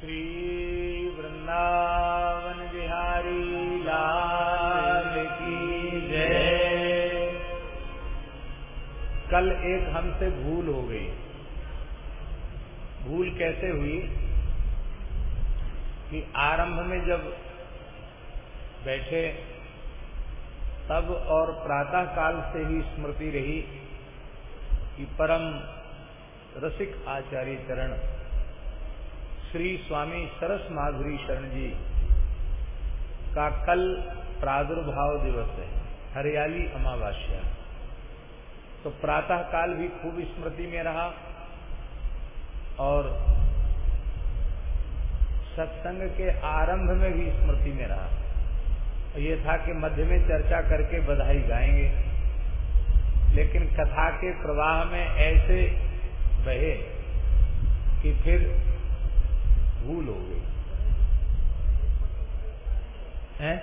श्री वृंदावन बिहारी लाल की जय। कल एक हमसे भूल हो गई। भूल कैसे हुई? कि आरंभ में जब बैठे, तब और प्रातः काल से ही स्मृति रही कि परम रसिक आचार्य चरण श्री स्वामी सरस माधुरी शरण जी का कल प्रादुर्भाव दिवस है, हरियाली अमावास्या। तो प्रातः काल भी खूब स्मृति में रहा और सत्संग के आरंभ में भी स्मृति में रहा। ये था कि मध्य में चर्चा करके बधाई गाएँगे, लेकिन कथा के प्रवाह में ऐसे बहे कि फिर भूल हो गई। है?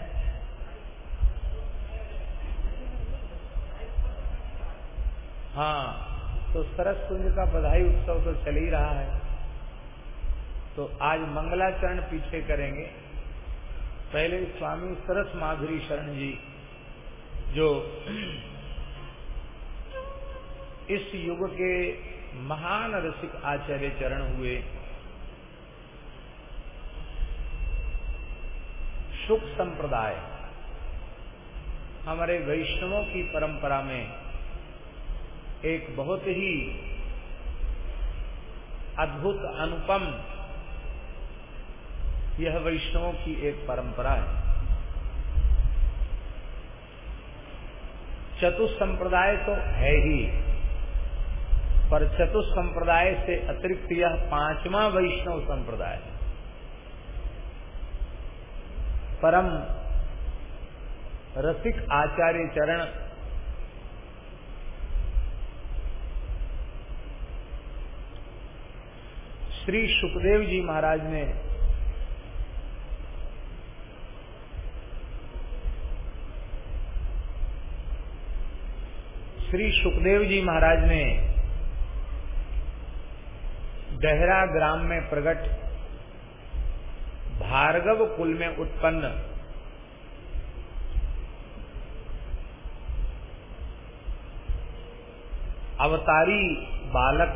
हाँ तो सरस कुंज का बधाई उत्सव तो चल ही रहा है। तो आज मंगलाचरण पीछे करेंगे। पहले स्वामी सरस माधुरी शरण जी, जो इस युग के महान रसिक आचार्य चरण हुए। सुख संप्रदाय। हमारे वैष्णवों की परंपरा में एक बहुत ही अद्भुत अनुपम यह वैष्णवों की एक परंपरा है। चतुसंप्रदाय तो है ही, पर चतुसंप्रदाय से अतिरिक्त यह पांचवा वैष्णव संप्रदाय है परम रसिक आचार्य चरण श्री सुखदेव जी महाराज ने श्री सुखदेव जी महाराज ने डहरा ग्राम में प्रकट भार्गव कुल में उत्पन्न। अवतारी बालक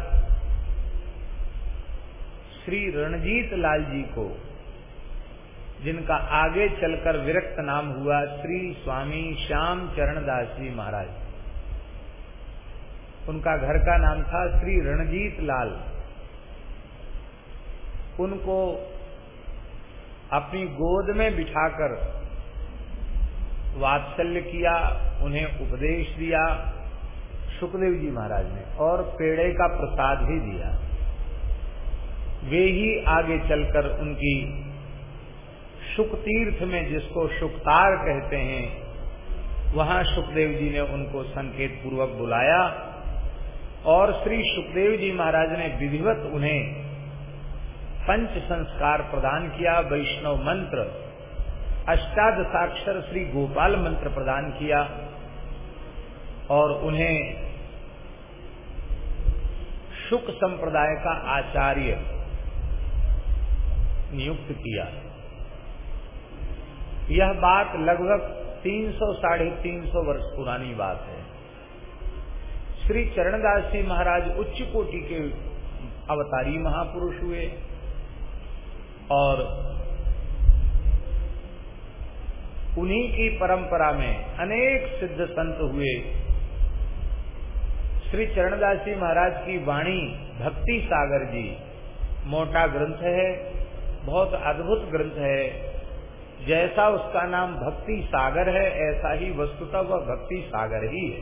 श्री रणजीत लाल जी को, जिनका आगे चलकर विरक्त नाम हुआ श्री स्वामी श्याम चरण दास जी महाराज। उनका घर का नाम था श्री रणजीत लाल। उनको अपनी गोद में बिठाकर वात्सल्य किया, उन्हें उपदेश दिया, सुखदेव जी महाराज ने, और पेड़े का प्रसाद भी दिया। वे ही आगे चलकर उनकी सुख तीर्थ में जिसको सुखतार कहते हैं, वहाँ सुखदेव जी ने उनको संकेत पूर्वक बुलाया, और श्री सुखदेव जी महाराज ने विधिवत उन्हें पंच संस्कार प्रदान किया, वैष्णव मंत्र अष्टादशाक्षर श्री गोपाल मंत्र प्रदान किया, और उन्हें शुक संप्रदाय का आचार्य नियुक्त किया। यह बात लगभग 300 साढ़े तीन सौ वर्ष पुरानी बात है। श्री चरणदास जी महाराज उच्च कोटि के अवतारी महापुरुष हुए। और उन्हीं की परंपरा में अनेक सिद्ध संत हुए। श्री चरणदास जी महाराज की वाणी भक्ति सागर जी, मोटा ग्रंथ है, बहुत अद्भुत ग्रंथ है। जैसा उसका नाम भक्ति सागर है, ऐसा ही वस्तुतः वह भक्ति सागर ही है।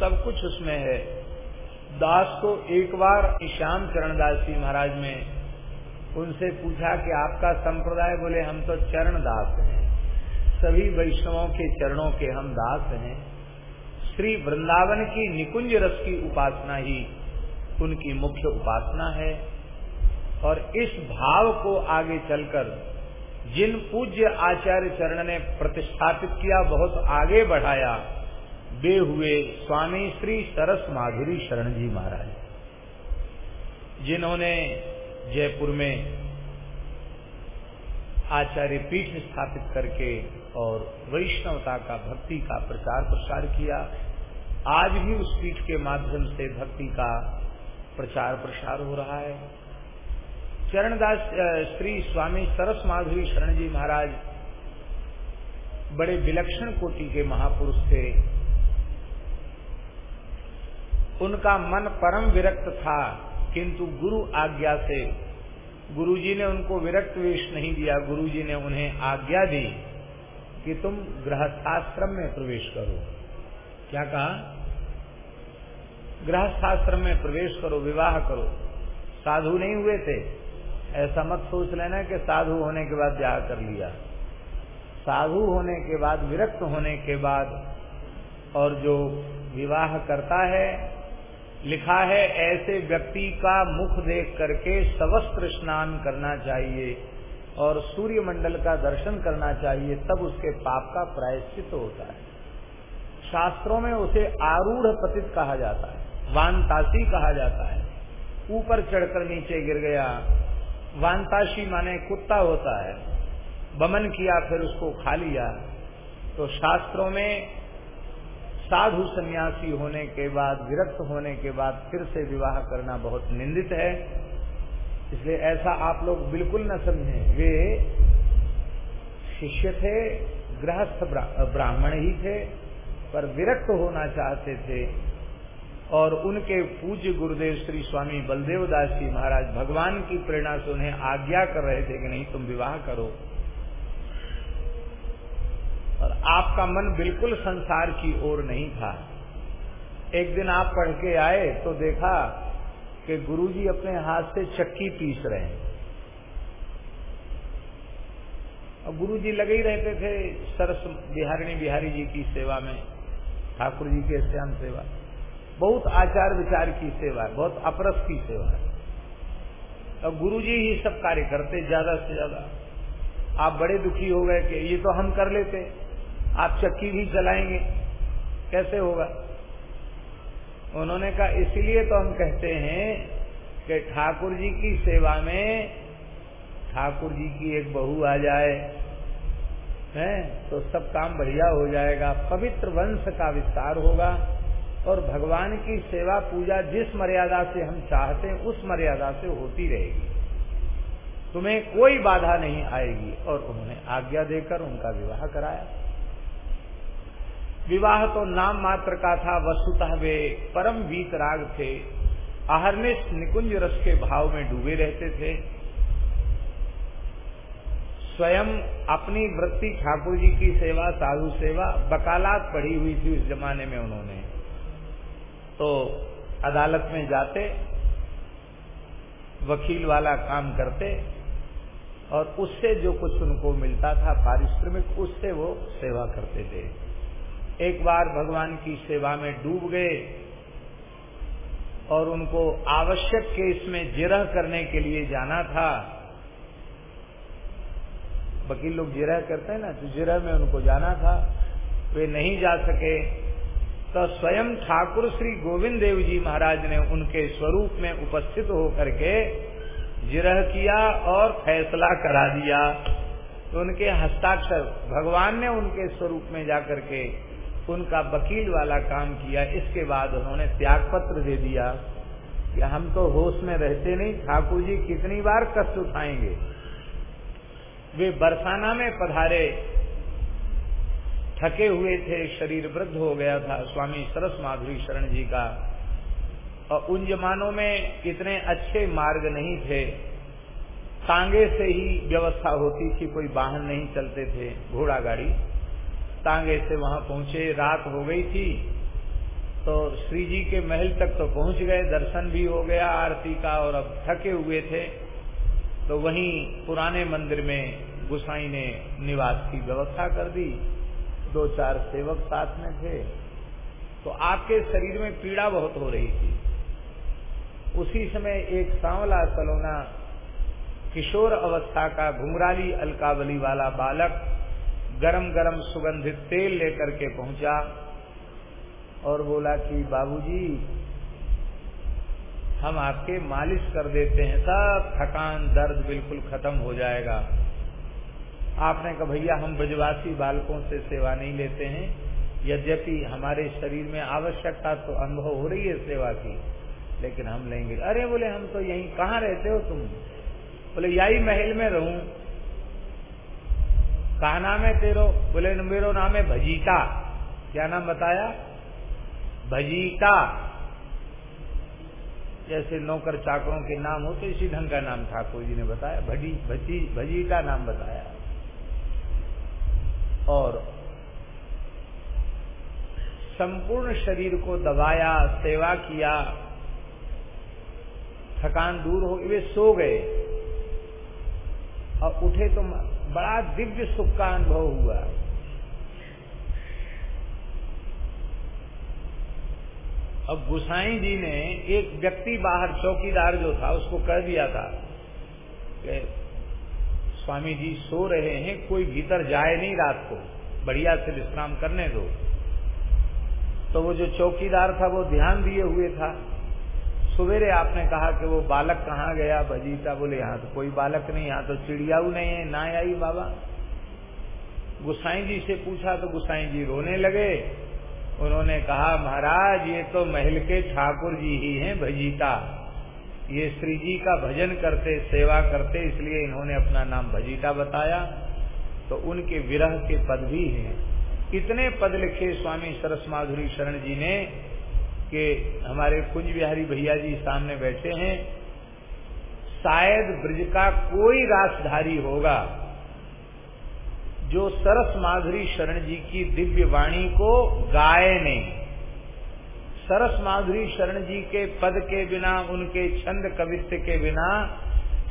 सब कुछ उसमें है। दास को एक बार श्याम चरणदास जी महाराज में उनसे पूछा कि आपका संप्रदाय बोले, हम तो चरण दास हैं। सभी वैष्णवों के चरणों के हम दास हैं। श्री वृंदावन की निकुंज रस की उपासना ही उनकी मुख्य उपासना है। और इस भाव को आगे चलकर जिन पूज्य आचार्य चरण ने प्रतिष्ठापित किया, बहुत आगे बढ़ाया, वे हुए स्वामी श्री सरस माधुरी शरण जी महाराज। जिन्होंने जयपुर में आचार्य पीठ स्थापित करके और वैष्णवता का भक्ति का प्रचार प्रसार किया। आज भी उस पीठ के माध्यम से भक्ति का प्रचार प्रसार हो रहा है। चरणदास श्री स्वामी सरस माधुरी शरण जी महाराज बड़े विलक्षण कोटि के महापुरुष थे। उनका मन परम विरक्त था। किंतु गुरु आज्ञा से गुरुजी ने उनको विरक्त वेश नहीं दिया। गुरुजी ने उन्हें आज्ञा दी कि तुम गृहस्थाश्रम में प्रवेश करो। क्या कहा? गृहस्थाश्रम में प्रवेश करो, विवाह करो। साधु नहीं हुए थे। ऐसा मत सोच लेना कि साधु होने के बाद ब्याह कर लिया। साधु होने के बाद, विरक्त होने के बाद और जो विवाह करता है लिखा है, ऐसे व्यक्ति का मुख देख करके सवस्त्र स्नान करना चाहिए और सूर्य मंडल का दर्शन करना चाहिए, तब उसके पाप का प्रायश्चित होता है। शास्त्रों में उसे आरूढ़ पतित कहा जाता है, वानतासी कहा जाता है। ऊपर चढ़कर नीचे गिर गया वानताशी माने कुत्ता होता है, बमन किया, फिर उसको खा लिया। तो शास्त्रों में साधु सन्यासी होने के बाद, विरक्त होने के बाद फिर से विवाह करना बहुत निंदित है। इसलिए ऐसा आप लोग बिल्कुल न समझें। वे शिष्य थे, गृहस्थ ब्राह्मण ही थे, पर विरक्त होना चाहते थे। और उनके पूज्य गुरुदेव श्री स्वामी बलदेव दास जी महाराज भगवान की प्रेरणा से उन्हें आज्ञा कर रहे थे कि नहीं, तुम विवाह करो। और आपका मन बिल्कुल संसार की ओर नहीं था। एक दिन आप पढ़ के आए तो देखा कि गुरुजी अपने हाथ से चक्की पीस रहे हैं। और गुरुजी लगे ही रहते थे सरस बिहारिणी बिहारी जी की सेवा में, ठाकुर जी के श्याम सेवा। बहुत आचार विचार की सेवा है बहुत अपरस की सेवा। है और गुरु जी ही सब कार्य करते, ज़्यादा से ज़्यादा। आप बड़े दुखी हो गए कि ये तो हम कर लेते। आप चक्की भी चलाएँगे कैसे होगा? उन्होंने कहा, इसलिए तो हम कहते हैं कि ठाकुर जी की सेवा में ठाकुर जी की एक बहू आ जाए, है तो सब काम बढ़िया हो जाएगा। पवित्र वंश का विस्तार होगा और भगवान की सेवा पूजा जिस मर्यादा से हम चाहते हैं, उस मर्यादा से होती रहेगी। तुम्हें कोई बाधा नहीं आएगी। और उन्होंने आज्ञा देकर उनका विवाह कराया। विवाह तो नाम मात्र का था, वस्तुतः वे परम वीत राग थे। आहरनिश निकुंज रस के भाव में डूबे रहते थे। स्वयं अपनी वृत्ति ठाकुर जी की सेवा, साधु सेवा बकालात पढ़ी हुई थी उस जमाने में उन्होंने। तो अदालत में जाते, वकील वाला काम करते और उससे जो कुछ उनको मिलता था पारिश्रमिक, उससे वो सेवा करते थे। एक बार भगवान की सेवा में डूब गए और उनको आवश्यक केस में जिरह करने के लिए जाना था। वकील लोग जिरह करते हैं ना तो जिरह में उनको जाना था। वे नहीं जा सके। तो स्वयं ठाकुर श्री गोविंद देव जी महाराज ने उनके स्वरूप में उपस्थित होकर के जिरह किया और फैसला करा दिया। तो उनके हस्ताक्षर, भगवान ने उनके स्वरूप में जाकर के उनका वकील वाला काम किया, इसके बाद उन्होंने त्याग पत्र दे दिया कि हम तो होश में रहते नहीं, ठाकुर जी कितनी बार कष्ट उठाएँगे। वे बरसाना में पधारे, थके हुए थे, शरीर वृद्ध हो गया था, स्वामी सरस माधुरी शरण जी का। और उन जमानों में इतने अच्छे मार्ग नहीं थे। तांगे से ही व्यवस्था होती थी, कोई वाहन नहीं चलते थे, घोड़ा गाड़ी। तांगे से वहाँ पहुँचे, रात हो गई थी तो श्री जी के महल तक तो पहुँच गए, दर्शन भी हो गया, आरती का, और अब थके हुए थे। तो वहीं पुराने मंदिर में गुसाई ने निवास की व्यवस्था कर दी। दो चार सेवक साथ में थे। तो आपके शरीर में पीड़ा बहुत हो रही थी। उसी समय एक सांवला सलोना किशोर अवस्था का घुंघराली अलकावली वाला बालक गरम गरम सुगंधित तेल लेकर के पहुँचा और बोला कि बाबूजी, हम आपके मालिश कर देते हैं, सब थकान, दर्द बिल्कुल खत्म हो जाएगा। आपने कहा, भैया, हम ब्रजवासी बालकों से सेवा नहीं लेते हैं। यद्यपि हमारे शरीर में आवश्यकता तो अनुभव हो रही है सेवा की, लेकिन हम लेंगे। अरे बोले, हम तो यहीं कहाँ रहते हो तुम? बोले, यही महल में रहूँ। कहा नाम है तेरो? बोले, मेरो नाम है भजीता। क्या नाम बताया? भजीता। जैसे नौकर चाकरों के नाम हो तो इसी ढंग का नाम ठाकुर जी ने बताया। भजी भजी भजीता नाम बताया। और संपूर्ण शरीर को दबाया, सेवा किया, थकान दूर हो, वे सो गए। और उठे तो बड़ा दिव्य सुख का अनुभव हुआ। अब गुसाई जी ने एक व्यक्ति बाहर चौकीदार जो था, उसको कह दिया था कि, स्वामी जी सो रहे हैं, कोई भीतर जाए नहीं रात को, बढ़िया से विश्राम करने दो। तो वो जो चौकीदार था, वो ध्यान दिए हुए था। सवेरे आपने कहा कि वो बालक कहाँ गया? भजीता बोले, यहाँ तो कोई बालक नहीं, यहाँ तो चिड़ियाऊ नहीं है, ना आई बाबा। गुसाई जी से पूछा तो गुसाई जी रोने लगे। उन्होंने कहा, महाराज, ये तो महल के ठाकुर जी ही हैं, भजीता। ये श्री जी का भजन करते, सेवा करते, इसलिए इन्होंने अपना नाम भजीता बताया। तो उनके विरह के पद भी हैं। इतने पद लिखे स्वामी सरस माधुरी शरण जी ने कि हमारे कुंज बिहारी भैया जी सामने बैठे हैं। शायद ब्रज का कोई रासधारी होगा जो सरस माधुरी शरण जी की दिव्य वाणी को गाए नहीं। सरस माधुरी शरण जी के पद के बिना, उनके छंद कवित्व के बिना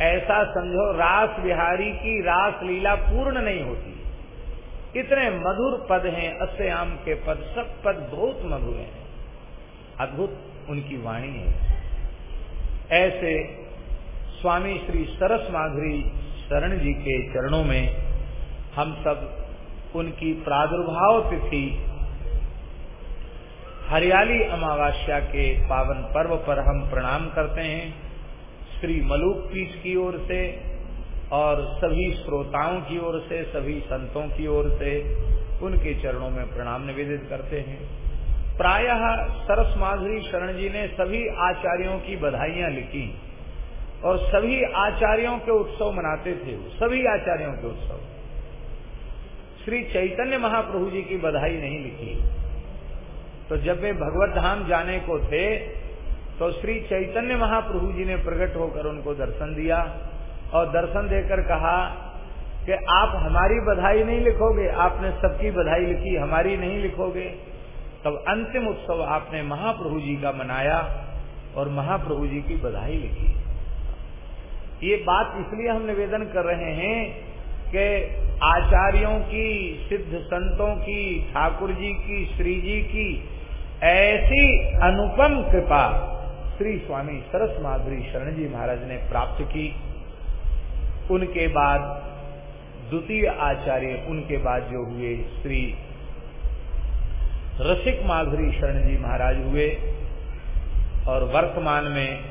ऐसा समझो रास बिहारी की रास लीला पूर्ण नहीं होती। इतने मधुर पद हैं अस्याम के पद, सब पद बहुत मधुर हैं। अद्भुत उनकी वाणी है। ऐसे स्वामी श्री सरस माधुरी शरण जी के चरणों में हम सब उनकी प्रादुर्भाव तिथि हरियाली अमावस्या के पावन पर्व पर हम प्रणाम करते हैं। श्री मलूक पीठ की ओर से और सभी श्रोताओं की ओर से, सभी संतों की ओर से उनके चरणों में प्रणाम निवेदित करते हैं। प्रायः सरस माधुरी शरण जी ने सभी आचार्यों की बधाइयाँ लिखी। और सभी आचार्यों के उत्सव मनाते थे सभी आचार्यों के उत्सव। श्री चैतन्य महाप्रभु जी की बधाई नहीं लिखी। तो जब वे भगवत धाम जाने को थे तो श्री चैतन्य महाप्रभु जी ने प्रकट होकर उनको दर्शन दिया और दर्शन देकर कहा कि आप हमारी बधाई नहीं लिखोगे, आपने सबकी बधाई लिखी, हमारी नहीं लिखोगे। तब अंतिम उत्सव आपने महाप्रभु जी का मनाया और महाप्रभु जी की बधाई लिखी। ये बात इसलिए हम निवेदन कर रहे हैं कि आचार्यों की, सिद्ध संतों की, ठाकुर जी की, श्री जी की ऐसी अनुपम कृपा श्री स्वामी सरस माधुरी शरण जी महाराज ने प्राप्त की। उनके बाद द्वितीय आचार्य, उनके बाद जो हुए श्री रसिक माधुरी शरण जी महाराज हुए और वर्तमान में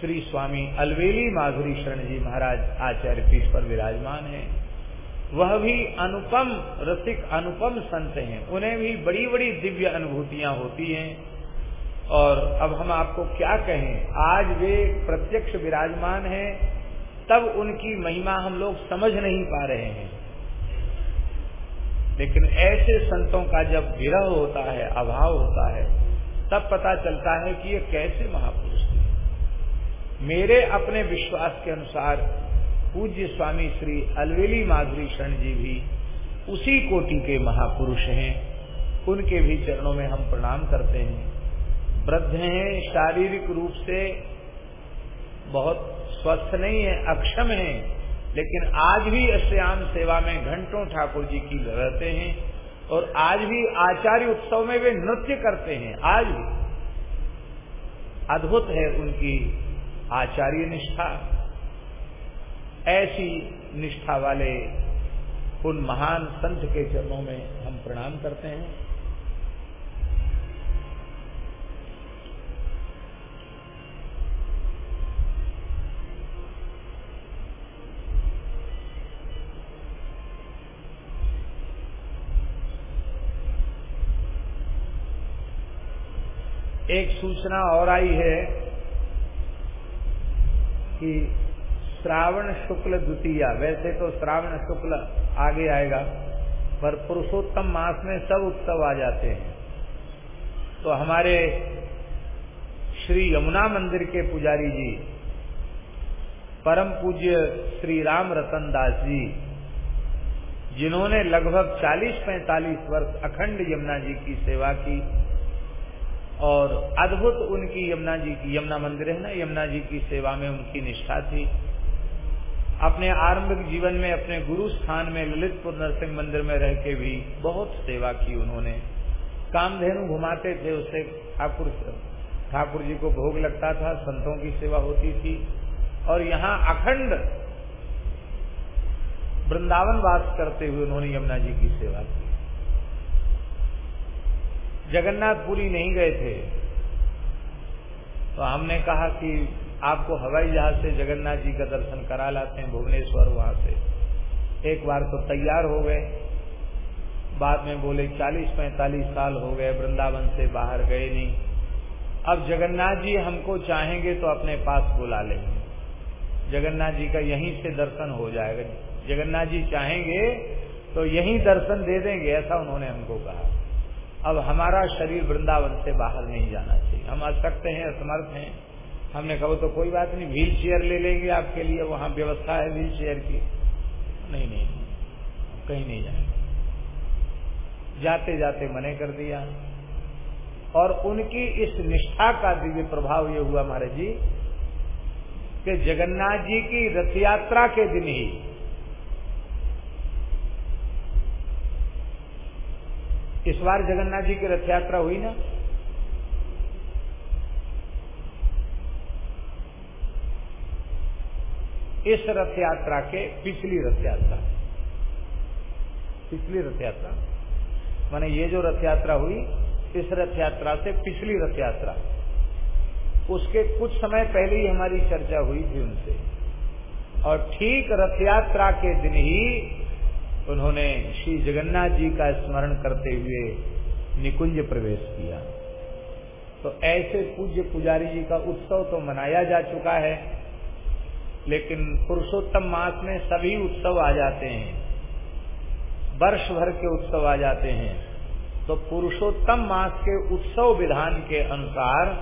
श्री स्वामी अलवेली माधुरी शरण जी महाराज आचार्य पीठ पर विराजमान हैं। वह भी अनुपम, रसिक अनुपम संत हैं। उन्हें भी बड़ी बड़ी दिव्य अनुभूतियाँ होती हैं। और अब हम आपको क्या कहें, आज वे प्रत्यक्ष विराजमान हैं, तब उनकी महिमा हम लोग समझ नहीं पा रहे हैं। लेकिन ऐसे संतों का जब विरह होता है, अभाव होता है, तब पता चलता है कि ये कैसे महापुरुष थे। मेरे अपने विश्वास के अनुसार पूज्य स्वामी श्री अलवेली माधुरी शरण जी भी उसी कोटि के महापुरुष हैं। उनके भी चरणों में हम प्रणाम करते हैं। वृद्ध हैं, शारीरिक रूप से बहुत स्वस्थ नहीं है, अक्षम है लेकिन आज भी श्याम सेवा में घंटों ठाकुर जी की रहते हैं और आज भी आचार्य उत्सव में वे नृत्य करते हैं। आज भी। अद्भुत है उनकी आचार्य निष्ठा। ऐसी निष्ठा वाले उन महान संत के चरणों में हम प्रणाम करते हैं। एक सूचना और आई है कि श्रावण शुक्ल द्वितीया, वैसे तो श्रावण शुक्ल आगे आएगा, पर पुरुषोत्तम मास में सब उत्सव आ जाते हैं। तो हमारे श्री यमुना मंदिर के पुजारी जी, परम पूज्य श्री राम रतन दास जी, जिन्होंने लगभग 40-45 वर्ष अखंड यमुना जी की सेवा की और अद्भुत उनकी यमुना जी की, यमुना मंदिर है ना, यमुना जी की सेवा में उनकी निष्ठा थी। अपने आरंभिक जीवन में, अपने गुरु स्थान में, ललितपुर नरसिंह मंदिर में रह के भी बहुत सेवा की उन्होंने। कामधेनु घुमाते थे उससे ठाकुर ठाकुर जी को भोग लगता था, संतों की सेवा होती थी। और यहाँ अखंड वृंदावन वास करते हुए उन्होंने यमुना जी की सेवा की। जगन्नाथपुरी नहीं गए थे। तो हमने कहा कि आपको हवाई जहाज़ से जगन्नाथ जी का दर्शन करा लाते हैं भुवनेश्वर वहाँ से। एक बार तो तैयार हो गए। बाद में बोले 40-45 साल हो गए, वृंदावन से बाहर गए नहीं। अब जगन्नाथ जी हमको चाहेंगे तो अपने पास बुला लेंगे। जगन्नाथ जी का यहीं से दर्शन हो जाएगा। जगन्नाथ जी चाहेंगे तो यहीं दर्शन दे देंगे, ऐसा उन्होंने हमको कहा। अब हमारा शरीर वृंदावन से बाहर नहीं जाना चाहिए। हम अशक्त हैं, असमर्थ हैं। हमने कहा तो कोई बात नहीं, व्हील चेयर ले लेंगे आपके लिए, वहाँ व्यवस्था है व्हील चेयर की। नहीं नहीं कहीं नहीं जाएँगे। जाते जाते मने कर दिया। और उनकी इस निष्ठा का दिव्य प्रभाव ये हुआ महाराज जी, कि जगन्नाथ जी की रथ यात्रा के दिन ही इस बार जगन्नाथ जी की रथ यात्रा हुई ना? इस रथ यात्रा के पिछली रथ यात्रा पिछली रथ यात्रा माने ये जो रथ यात्रा हुई, इस रथ यात्रा से पिछली रथ यात्रा उसके कुछ समय पहले ही हमारी चर्चा हुई थी उनसे और ठीक रथ यात्रा के दिन ही उन्होंने श्री जगन्नाथ जी का स्मरण करते हुए निकुंज प्रवेश किया। तो ऐसे पूज्य पुजारी जी का उत्सव तो मनाया जा चुका है, लेकिन पुरुषोत्तम मास में सभी उत्सव आ जाते हैं। वर्ष भर के उत्सव आ जाते हैं। तो पुरुषोत्तम मास के उत्सव विधान के अनुसार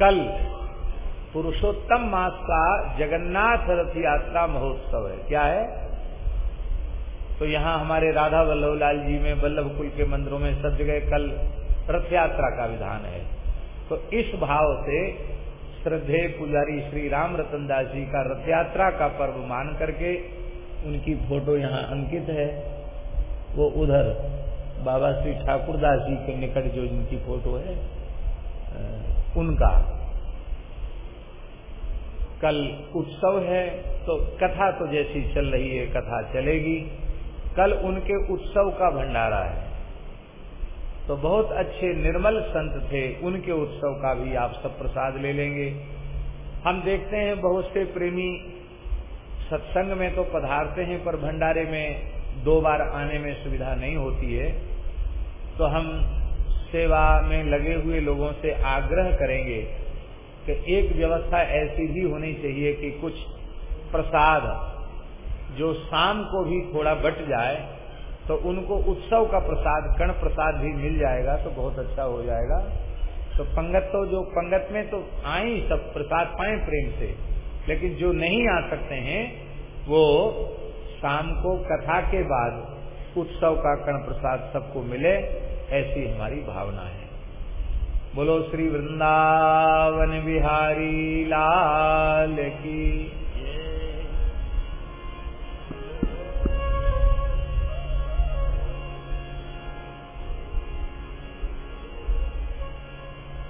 कल पुरुषोत्तम मास का जगन्नाथ रथ यात्रा महोत्सव है। क्या है? तो यहाँ हमारे राधा वल्लभ लाल जी में वल्लभ कुल के मंदिरों में सब जगह कल रथ यात्रा का विधान है। तो इस भाव से श्रद्धे पुजारी श्री राम रतन दास जी का रथ यात्रा का पर्व मान करके उनकी फ़ोटो यहाँ अंकित है। वो उधर बाबा श्री ठाकुर दास जी के निकट जो जिनकी फ़ोटो है उनका। कल उत्सव है तो कथा तो जैसी चल रही है, कथा चलेगी। कल उनके उत्सव का भंडारा है। तो बहुत अच्छे निर्मल संत थे, उनके उत्सव का भी आप सब प्रसाद ले लेंगे। हम देखते हैं बहुत से प्रेमी सत्संग में तो पधारते हैं, पर भंडारे में दो बार आने में सुविधा नहीं होती है। तो हम सेवा में लगे हुए लोगों से आग्रह करेंगे कि एक व्यवस्था ऐसी भी होनी चाहिए कि कुछ प्रसाद जो शाम को भी थोड़ा बट जाए तो उनको उत्सव का प्रसाद, कण प्रसाद भी मिल जाएगा तो बहुत अच्छा हो जाएगा। तो पंगत तो जो, पंगत में तो आए सब प्रसाद पाए प्रेम से, लेकिन जो नहीं आ सकते हैं, वो शाम को कथा के बाद उत्सव का कण प्रसाद सबको मिले, ऐसी हमारी भावना है। बोलो श्री वृंदावन बिहारी लाल की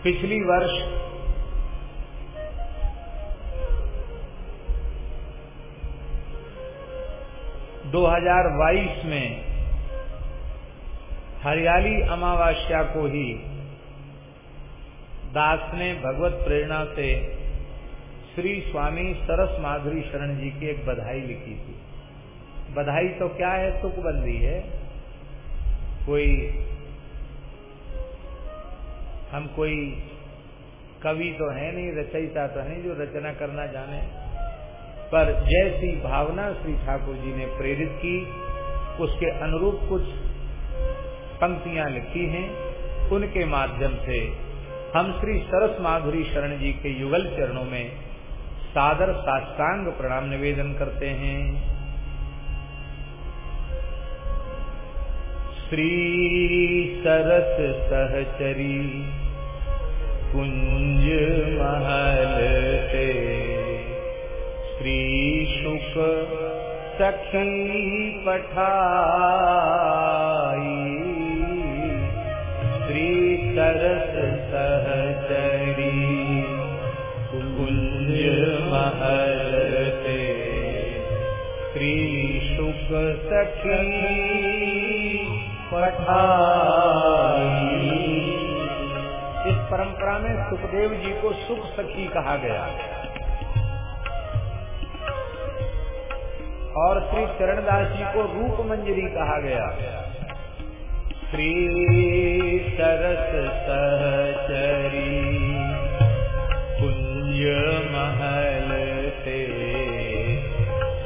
पिछली वर्ष दो हज़ार बाईस में हरियाली अमावस्या को ही दास ने भगवत प्रेरणा से श्री स्वामी सरस माधुरी शरण जी की एक बधाई लिखी थी। बधाई तो क्या है? तुकबंदी है। कोई हम कोई कवि तो है नहीं, रचयिता तो है नहीं, जो रचना करना जाने। पर जैसी भावना श्री ठाकुर जी ने प्रेरित की, उसके अनुरूप कुछ पंक्तियाँ लिखी हैं। उनके माध्यम से हम श्री सरस माधुरी शरण जी के युगल चरणों में सादर साष्टांग प्रणाम निवेदन करते हैं। श्री सरस सहचरी कुंज महल से श्री शुक सखी पठाई श्री सरस सहचरी से श्री शुक सखी पठाई परंपरा में सुखदेव जी को सुख सखी कहा गया। और श्री चरणदास जी को रूप मंजरी कहा गया। श्री सरस सहचरी कुंज महल से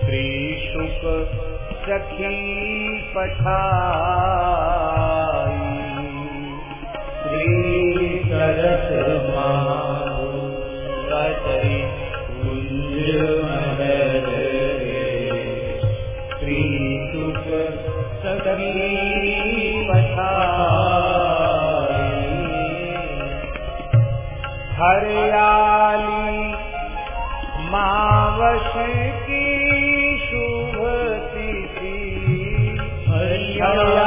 श्री शुक सखी पठाई मावश की शुभ तिथि हरियाली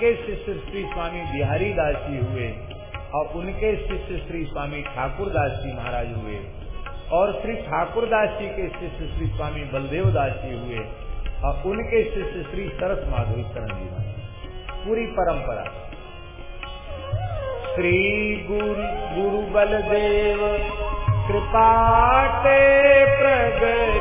उनके शिष्य श्री स्वामी बिहारी दास जी हुए और उनके शिष्य श्री स्वामी ठाकुर दास जी महाराज हुए और श्री ठाकुर दास जी के शिष्य श्री स्वामी बलदेव दास जी हुए और उनके शिष्य श्री सरस माधुरी शरण जी महाराज। पूरी परंपरा। श्री गुरु गुरु बलदेव कृपाटे प्रगट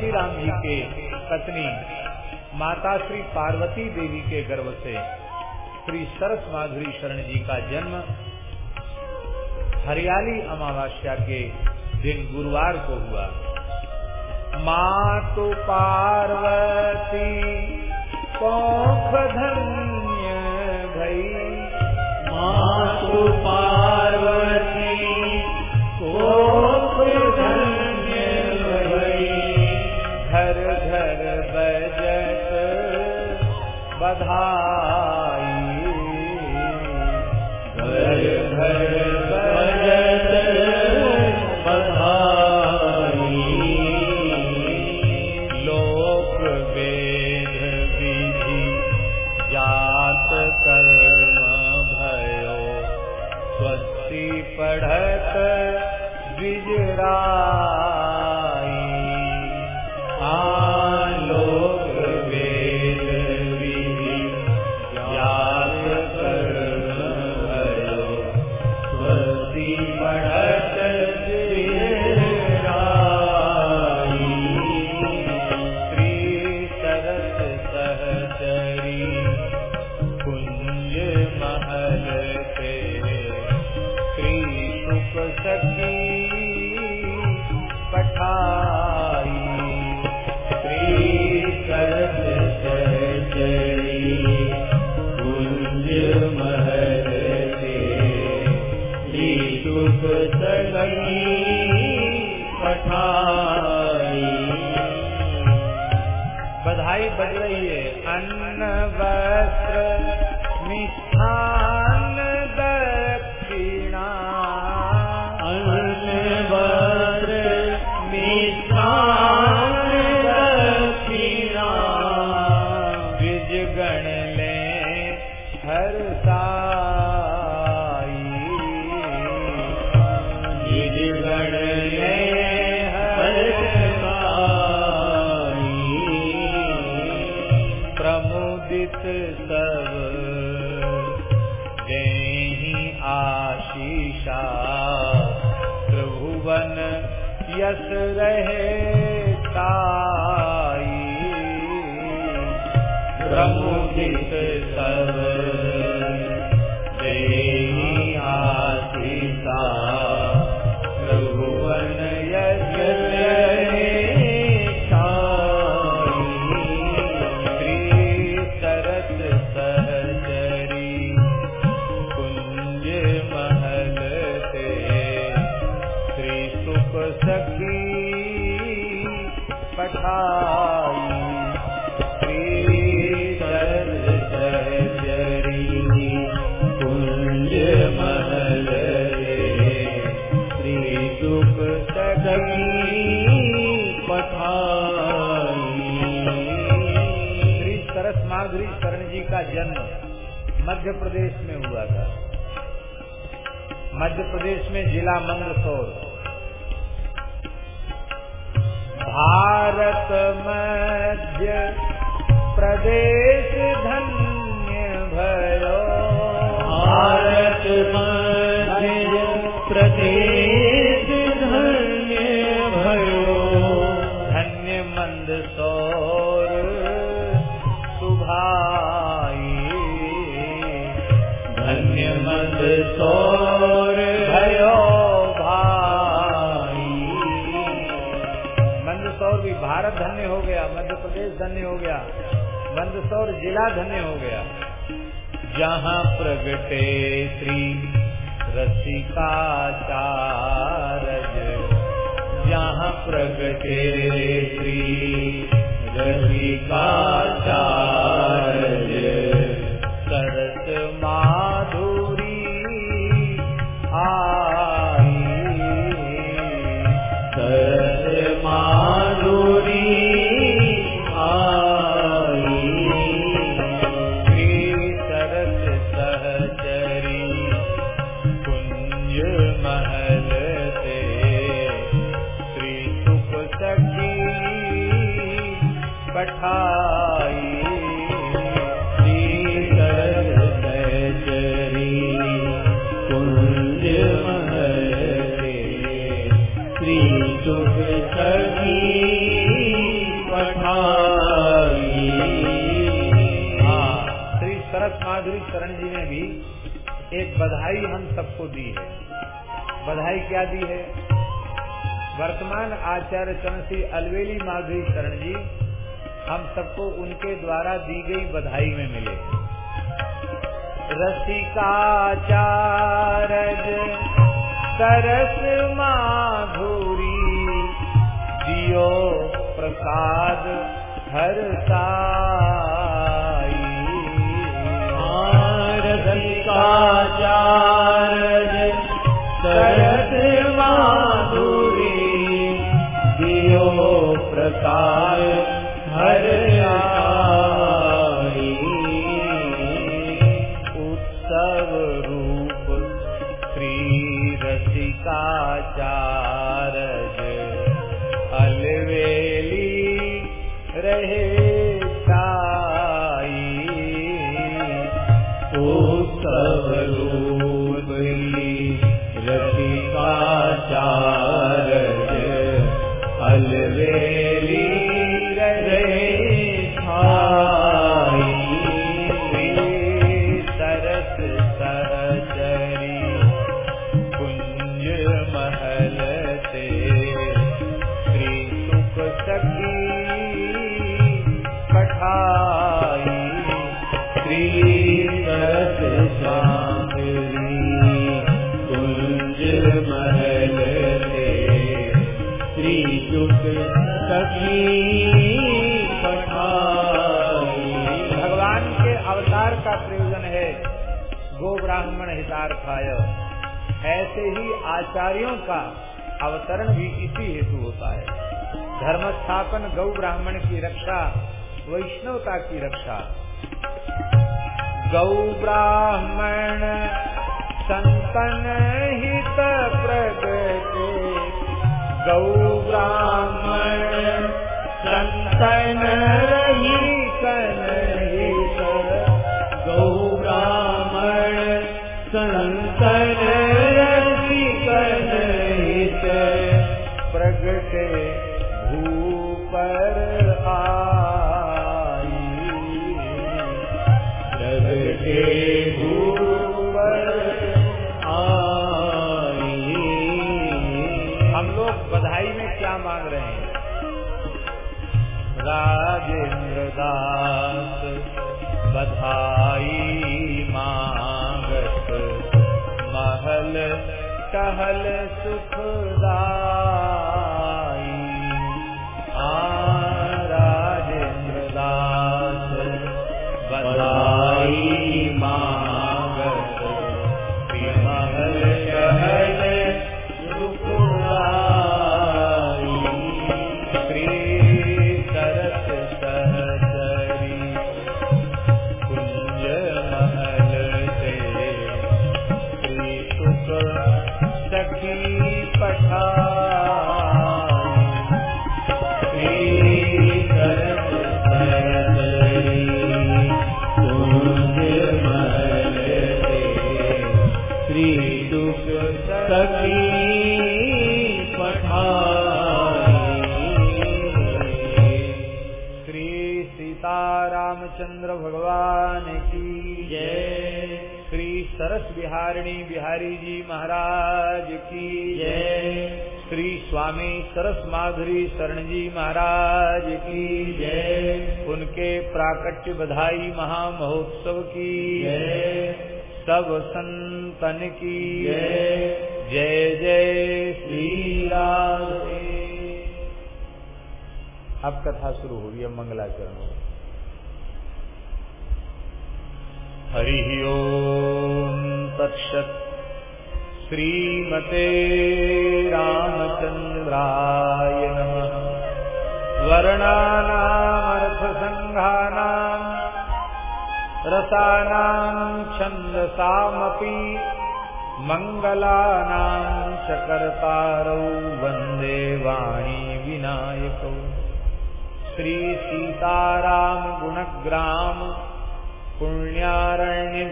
श्री राम जी के पत्नी माता श्री पार्वती देवी के गर्भ से श्री सरस माधुरी शरण जी का जन्म हरियाली अमावस्या के दिन गुरुवार को हुआ। मातु पार्वती कौख धन्य भई। मातु पार्वती बधाई जन्म मध्य प्रदेश में हुआ था। मध्य प्रदेश में जिला मंदसौर भारत मध्य प्रदेश धन्य भयो भारत मध्य प्रदेश धन्य भयो धन्य मंदसौर। और जिला धन्य हो गया। जहाँ प्रगटे श्री रसिकाचारज जहाँ प्रगटे रामचंद्र भगवान की जय। श्री सरस बिहारिणी बिहारी जी महाराज की जय। श्री स्वामी सरस माधुरी शरण जी महाराज की जय। उनके प्राकट्य बधाई महामहोत्सव की जय। सब संतन की जय। जय जय श्री राधे अब कथा शुरू हो रही है, मंगलाचरण हो। हरि ओम तत्सत श्रीमते रामचंद्राय नमः। वर्णानामर्थसङ्घानाम् रसानाम् छन्दसामपि मङ्गलानाम् च कर्तारौ वंदे वाणी विनायकौ पुण्यारण्यविहारिणौ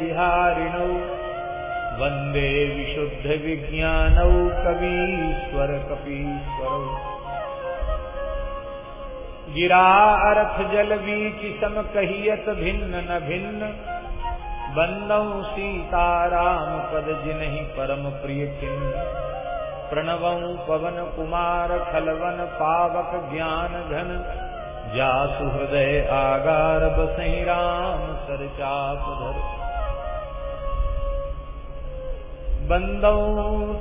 वंदे विशुद्धविज्ञानौ कवीश्वर कपीश्वरौ। गिरा अर्थ जल बीच सम कहियत भिन्न न भिन्न बंदौ सीताराम पद जिनहि परम प्रिय किन्न प्रणवौ पवन कुमार खलवन पावक ज्ञान घन जासु हृदय आगार बसई राम सर चाप धर। बंदौ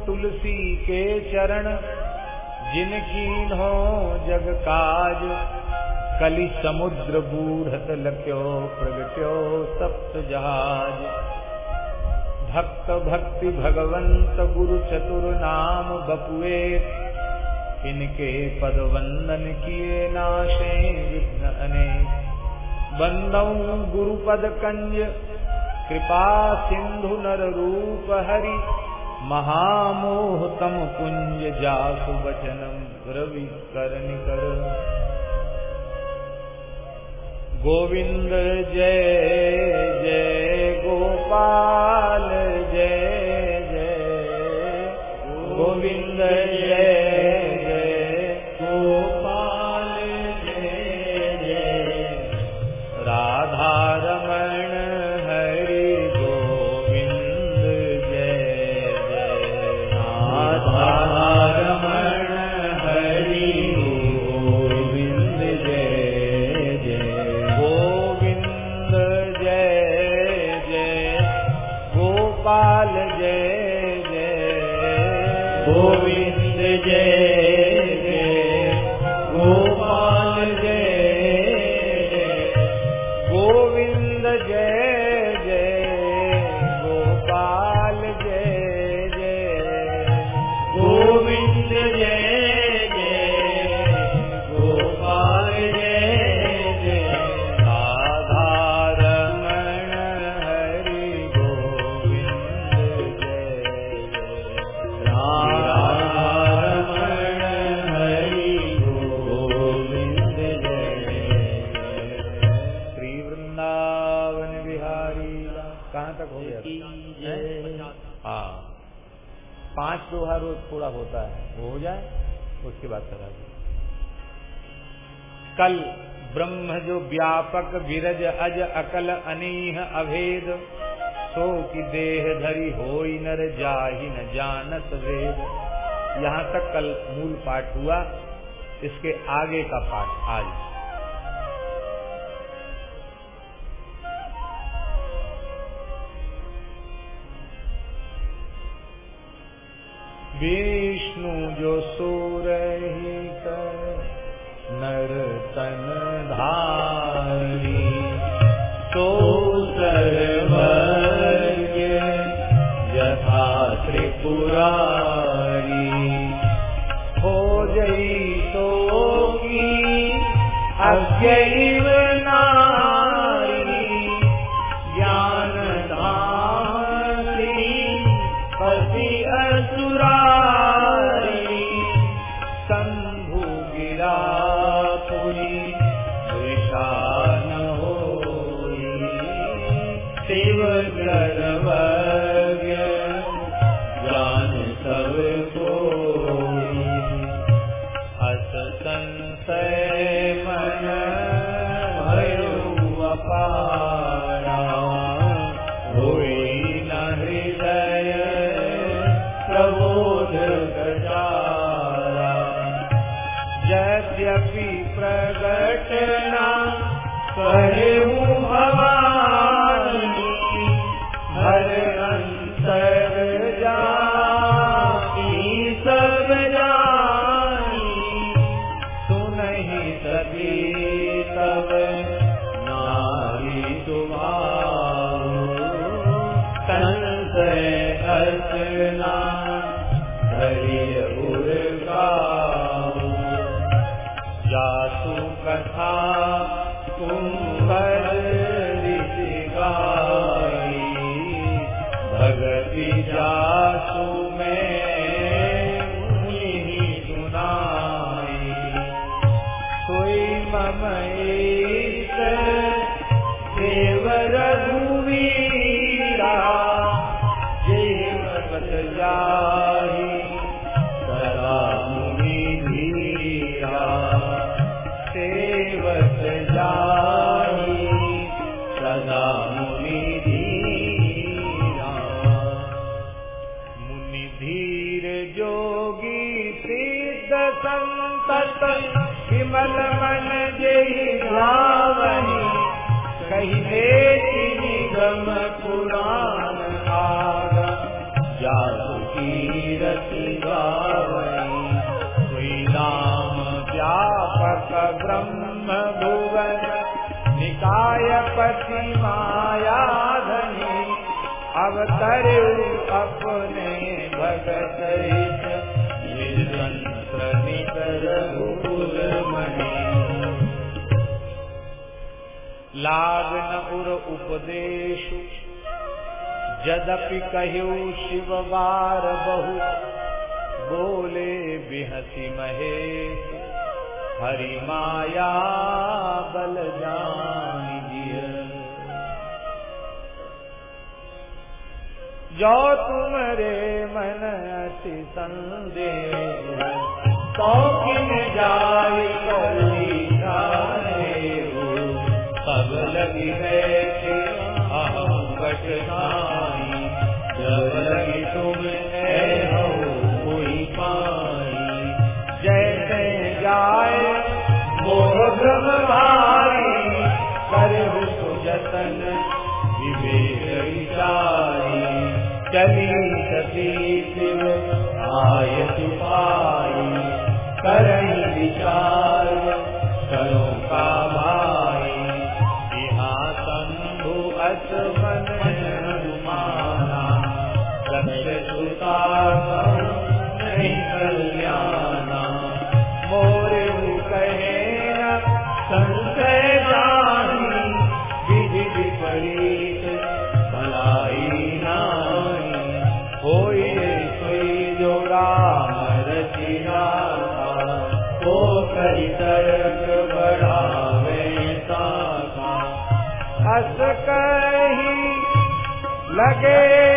तुलसी के चरण जिनकी हो जग काज, कलि समुद्र बूढ़त लक्यो प्रगट्यो सप्त जहाज़। भक्त भक्ति भगवंत गुरु चतुर नाम बपुए इनके पद वंदन किए नाशे विघ्न अनेक। बंदौ गुरु पद कंज, कृपा सिंधु नर रूप हरि महामोह तम कुंज जासु बचनम रवि कर गोविंद जय जय गोपाल, जय जय। गोविंद जय। रोज होता है, वो हो जाए, उसके बाद करा दो। कल ब्रह्म जो व्यापक विरज अज अकल अनीह अभेद, सो की देह धरी होई नर जाहि न जानत वेद। यहाँ तक कल मूल पाठ हुआ, इसके आगे का पाठ आज। विष्णु जो सूरही निकाय माया धनी, अवतरे अपने भगत लाग न उर उपदेशु, जदपि कहु शिव बार बहु, बोले बिहसी महेश, हरि माया बल जान जो तुम रे मन अति संदेह तो किन जाई कली सब लगी है अहम कटनाई कही लगे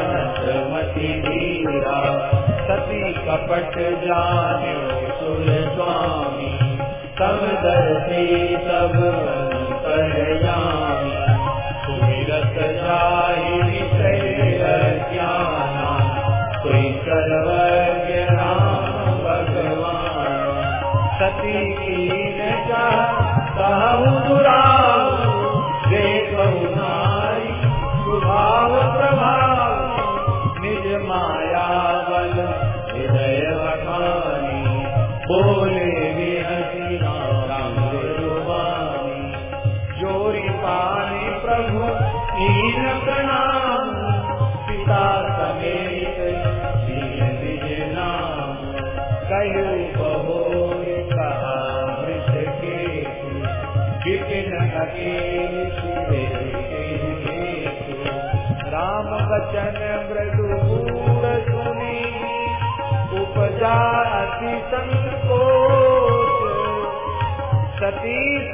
मति धीरा सती कपट जाने सुर स्वामी, तब दर्शी सब कर जामी सुमिरत जाहि भगवान। सती कीन कहु दुराऊ बोले हसी राम रूपानी जोरी पानी प्रभु हीन प्रणाम। पिता समेत नाम। कहू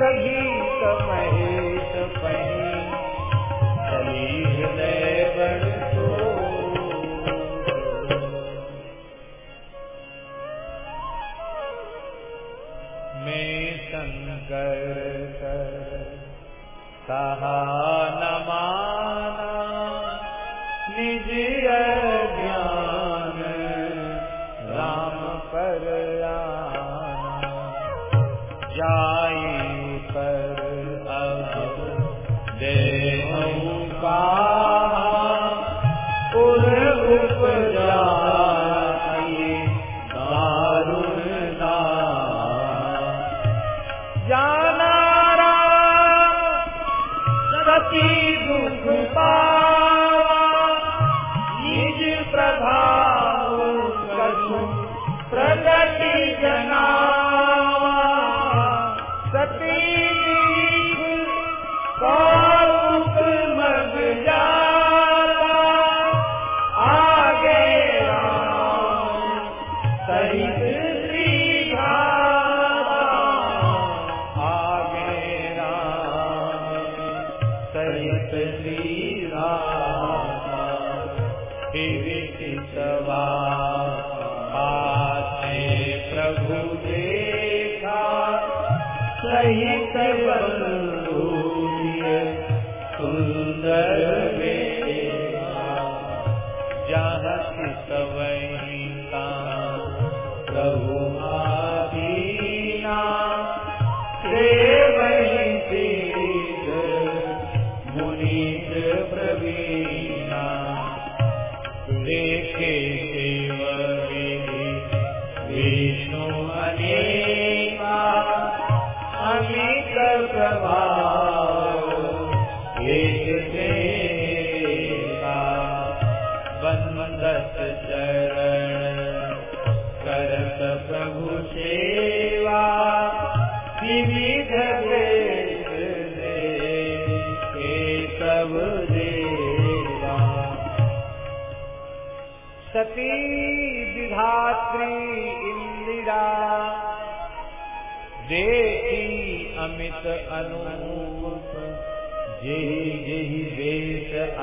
सभी महेश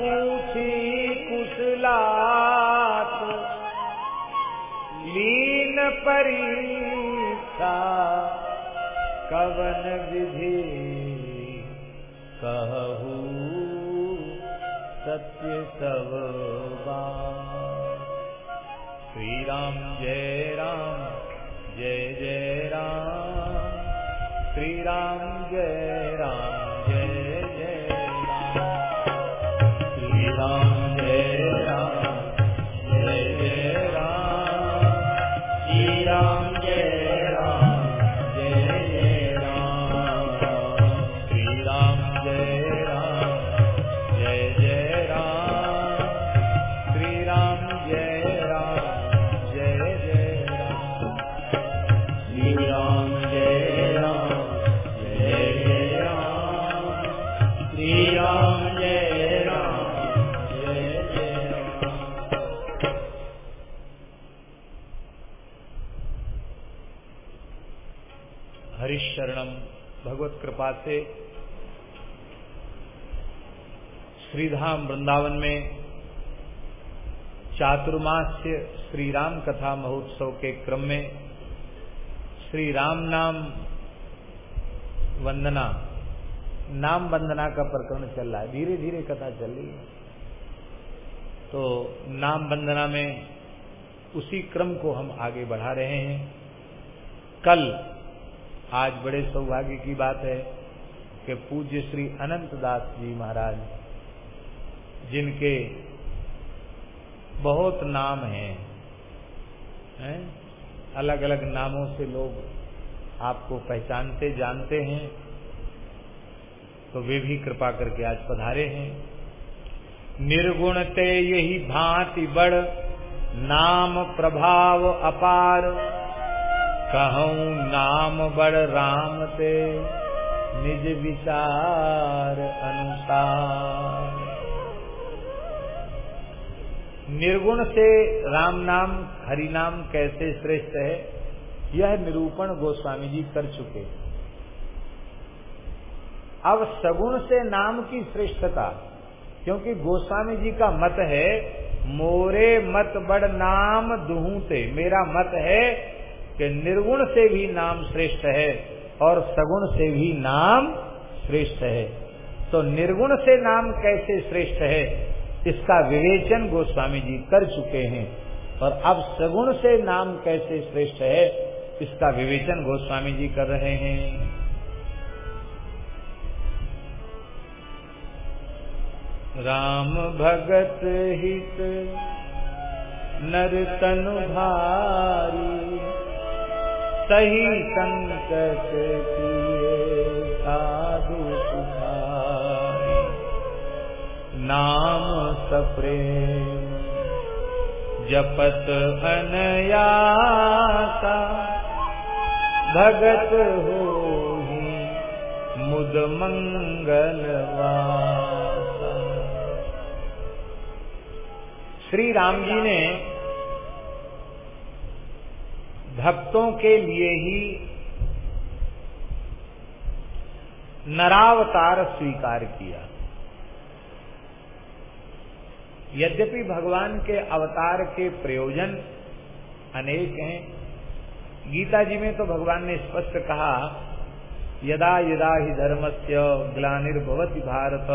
पूछी कुशलात लीन परीक्षा कवन विधि कहू सत्य सब श्री राम जय। कृपा से श्रीधाम वृंदावन में चातुर्मास्य श्री राम कथा महोत्सव के क्रम में श्री राम नाम वंदना नाम वंदना का प्रकरण चल रहा है। धीरे धीरे कथा चल रही है। तो नाम वंदना में उसी क्रम को हम आगे बढ़ा रहे हैं। कल आज बड़े सौभाग्य की बात है कि पूज्य श्री अनंत दास जी महाराज, जिनके बहुत नाम हैं हैं? अलग अलग नामों से लोग आपको पहचानते, जानते हैं। तो वे भी कृपा करके आज पधारे हैं। निर्गुण ते यही भांति बड़, नाम प्रभाव अपार। कहूँ, नाम बड़ राम ते, निज विचार अनुसार। निर्गुण से राम नाम, हरि नाम कैसे श्रेष्ठ है, यह निरूपण गोस्वामी जी कर चुके। अब सगुण से नाम की श्रेष्ठता, क्योंकि गोस्वामी जी का मत है, मोरे मत बड़ नाम दुहूते मेरा मत है कि निर्गुण से भी नाम श्रेष्ठ है और सगुण से भी नाम श्रेष्ठ है। तो निर्गुण से नाम कैसे श्रेष्ठ है? इसका विवेचन गोस्वामी जी कर चुके हैं। और अब सगुण से नाम कैसे श्रेष्ठ है? इसका विवेचन गोस्वामी जी कर रहे हैं। राम भगत हित नर तनु भारी सही संकट किए, साधु सुधारी नाम सप्रेम, जपत अनयासा। भगत हो मुद मंगलवासा। श्री राम जी ने भक्तों के लिए ही नरावतार स्वीकार किया। यद्यपि भगवान के अवतार के प्रयोजन अनेक हैं, गीता जी में तो भगवान ने स्पष्ट कहा, यदा यदा ही धर्मस्य ग्लानिर्भवति भारत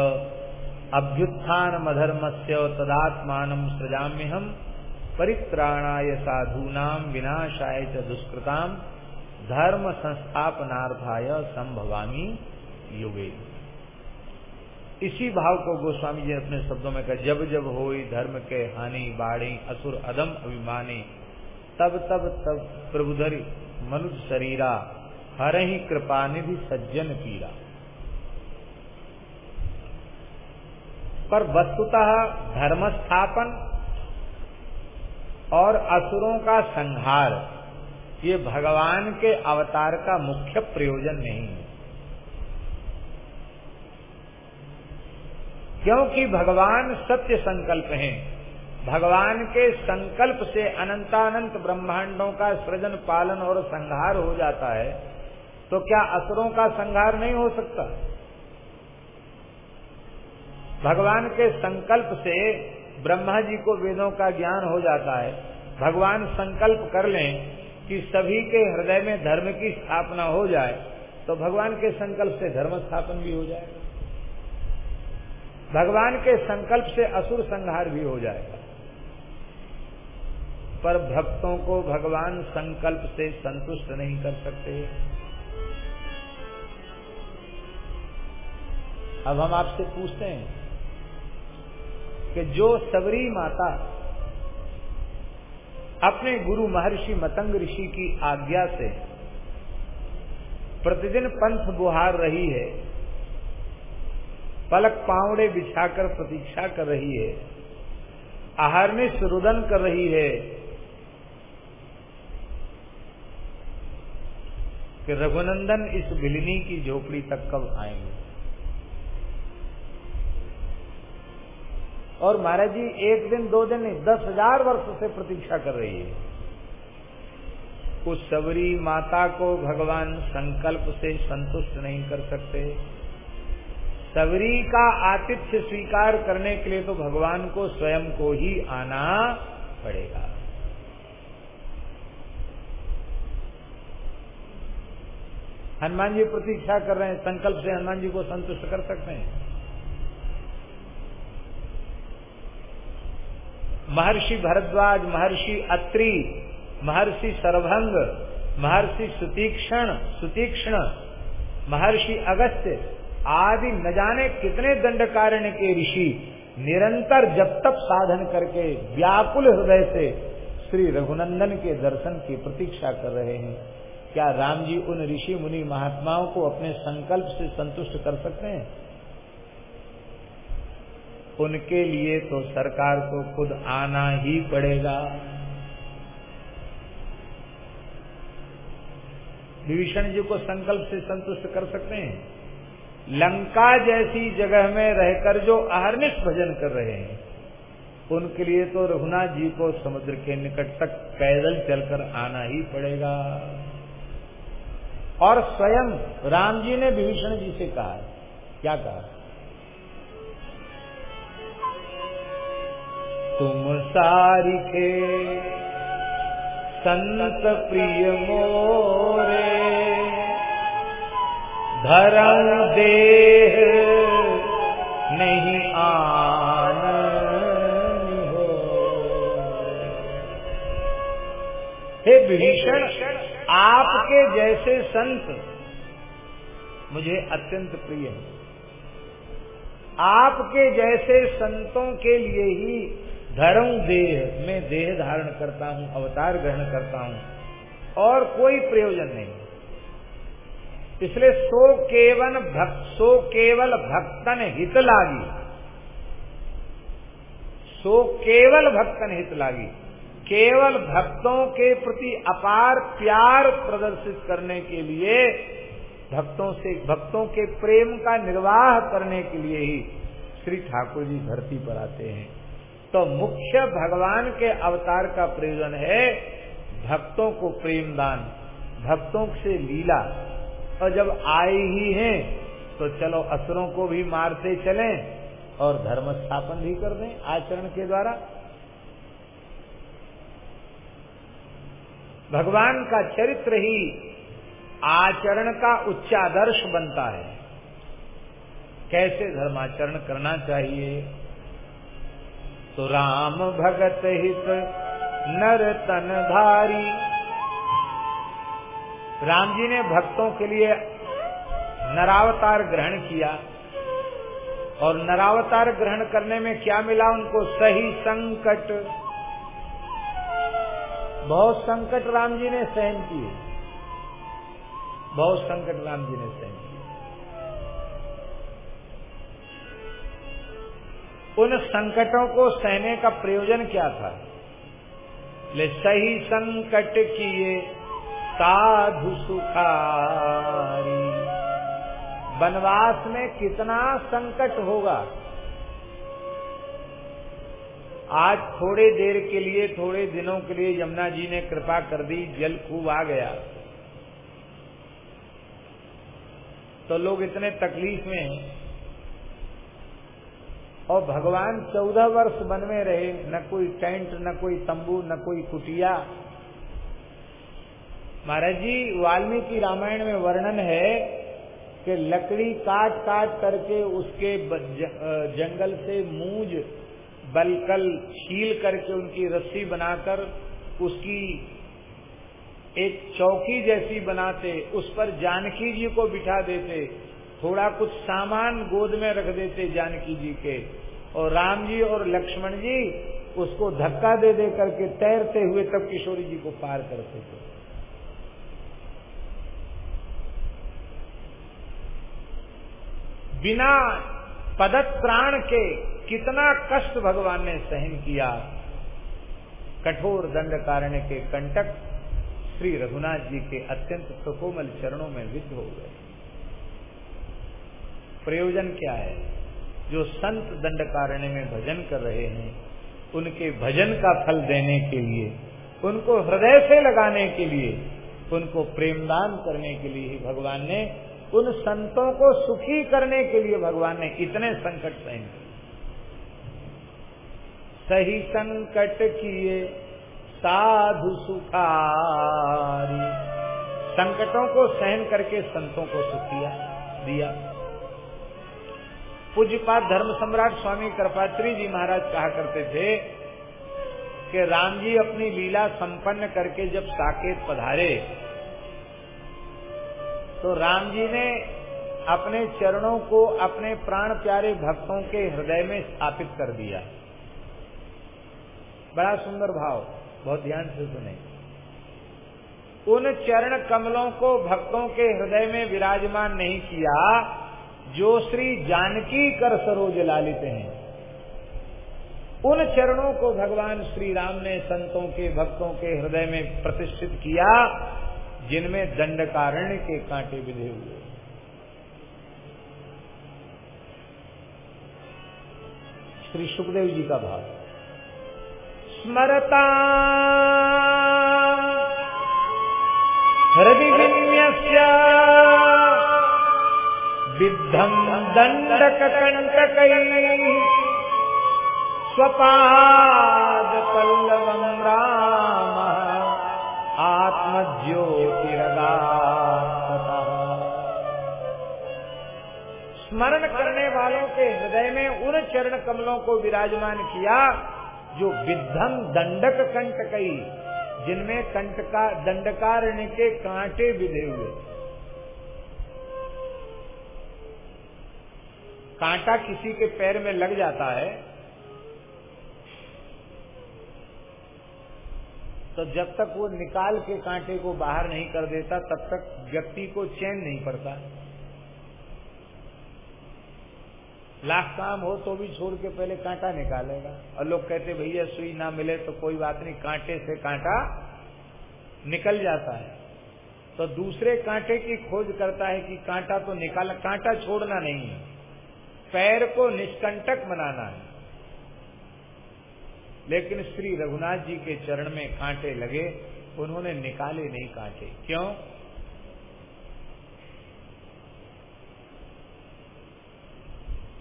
अभ्युत्थान अधर्मस्य तदात्मान सृजाम्य हम परित्राणाय साधूनाम विनाशाय च दुष्कृताम धर्म संस्थापनार्थाय संभवामी युगे। इसी भाव को गोस्वामी जी अपने शब्दों में कहा, जब जब हो धर्म के हानि, बाढ़ी, असुर अदम अभिमानी, तब तब तब प्रभुधरी मनुष्य शरीरा, हर ही कृपा निधि सज्जन पीरा। पर वस्तुतः धर्म स्थापन और असुरों का संहार। ये भगवान के अवतार का मुख्य प्रयोजन नहीं है। क्योंकि भगवान सत्य संकल्प हैं। भगवान के संकल्प से अनंतानंत ब्रह्मांडों का सृजन, पालन और संहार हो जाता है तो क्या असुरों का संहार नहीं हो सकता? भगवान के संकल्प से ब्रह्मा जी को वेदों का ज्ञान हो जाता है, भगवान संकल्प कर लें कि सभी के हृदय में धर्म की स्थापना हो जाए तो भगवान के संकल्प से धर्म स्थापन भी हो जाएगा भगवान के संकल्प से असुर संहार भी हो जाएगा पर भक्तों को भगवान संकल्प से संतुष्ट नहीं कर सकते। अब हम आपसे पूछते हैं कि जो सबरी माता अपने गुरु महर्षि मतंग ऋषि की आज्ञा से प्रतिदिन पंथ बुहार रही है, पलक पावड़े बिछाकर प्रतीक्षा कर रही है, आहार में रुदन कर रही है, कि रघुनंदन इस बिलनी की झोपड़ी तक कब आएँगे? और महाराज जी, एक दिन, दो दिन नहीं, दस हज़ार वर्ष से प्रतीक्षा कर रही है। उस सबरी माता को भगवान संकल्प से संतुष्ट नहीं कर सकते। सबरी का आतिथ्य स्वीकार करने के लिए तो भगवान को स्वयं को ही आना पड़ेगा। हनुमान जी प्रतीक्षा कर रहे हैं, संकल्प से हनुमान जी को संतुष्ट कर सकते हैं। महर्षि भरद्वाज, महर्षि अत्रि, महर्षि सर्वभंग, महर्षि सुतीक्षण सुतीक्षण, महर्षि अगस्त्य आदि न जाने कितने दंडकारण्य के ऋषि निरंतर जब तक साधन करके व्याकुल हृदय से श्री रघुनंदन के दर्शन की प्रतीक्षा कर रहे हैं। क्या राम जी उन ऋषि मुनि महात्माओं को अपने संकल्प से संतुष्ट कर सकते हैं? उनके लिए तो सरकार को खुद आना ही पड़ेगा। विभीषण जी को संकल्प से संतुष्ट कर सकते हैं। लंका जैसी जगह में रहकर जो अहरनिश भजन कर रहे हैं, उनके लिए तो रघुनाथ जी को समुद्र के निकट तक पैदल चलकर आना ही पड़ेगा। और स्वयं राम जी ने विभीषण जी से कहा, क्या कहा? तुम सारिखे। संत प्रिय मोरे धर्म देह नहीं आन हो हे विभीषण, आपके जैसे संत मुझे अत्यंत प्रिय है। आपके जैसे संतों के लिए ही धर्म देह में देह धारण करता हूँ, अवतार ग्रहण करता हूँ, और कोई प्रयोजन नहीं। इसलिए सो केवल भक्त, सो केवल भक्तन हित लागी। सो केवल भक्तन हित लागी। केवल भक्तों के प्रति अपार प्यार प्रदर्शित करने के लिए, भक्तों से, भक्तों के प्रेम का निर्वाह करने के लिए ही श्री ठाकुर जी धरती पर आते हैं। तो मुख्य भगवान के अवतार का प्रयोजन है भक्तों को प्रेम दान, भक्तों से लीला। और जब आए ही हैं तो चलो असुरों को भी मारते चलें और धर्म स्थापन भी कर दें आचरण के द्वारा। भगवान का चरित्र ही आचरण का उच्चादर्श बनता है। कैसे धर्माचरण करना चाहिए? तो राम भगत हित नर तन धारी राम जी ने भक्तों के लिए नरावतार ग्रहण किया और नरावतार ग्रहण करने में क्या मिला उनको? सही संकट। बहुत संकट राम जी ने सहन किए। बहुत संकट राम जी ने सहन किए। उन संकटों को सहने का प्रयोजन क्या था? ले सही संकट किए साधु सुखारी। वनवास में कितना संकट होगा? आज थोड़े देर के लिए, थोड़े दिनों के लिए यमुना जी ने कृपा कर दी, जल खूब आ गया। तो लोग इतने तकलीफ़ में हैं। और भगवान चौदह वर्ष वन में रहे, न कोई टेंट, न कोई तंबू, न कोई कुटिया। महाराज जी, वाल्मीकि रामायण में वर्णन है कि लकड़ी काट काट करके उसके जंगल से मूज, बलकल छील करके उनकी रस्सी बनाकर उसकी एक चौकी जैसी बनाते, उस पर जानकी जी को बिठा देते। थोड़ा कुछ सामान गोद में रख देते जानकी जी के। और राम जी और लक्ष्मण जी उसको धक्का दे दे करके तैरते हुए तब किशोरी जी को पार करते थे। बिना पदक प्राण के कितना कष्ट भगवान ने सहन किया। कठोर दंड कारण के कंटक श्री रघुनाथ जी के अत्यंत सुकोमल चरणों में विद्ध हो गए। प्रयोजन क्या है? जो संत दंड कारण्य में भजन कर रहे हैं, उनके भजन का फल देने के लिए, उनको हृदय से लगाने के लिए, उनको प्रेमदान करने के लिए ही भगवान ने उन संतों को सुखी करने के लिए भगवान ने इतने संकट सहन सही संकट किए साधु सुखारी। संकटों को सहन करके संतों को सुखिया दिया। पूज्यपात धर्म सम्राट स्वामी कृपात्री जी महाराज कहा करते थे कि राम जी अपनी लीला संपन्न करके जब साकेत पधारे तो राम जी ने अपने चरणों को अपने प्राण प्यारे भक्तों के हृदय में स्थापित कर दिया। बड़ा सुंदर भाव, बहुत ध्यान से सुने। उन चरण कमलों को भक्तों के हृदय में विराजमान नहीं किया जो श्री जानकी कर सरोज लालित हैं। उन चरणों को भगवान श्री राम ने संतों के, भक्तों के हृदय में प्रतिष्ठित किया, जिनमें दंडकारण्य के कांटे विधे हुए श्री सुखदेव जी का भाव। स्मरता हृदय विद्धम् दण्डककण्टकैः स्वपादपल्लवम् रामः आत्मज्योतिरगात्मतः स्मरण करने वालों के हृदय में उन चरण कमलों को विराजमान किया जो विद्धम दंडक कंट कई जिनमें कंटका दंडकारण्य के कांटे विधे हुए। कांटा किसी के पैर में लग जाता है तो जब तक वो निकाल के कांटे को बाहर नहीं कर देता, तब तक व्यक्ति को चैन नहीं पड़ता। लाख काम हो तो भी छोड़ के पहले कांटा निकालेगा। और लोग कहते भैया, सुई ना मिले तो कोई बात नहीं। कांटे से कांटा निकल जाता है। तो दूसरे कांटे की खोज करता है कि कांटा तो निकाल, कांटा छोड़ना नहीं है। पैर को निष्कंटक बनाना है। लेकिन श्री रघुनाथ जी के चरण में कांटे लगे, उन्होंने निकाले नहीं कांटे। क्यों?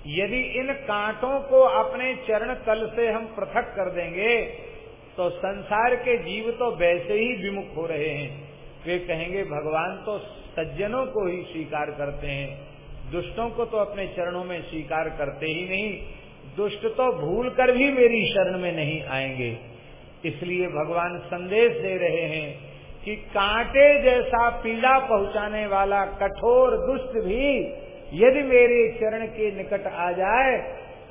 यदि इन कांटों को अपने चरण तल से हम पृथक कर देंगे तो संसार के जीव तो वैसे ही विमुख हो रहे हैं। वे कहेंगे, भगवान तो सज्जनों को ही स्वीकार करते हैं। दुष्टों को तो अपने चरणों में स्वीकार करते ही नहीं, दुष्ट तो भूल कर भी मेरी शरण में नहीं आएँगे। इसलिए भगवान संदेश दे रहे हैं कि कांटे जैसा पीड़ा पहुँचाने वाला कठोर दुष्ट भी यदि मेरे चरण के निकट आ जाए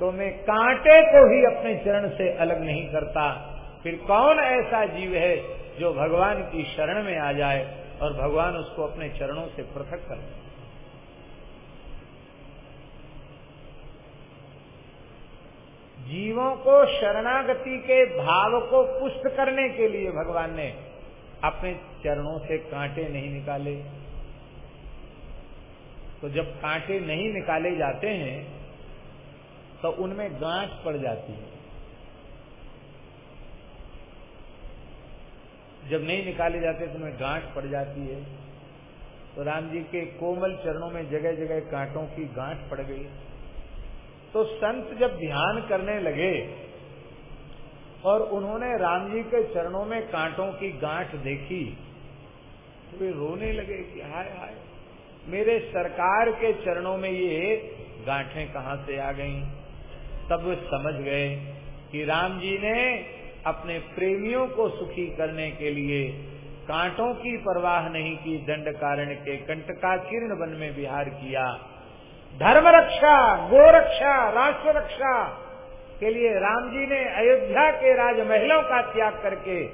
तो मैं कांटे को ही अपने चरण से अलग नहीं करता। फिर कौन ऐसा जीव है जो भगवान की शरण में आ जाए और भगवान उसको अपने चरणों से पृथक कर जीवों को शरणागति के भाव को पुष्ट करने के लिए भगवान ने अपने चरणों से कांटे नहीं निकाले। तो जब कांटे नहीं निकाले जाते हैं तो उनमें गांठ पड़ जाती है। जब नहीं निकाले जाते तो उनमें गांठ पड़ जाती है। तो राम जी के कोमल चरणों में जगह जगह कांटों की गांठ पड़ गई। तो संत जब ध्यान करने लगे और उन्होंने राम जी के चरणों में कांटों की गांठ देखी तो वे रोने लगे कि हाय हाय, मेरे सरकार के चरणों में ये गांठें कहाँ से आ गईं? तब वे समझ गए कि राम जी ने अपने प्रेमियों को सुखी करने के लिए कांटों की परवाह नहीं की दंड कारण के कंटकाकीर्ण वन में विहार किया धर्म रक्षा गोरक्षा राष्ट्र रक्षा के लिए राम जी ने अयोध्या के राज राजमहलों का त्याग करके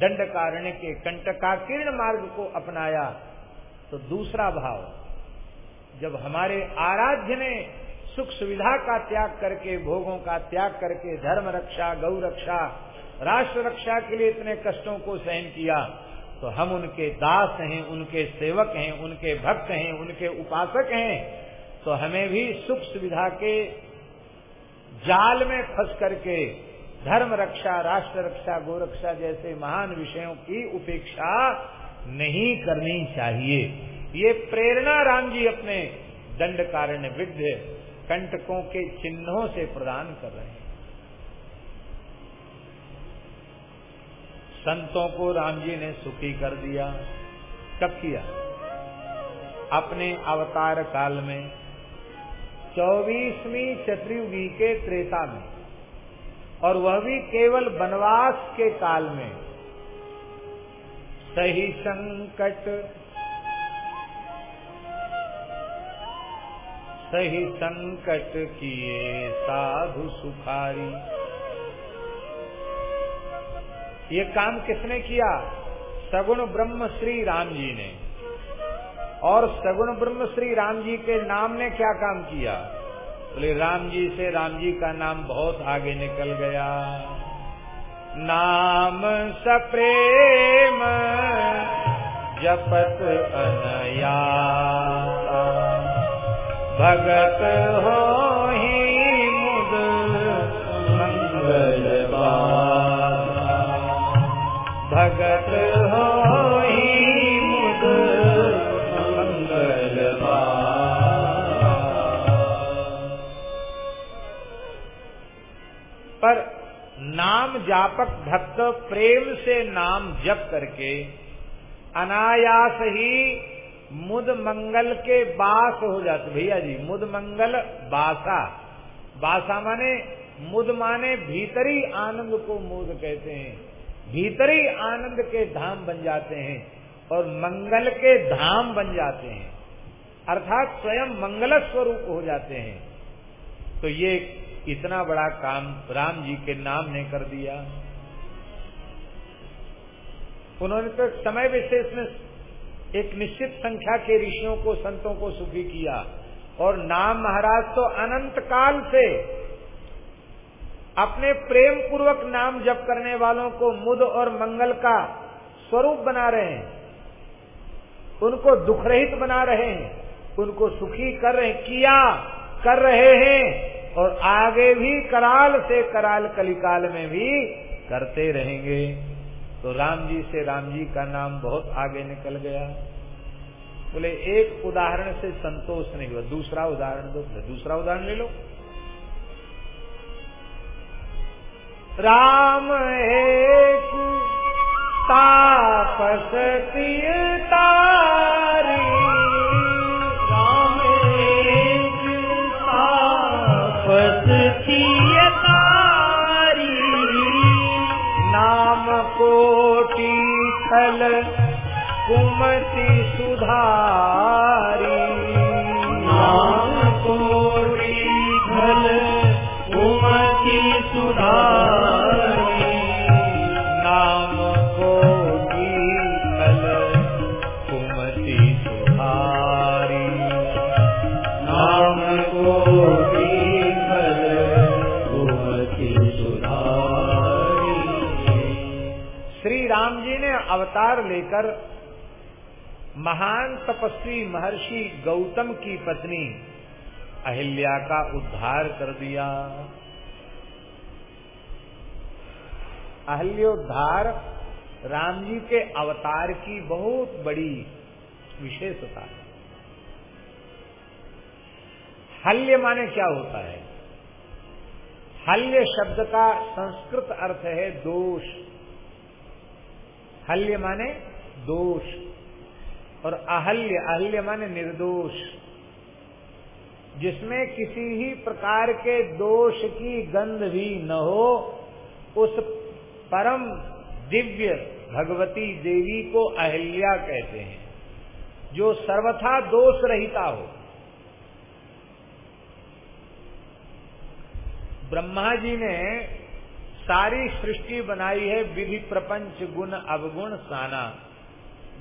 दंड कारण के कंटकाकीर्ण मार्ग को अपनाया। तो दूसरा भाव, जब हमारे आराध्य ने सुख सुविधा का त्याग करके, भोगों का त्याग करके धर्म रक्षा गौ रक्षा राष्ट्र रक्षा के लिए इतने कष्टों को सहन किया तो हम उनके दास हैं, उनके सेवक हैं, उनके भक्त हैं, उनके उपासक हैं। तो हमें भी सुख सुविधा के जाल में फंस करके धर्म रक्षा, राष्ट्र रक्षा गोरक्षा जैसे महान विषयों की उपेक्षा नहीं करनी चाहिए। ये प्रेरणा राम जी अपने दंड कारण विद्य कंटकों के चिन्हों से प्रदान कर रहे हैं। संतों को राम जी ने सुखी कर दिया कब किया? अपने अवतार काल में चौबीसवीं चतुर्युगी के त्रेता में। और वह भी केवल वनवास के काल में। सही संकट। सही संकट किए साधु सुखारी। ये काम किसने किया? सगुण ब्रह्म श्री राम जी ने। और सगुण ब्रह्म श्री राम जी के नाम ने क्या काम किया? बोले, राम जी से राम जी का नाम बहुत आगे निकल गया। नाम सप्रेम जपत अनया। भगत हो ही नाम जापक भक्त प्रेम से नाम जप करके अनायास ही मुद मंगल के बास हो जाते। भैया जी, मुद मंगल बासा। बासा माने मुद माने भीतरी आनंद को मुद कहते हैं। भीतरी आनंद के धाम बन जाते हैं और मंगल के धाम बन जाते हैं। अर्थात स्वयं मंगल स्वरूप हो जाते हैं। तो ये इतना बड़ा काम राम जी के नाम ने कर दिया। उन्होंने तो समय विशेष में एक निश्चित संख्या के ऋषियों को, संतों को सुखी किया। और नाम महाराज तो अनंत काल से अपने प्रेम पूर्वक नाम जप करने वालों को मुद और मंगल का स्वरूप बना रहे हैं। उनको दुख रहित बना रहे हैं। उनको सुखी कर रहे किया कर रहे हैं। और आगे भी कराल से कराल कलिकाल में भी करते रहेंगे। तो राम जी से राम जी का नाम बहुत आगे निकल गया। बोले, एक उदाहरण से संतोष नहीं हुआ। दूसरा उदाहरण दो दूसरा उदाहरण ले लो। राम एक तापस तारी कुमति सुधारी। नाम कोटि फल कुमति सुधारी। नाम कोटि फल कुमति सुधारी। नाम कोटि फल कुमति सुधारी। श्री राम जी ने अवतार लेकर महान तपस्वी महर्षि गौतम की पत्नी अहिल्या का उद्धार कर दिया। अहल्योद्धार राम जी के अवतार की बहुत बड़ी विशेषता है। हल्य माने क्या होता है? हल्य शब्द का संस्कृत अर्थ है दोष। हल्य माने दोष। और अहल्य अहल्य माने निर्दोष। जिसमें किसी ही प्रकार के दोष की गंध भी न हो, उस परम दिव्य भगवती देवी को अहल्या कहते हैं, जो सर्वथा दोष रहिता हो। ब्रह्मा जी ने सारी सृष्टि बनाई है विधि प्रपंच गुण अवगुण साना।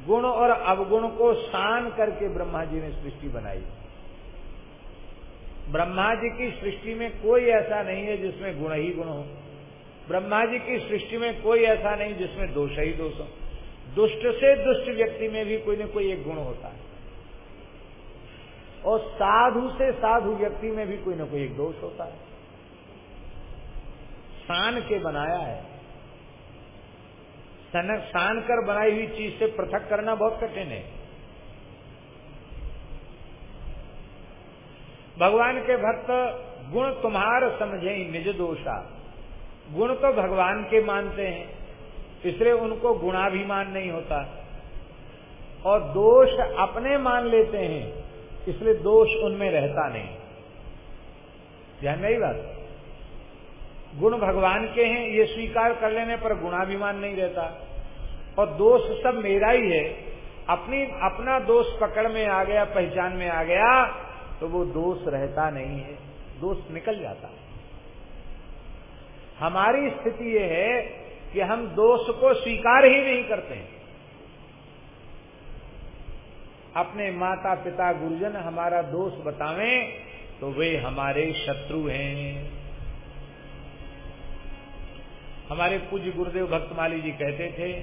गुण और अवगुण को शान करके ब्रह्मा जी ने सृष्टि बनाई। ब्रह्मा जी की सृष्टि में कोई ऐसा नहीं है जिसमें गुण ही गुण हो। ब्रह्मा जी की सृष्टि में कोई ऐसा नहीं जिसमें दोष ही दोष हो। दुष्ट से दुष्ट व्यक्ति में भी कोई न कोई एक गुण होता है। और साधु से साधु व्यक्ति में भी कोई न कोई एक दोष होता है। शान के बनाया है। सान कर बनाई हुई चीज़ से पृथक करना बहुत कठिन है। भगवान के भक्त गुण तुम्हार समझे, निज दोषा। गुण तो भगवान के मानते हैं, इसलिए उनको गुणाभिमान नहीं होता। और दोष अपने मान लेते हैं, इसलिए दोष उनमें रहता नहीं। ध्यान नहीं बात? गुण भगवान के हैं, ये स्वीकार कर लेने पर गुणाभिमान नहीं रहता। और दोष सब मेरा ही है। अपनी, अपना दोष पकड़ में आ गया, पहचान में आ गया तो वो दोष रहता नहीं है। दोष निकल जाता है। हमारी स्थिति ये है कि हम दोष को स्वीकार ही नहीं करते हैं। अपने माता पिता गुरुजन हमारा दोष बतावें तो वे हमारे शत्रु हैं। हमारे पूज्य गुरुदेव भक्तमाली जी कहते थे,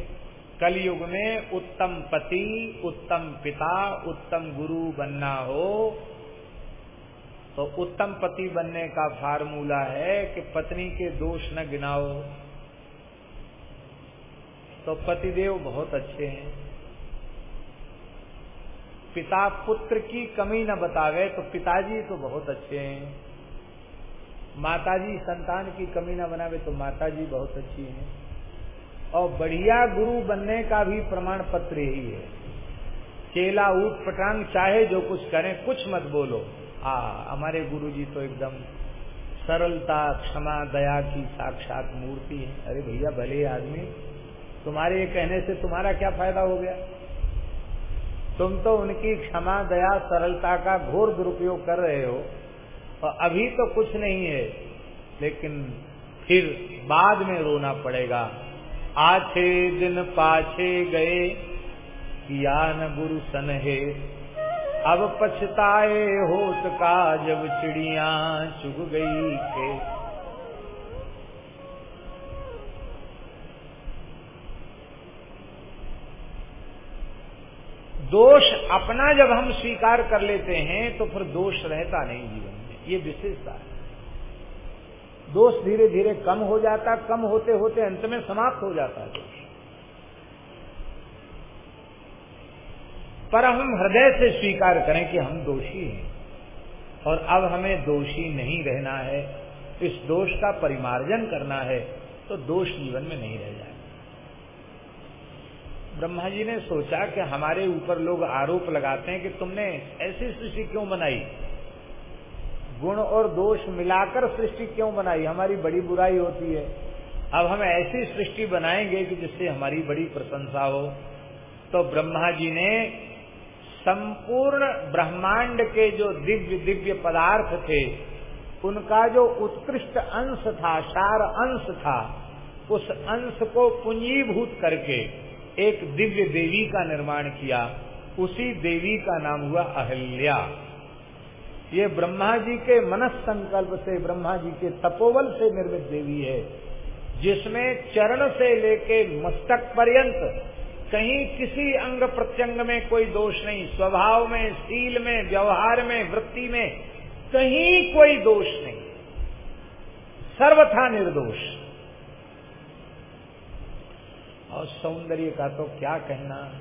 कलयुग में उत्तम पति, उत्तम पिता, उत्तम गुरु बनना हो। तो उत्तम पति बनने का फार्मूला है कि पत्नी के दोष न गिनाओ। तो पतिदेव बहुत अच्छे हैं। पिता पुत्र की कमी न बतावे तो पिताजी तो बहुत अच्छे हैं। माताजी संतान की कमी न बनावे तो माताजी बहुत अच्छी हैं। और बढ़िया गुरु बनने का भी प्रमाण पत्र यही है। चेला ऊट, पटांग, चाहे जो कुछ करें, कुछ मत बोलो। आ, हमारे गुरु जी तो एकदम सरलता, क्षमा, दया की साक्षात मूर्ति है। अरे भैया, भले आदमी, तुम्हारे ये कहने से तुम्हारा क्या फ़ायदा हो गया? तुम तो उनकी क्षमा, दया, सरलता का घोर दुरुपयोग कर रहे हो। और अभी तो कुछ नहीं है, लेकिन फिर बाद में रोना पड़ेगा। आछे दिन पाछे गए किया न गुरु सन है अब पछताए होत का जब चिड़िया चुग गई थे दोष अपना जब हम स्वीकार कर लेते हैं तो फिर दोष रहता नहीं जीवन। ये विशेषता है। दोष धीरे धीरे कम हो जाता, कम होते होते अंत में समाप्त हो जाता है दोष। पर हम हृदय से स्वीकार करें कि हम दोषी हैं और अब हमें दोषी नहीं रहना है, इस दोष का परिमार्जन करना है तो दोष जीवन में नहीं रह जाए ब्रह्मा जी ने सोचा कि हमारे ऊपर लोग आरोप लगाते हैं कि तुमने ऐसी सृष्टि क्यों बनाई? गुण और दोष मिलाकर सृष्टि क्यों बनाई? हमारी बड़ी बुराई होती है। अब हम ऐसी सृष्टि बनाएँगे कि जिससे हमारी बड़ी प्रशंसा हो। तो ब्रह्मा जी ने संपूर्ण ब्रह्मांड के जो दिव्य दिव्य पदार्थ थे, उनका जो उत्कृष्ट अंश था, सार अंश था, उस अंश को पुंजीभूत करके एक दिव्य देवी का निर्माण किया। उसी देवी का नाम हुआ अहल्या। ये ब्रह्मा जी के मनस संकल्प से ब्रह्मा जी के तपोवल से निर्मित देवी है, जिसमें चरण से लेके मस्तक पर्यंत कहीं किसी अंग प्रत्यंग में कोई दोष नहीं, स्वभाव में, शील में, व्यवहार में, वृत्ति में कहीं कोई दोष नहीं। सर्वथा निर्दोष। और सौंदर्य का तो क्या कहना?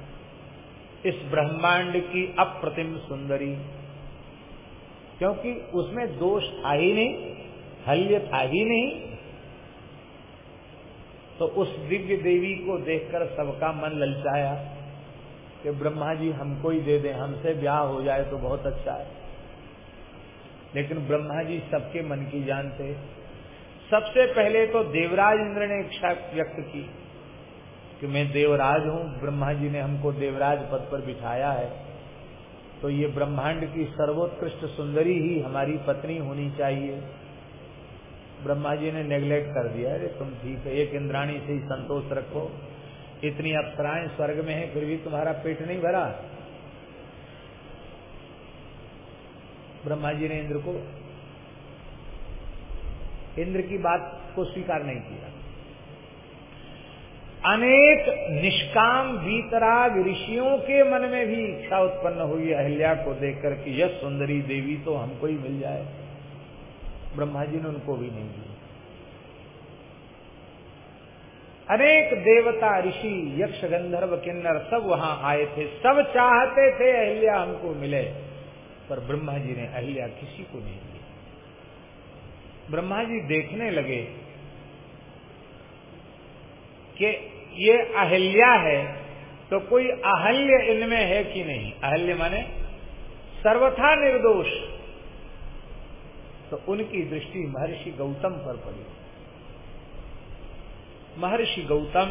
इस ब्रह्मांड की अप्रतिम सुंदरी क्योंकि उसमें दोष था ही नहीं, हल्य था ही नहीं। तो उस दिव्य देवी को देखकर सबका मन ललचाया कि ब्रह्मा जी हमको ही दे दें, हमसे ब्याह हो जाए तो बहुत अच्छा है। लेकिन ब्रह्मा जी सबके मन की जानते सबसे पहले तो देवराज इंद्र ने इच्छा व्यक्त की कि मैं देवराज हूँ, ब्रह्मा जी ने हमको देवराज पद पर बिठाया है। तो ये ब्रह्मांड की सर्वोत्कृष्ट सुंदरी ही हमारी पत्नी होनी चाहिए। ब्रह्मा जी ने नेग्लेक्ट कर दिया, अरे तुम ठीक है, एक इंद्राणी से ही संतोष रखो। इतनी अप्सराएँ स्वर्ग में है, फिर भी तुम्हारा पेट नहीं भरा। ब्रह्मा जी ने इंद्र को, इंद्र की बात को स्वीकार नहीं किया। अनेक निष्काम वीतराग ऋषियों के मन में भी इच्छा उत्पन्न हुई अहिल्या को देखकर कि यह सुंदरी देवी तो हमको ही मिल जाए। ब्रह्मा जी ने उनको भी नहीं दी अनेक देवता, ऋषि, यक्ष, गंधर्व, किन्नर सब वहाँ आए थे। सब चाहते थे अहिल्या हमको मिले, पर ब्रह्मा जी ने अहिल्या किसी को नहीं दी ब्रह्मा जी देखने लगे कि ये अहल्या है तो कोई अहल्य इनमें है कि नहीं? अहल्य माने सर्वथा निर्दोष। तो उनकी दृष्टि महर्षि गौतम पर पड़ी। महर्षि गौतम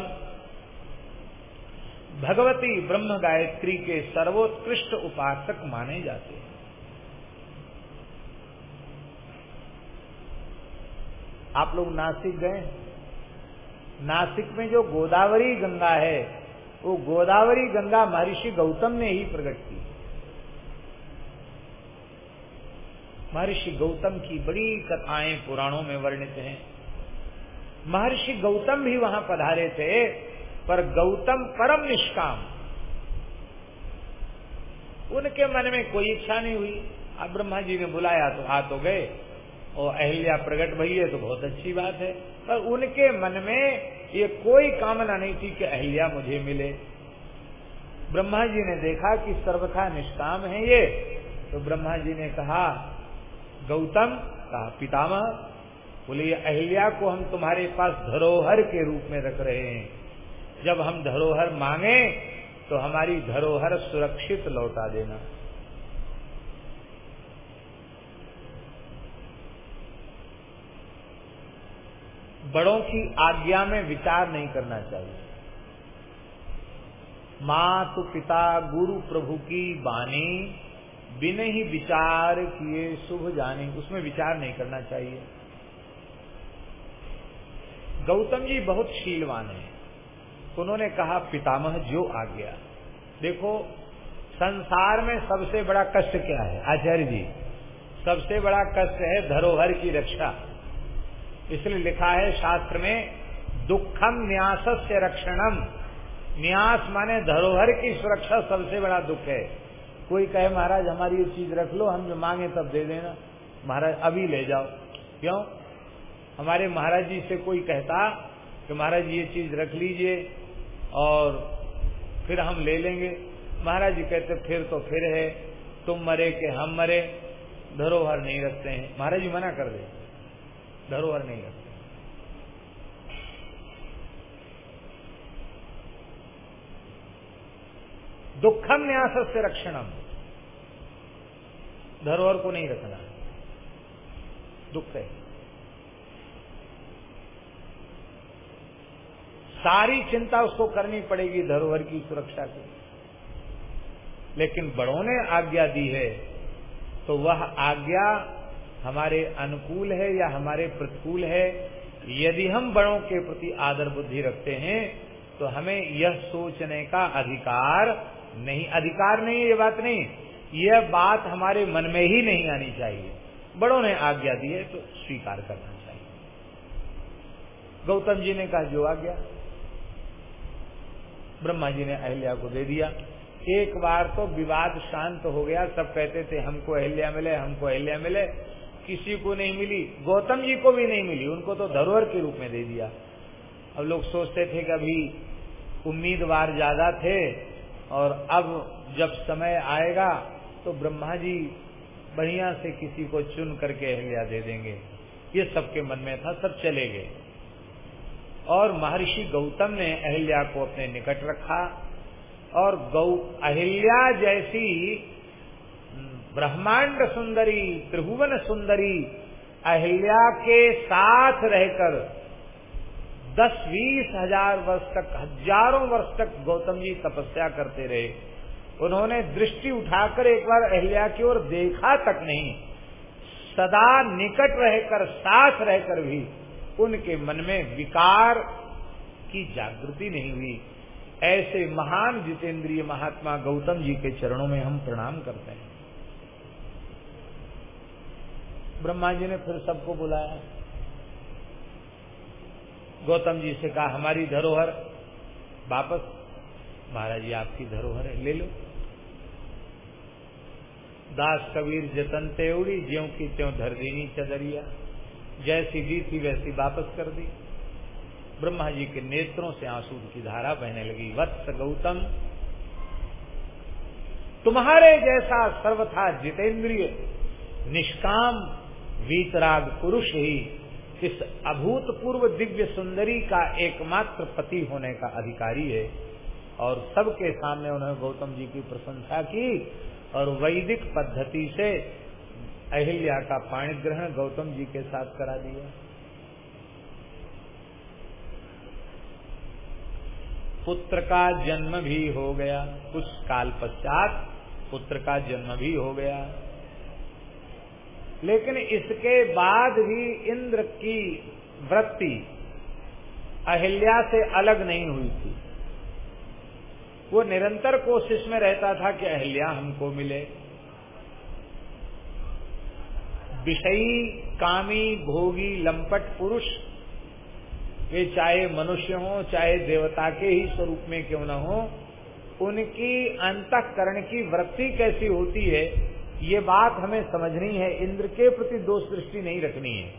भगवती ब्रह्म गायत्री के सर्वोत्कृष्ट उपासक माने जाते हैं। आप लोग नासिक गए? नासिक में जो गोदावरी गंगा है, वो गोदावरी गंगा महर्षि गौतम ने ही प्रकट की। महर्षि गौतम की बड़ी कथाएँ पुराणों में वर्णित हैं। महर्षि गौतम भी वहाँ पधारे थे, पर गौतम परम निष्काम। उनके मन में कोई इच्छा नहीं हुई। अब ब्रह्मा जी ने बुलाया तो आ तो गए। और अहिल्या प्रकट भई है तो बहुत अच्छी बात है। पर उनके मन में ये कोई कामना नहीं थी कि अहिल्या मुझे मिले। ब्रह्मा जी ने देखा कि सर्वथा निष्काम है ये। तो ब्रह्मा जी ने कहा, गौतम, कहा, पितामह बोले अहिल्या को हम तुम्हारे पास धरोहर के रूप में रख रहे हैं। जब हम धरोहर मांगे तो हमारी धरोहर सुरक्षित लौटा देना। बड़ों की आज्ञा में विचार नहीं करना चाहिए। मातु पिता गुरु प्रभु की बानी बिन ही विचार किए शुभ जाने, उसमें विचार नहीं करना चाहिए। गौतम जी बहुत शीलवान है। उन्होंने कहा, पितामह, जो आ गया देखो, संसार में सबसे बड़ा कष्ट क्या है? आचार्य जी, सबसे बड़ा कष्ट है धरोहर की रक्षा। इसलिए लिखा है शास्त्र में, दुखम न्यास से रक्षणम। न्यास माने धरोहर की सुरक्षा सबसे बड़ा दुख है। कोई कहे, महाराज, हमारी ये चीज़ रख लो, हम जो मांगे तब दे देना। महाराज, अभी ले जाओ। क्यों? हमारे महाराज जी से कोई कहता कि, महाराज, ये चीज़ रख लीजिए और फिर हम ले लेंगे। महाराज जी कहते, फिर तो फिर है, तुम मरे के हम मरे, धरोहर नहीं रखते हैं। महाराज जी मना कर दे। धरोहर नहीं रखते दुखम न्यास से रक्षणम धरोहर को नहीं रखना। दुख है। सारी चिंता उसको करनी पड़ेगी धरोहर की सुरक्षा की लेकिन बड़ों ने आज्ञा दी है तो वह आज्ञा हमारे अनुकूल है या हमारे प्रतिकूल है, यदि हम बड़ों के प्रति आदर बुद्धि रखते हैं तो हमें यह सोचने का अधिकार नहीं। अधिकार नहीं, ये बात नहीं। यह बात हमारे मन में ही नहीं आनी चाहिए। बड़ों ने आज्ञा दी है तो स्वीकार करना चाहिए। गौतम जी ने कहा, जो आज्ञा। ब्रह्मा जी ने अहिल्या को दे दिया। एक बार तो विवाद शांत हो गया। सब कहते थे, हमको अहिल्या मिले, हमको अहिल्या मिले। किसी को नहीं मिली, गौतम जी को भी नहीं मिली, उनको तो धरोहर के रूप में दे दिया। अब लोग सोचते थे कि अभी उम्मीदवार ज़्यादा थे, और अब जब समय आएगा तो ब्रह्मा जी बढ़िया से किसी को चुन करके अहल्या दे देंगे। ये सबके मन में था, सब चले गए। और महर्षि गौतम ने अहिल्या को अपने निकट रखा, और गौ अहिल्या जैसी ब्रह्मांड सुंदरी, त्रिभुवन सुंदरी, अहिल्या के साथ रहकर दस बीस हज़ार वर्ष तक, हज़ारों वर्ष तक गौतम जी तपस्या करते रहे। उन्होंने दृष्टि उठाकर एक बार अहिल्या की ओर देखा तक नहीं, सदा निकट रहकर, साथ रहकर भी उनके मन में विकार की जागृति नहीं हुई। ऐसे महान जितेंद्रिय महात्मा गौतम जी के चरणों में हम प्रणाम करते हैं। ब्रह्मा जी ने फिर सबको बुलाया। गौतम जी से कहा, हमारी धरोहर, वापस, महाराज जी, आपकी धरोहर है, ले लो। दास कबीर, जतन तेउड़ी ज्यो की त्यों धर देनी चदरिया, जैसी दी थी वैसी वापस कर दी। ब्रह्मा जी के नेत्रों से आँसू की धारा बहने लगी। वत्स गौतम, तुम्हारे जैसा सर्वथा जितेंद्रिय, निष्काम वीतराग पुरुष ही इस अभूतपूर्व दिव्य सुंदरी का एकमात्र पति होने का अधिकारी है। और सबके सामने उन्होंने गौतम जी की प्रशंसा की और वैदिक पद्धति से अहिल्या का पाणी ग्रहण गौतम जी के साथ करा दिया। पुत्र का जन्म भी हो गया। कुछ काल पश्चात पुत्र का जन्म भी हो गया। लेकिन इसके बाद भी इंद्र की वृत्ति अहिल्या से अलग नहीं हुई थी। वो निरंतर कोशिश में रहता था कि अहिल्या हमको मिले। विषयी, कामी, भोगी, लंपट पुरुष, वे चाहे मनुष्य हो, चाहे देवता के ही स्वरूप में क्यों न हो, उनकी अंतकरण की वृत्ति कैसी होती है ये बात हमें समझनी है, इंद्र के प्रति दोष दृष्टि नहीं रखनी है।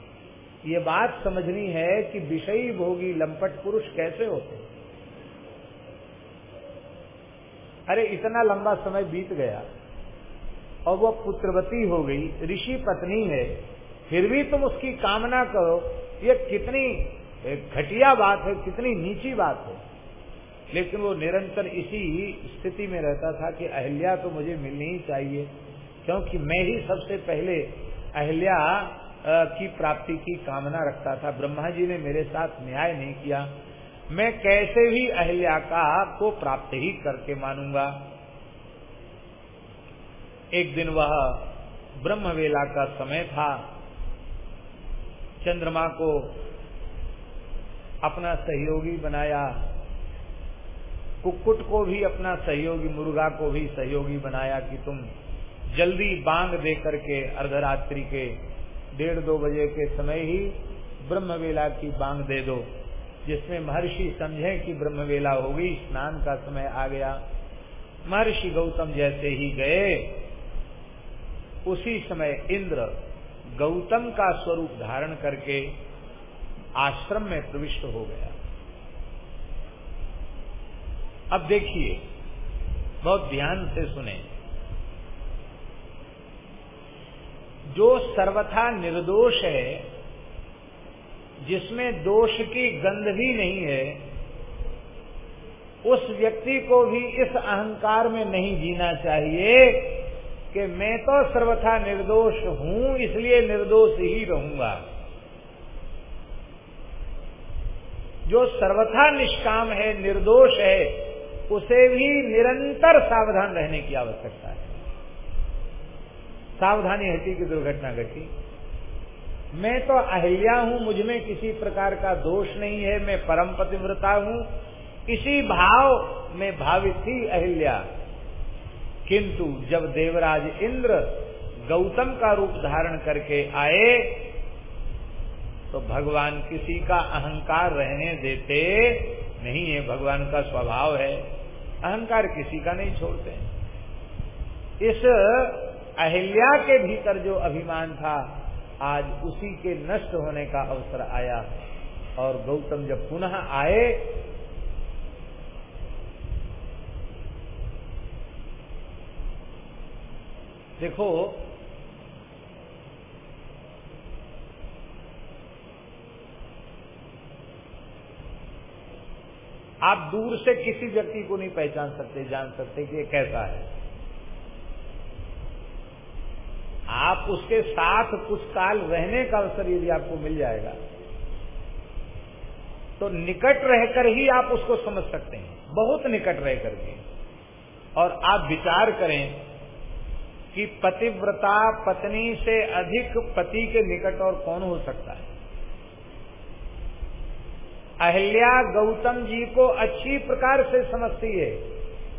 ये बात समझनी है कि विषयी भोगी लंपट पुरुष कैसे होते अरे, इतना लंबा समय बीत गया और वो पुत्रवती हो गई, ऋषि पत्नी है, फिर भी तुम उसकी कामना करो। ये कितनी घटिया बात है, कितनी नीची बात है। लेकिन वो निरंतर इसी स्थिति में रहता था कि अहिल्या तो मुझे मिलनी ही चाहिए। क्योंकि मैं ही सबसे पहले अहल्या की प्राप्ति की कामना रखता था। ब्रह्मा जी ने मेरे साथ न्याय नहीं किया। मैं कैसे भी अहल्या का को प्राप्त ही करके मानूँगा। एक दिन वह ब्रह्म वेला का समय था। चंद्रमा को अपना सहयोगी बनाया। कुक्कुट को भी अपना सहयोगी, मुर्गा को भी सहयोगी बनाया कि तुम जल्दी बांग दे करके अर्धरात्रि के डेढ़ दो बजे के समय ही ब्रह्मवेला की बांग दे दो, जिसमें महर्षि समझे कि ब्रह्मवेला होगी स्नान का समय आ गया। महर्षि गौतम जैसे ही गए, उसी समय इंद्र गौतम का स्वरूप धारण करके आश्रम में प्रविष्ट हो गया। अब देखिए, बहुत ध्यान से सुने। जो सर्वथा निर्दोष है, जिसमें दोष की गंध भी नहीं है, उस व्यक्ति को भी इस अहंकार में नहीं जीना चाहिए कि मैं तो सर्वथा निर्दोष हूँ, इसलिए निर्दोष ही रहूँगा। जो सर्वथा निष्काम है, निर्दोष है, उसे भी निरंतर सावधान रहने की आवश्यकता है। सावधानी हटी की दुर्घटना घटी। मैं तो अहिल्या हूँ मुझमें किसी प्रकार का दोष नहीं है, मैं परम पतिव्रता हूँ। इसी भाव में भावित थी अहिल्या। किंतु जब देवराज इंद्र गौतम का रूप धारण करके आए तो भगवान किसी का अहंकार रहने देते नहीं है। भगवान का स्वभाव है, अहंकार किसी का नहीं छोड़ते। इस अहिल्या के भीतर जो अभिमान था, आज उसी के नष्ट होने का अवसर आया। और गौतम जब पुनः आए, देखो, आप दूर से किसी व्यक्ति को नहीं पहचान सकते, जान सकते कि ये कैसा है। आप उसके साथ कुछ काल रहने का अवसर यदि आपको मिल जाएगा तो निकट रहकर ही आप उसको समझ सकते हैं। बहुत निकट रह करके और आप विचार करें कि पतिव्रता पत्नी से अधिक पति के निकट और कौन हो सकता है? अहल्या गौतम जी को अच्छी प्रकार से समझती है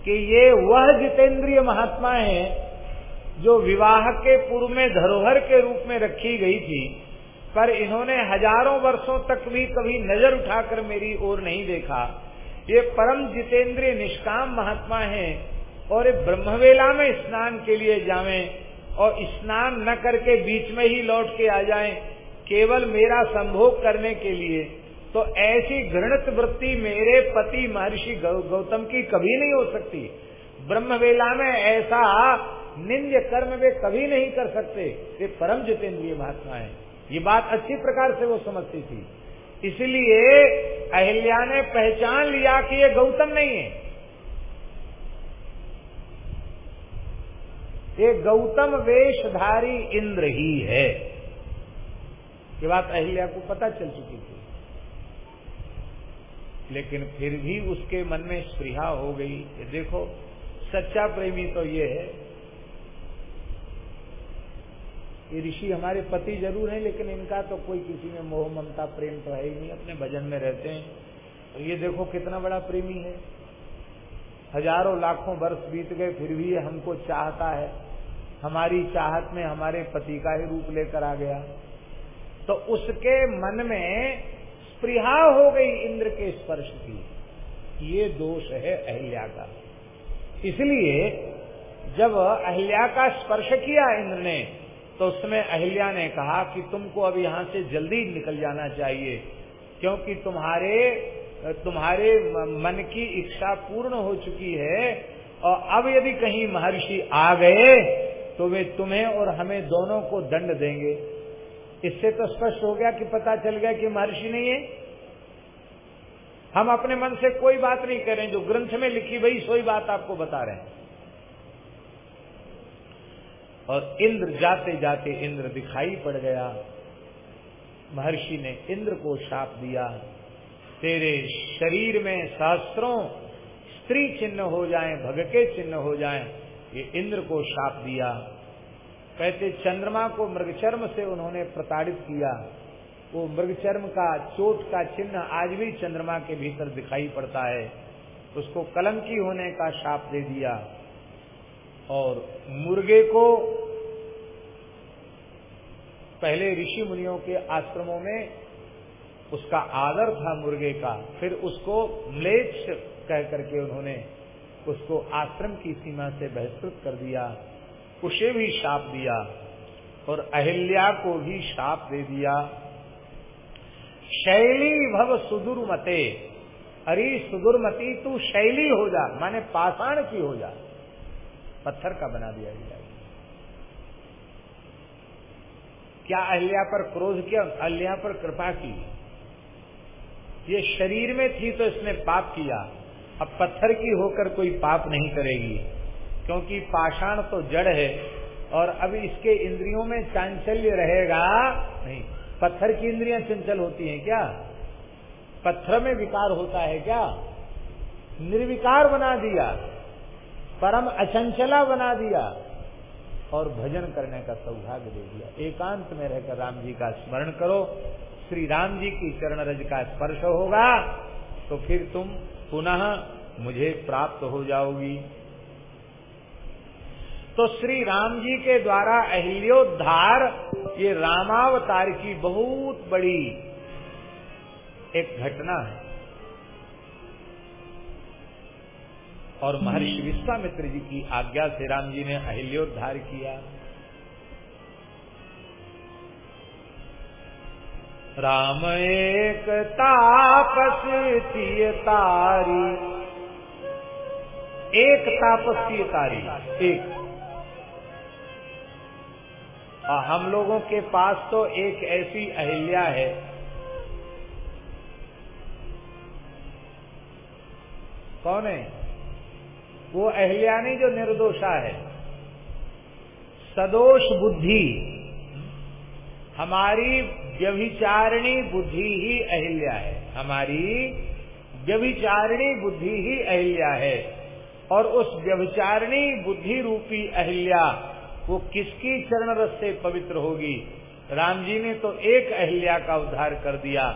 कि ये वह जितेंद्रिय महात्मा है जो विवाह के पूर्व में धरोहर के रूप में रखी गई थी, पर इन्होंने हज़ारों वर्षों तक भी कभी नज़र उठाकर मेरी ओर नहीं देखा। ये परम जितेंद्रिय निष्काम महात्मा हैं और ब्रह्मवेला में स्नान के लिए जावें और स्नान न करके बीच में ही लौट के आ जाएँ, केवल मेरा संभोग करने के लिए। तो ऐसी घृणित वृत्ति मेरे पति महर्षि गौतम की कभी नहीं हो सकती। ब्रह्मवेला में ऐसा निंद्य कर्म वे कभी नहीं कर सकते। वे परम जितेंद्रिय महात्मा है। ये बात अच्छी प्रकार से वो समझती थी। इसलिए अहिल्या ने पहचान लिया कि ये गौतम नहीं है। ये गौतम वेशधारी इंद्र ही है। ये बात अहिल्या को पता चल चुकी थी। लेकिन फिर भी उसके मन में स्प्रिया हो गई। देखो, सच्चा प्रेमी तो ये है ये ऋषि हमारे पति ज़रूर हैं, लेकिन इनका तो कोई किसी में मोह, ममता, प्रेम तो है ही नहीं, अपने भजन में रहते हैं। तो ये देखो कितना बड़ा प्रेमी है। हज़ारों लाखों वर्ष बीत गए, फिर भी ये हमको चाहता है। हमारी चाहत में हमारे पति का ही रूप लेकर आ गया। तो उसके मन में स्प्रिया हो गई इंद्र के स्पर्श की। ये दोष है अहिल्या का। इसलिए जब अहिल्या का स्पर्श किया इंद्र ने तो उसमें अहिल्या ने कहा कि तुमको अब यहाँ से जल्दी निकल जाना चाहिए, क्योंकि तुम्हारे तुम्हारे मन की इच्छा पूर्ण हो चुकी है, और अब यदि कहीं महर्षि आ गए तो वे तुम्हें और हमें दोनों को दंड देंगे। इससे तो स्पष्ट हो गया कि पता चल गया कि महर्षि नहीं है। हम अपने मन से कोई बात नहीं कर, जो ग्रंथ में लिखी वही सोई बात आपको बता रहे हैं। और इंद्र जाते जाते इंद्र दिखाई पड़ गया। महर्षि ने इंद्र को शाप दिया। तेरे शरीर में शास्त्रों स्त्री चिन्ह हो जाएँ भग के चिन्ह हो जाएँ, ये इंद्र को शाप दिया। कहते, चंद्रमा को मृगचर्म से उन्होंने प्रताड़ित किया। वो मृगचर्म का, चोट का चिन्ह आज भी चंद्रमा के भीतर दिखाई पड़ता है। उसको कलंकी होने का शाप दे दिया। और मुर्गे को पहले ऋषि मुनियों के आश्रमों में उसका आदर था मुर्गे का, फिर उसको म्लेच्छ कह करके उन्होंने उसको आश्रम की सीमा से बहिष्कृत कर दिया, उसे भी शाप दिया और अहिल्या को भी शाप दे दिया। शैली भव सुदुर्मते, अरे सुदुर्मती तू शैली हो जा, माने पाषाण की हो जा। पत्थर का बना दिया गया क्या अहल्या पर क्रोध किया? अहल्या पर कृपा की। ये शरीर में थी तो इसने पाप किया। अब पत्थर की होकर कोई पाप नहीं करेगी, क्योंकि पाषाण तो जड़ है और अब इसके इंद्रियों में चांचल्य रहेगा नहीं। पत्थर की इंद्रियाँ चंचल होती हैं क्या? पत्थर में विकार होता है क्या? निर्विकार बना दिया। परम अचंचला बना दिया और भजन करने का सौभाग्य दे दिया। एकांत में रहकर राम जी का स्मरण करो। श्री राम जी की चरण रज का स्पर्श होगा तो फिर तुम पुनः मुझे प्राप्त हो जाओगी। तो श्री राम जी के द्वारा अहिल्योद्धार ये रामावतार की बहुत बड़ी एक घटना है। और महर्षि विश्वामित्र जी की आज्ञा से राम जी ने अहिल्योद्धार किया। राम एक तापस तारी। एक तापसी तारी, एक। और हम लोगों के पास तो एक ऐसी अहिल्या है। कौन है? वो अहिल्या नहीं जो निर्दोषा है। सदोष बुद्धि, हमारी व्यभिचारिणी बुद्धि ही अहिल्या है। हमारी व्यभिचारिणी बुद्धि ही अहिल्या है। और उस व्यभिचारिणी बुद्धि रूपी अहिल्या, वो किसकी चरण रस से पवित्र होगी? राम जी ने तो एक अहिल्या का उद्धार कर दिया,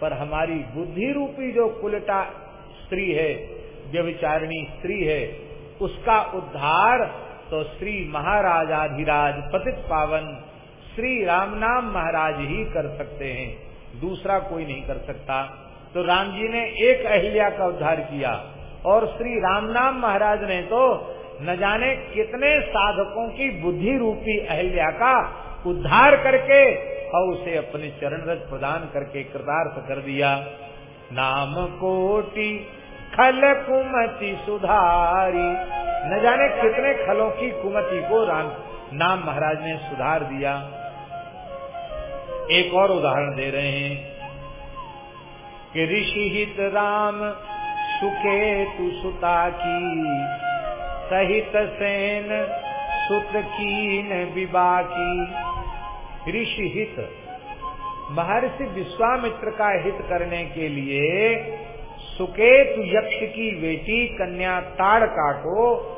पर हमारी बुद्धि रूपी जो कुलटा स्त्री है व्यभिचारिणी स्त्री है, उसका उद्धार तो श्री महाराजाधिराज पतित पावन श्री राम नाम महाराज ही कर सकते हैं। दूसरा कोई नहीं कर सकता। तो राम जी ने एक अहिल्या का उद्धार किया और श्री राम नाम महाराज ने तो न जाने कितने साधकों की बुद्धि रूपी अहिल्या का उद्धार करके और उसे अपने चरण रज प्रदान करके कृतार्थ कर दिया। नाम कोटि खल कुमति सुधारी। न जाने कितने खलों की कुमति को राम, नाम महाराज ने सुधार दिया। एक और उदाहरण दे रहे हैं कि ऋषि हित राम सुखे सुकेतु सुता की सहित सेन सुत कीन विबाकी ऋषि हित, महर्षि विश्वामित्र का हित करने के लिए सुकेतु यक्ष की बेटी कन्या ताड़का को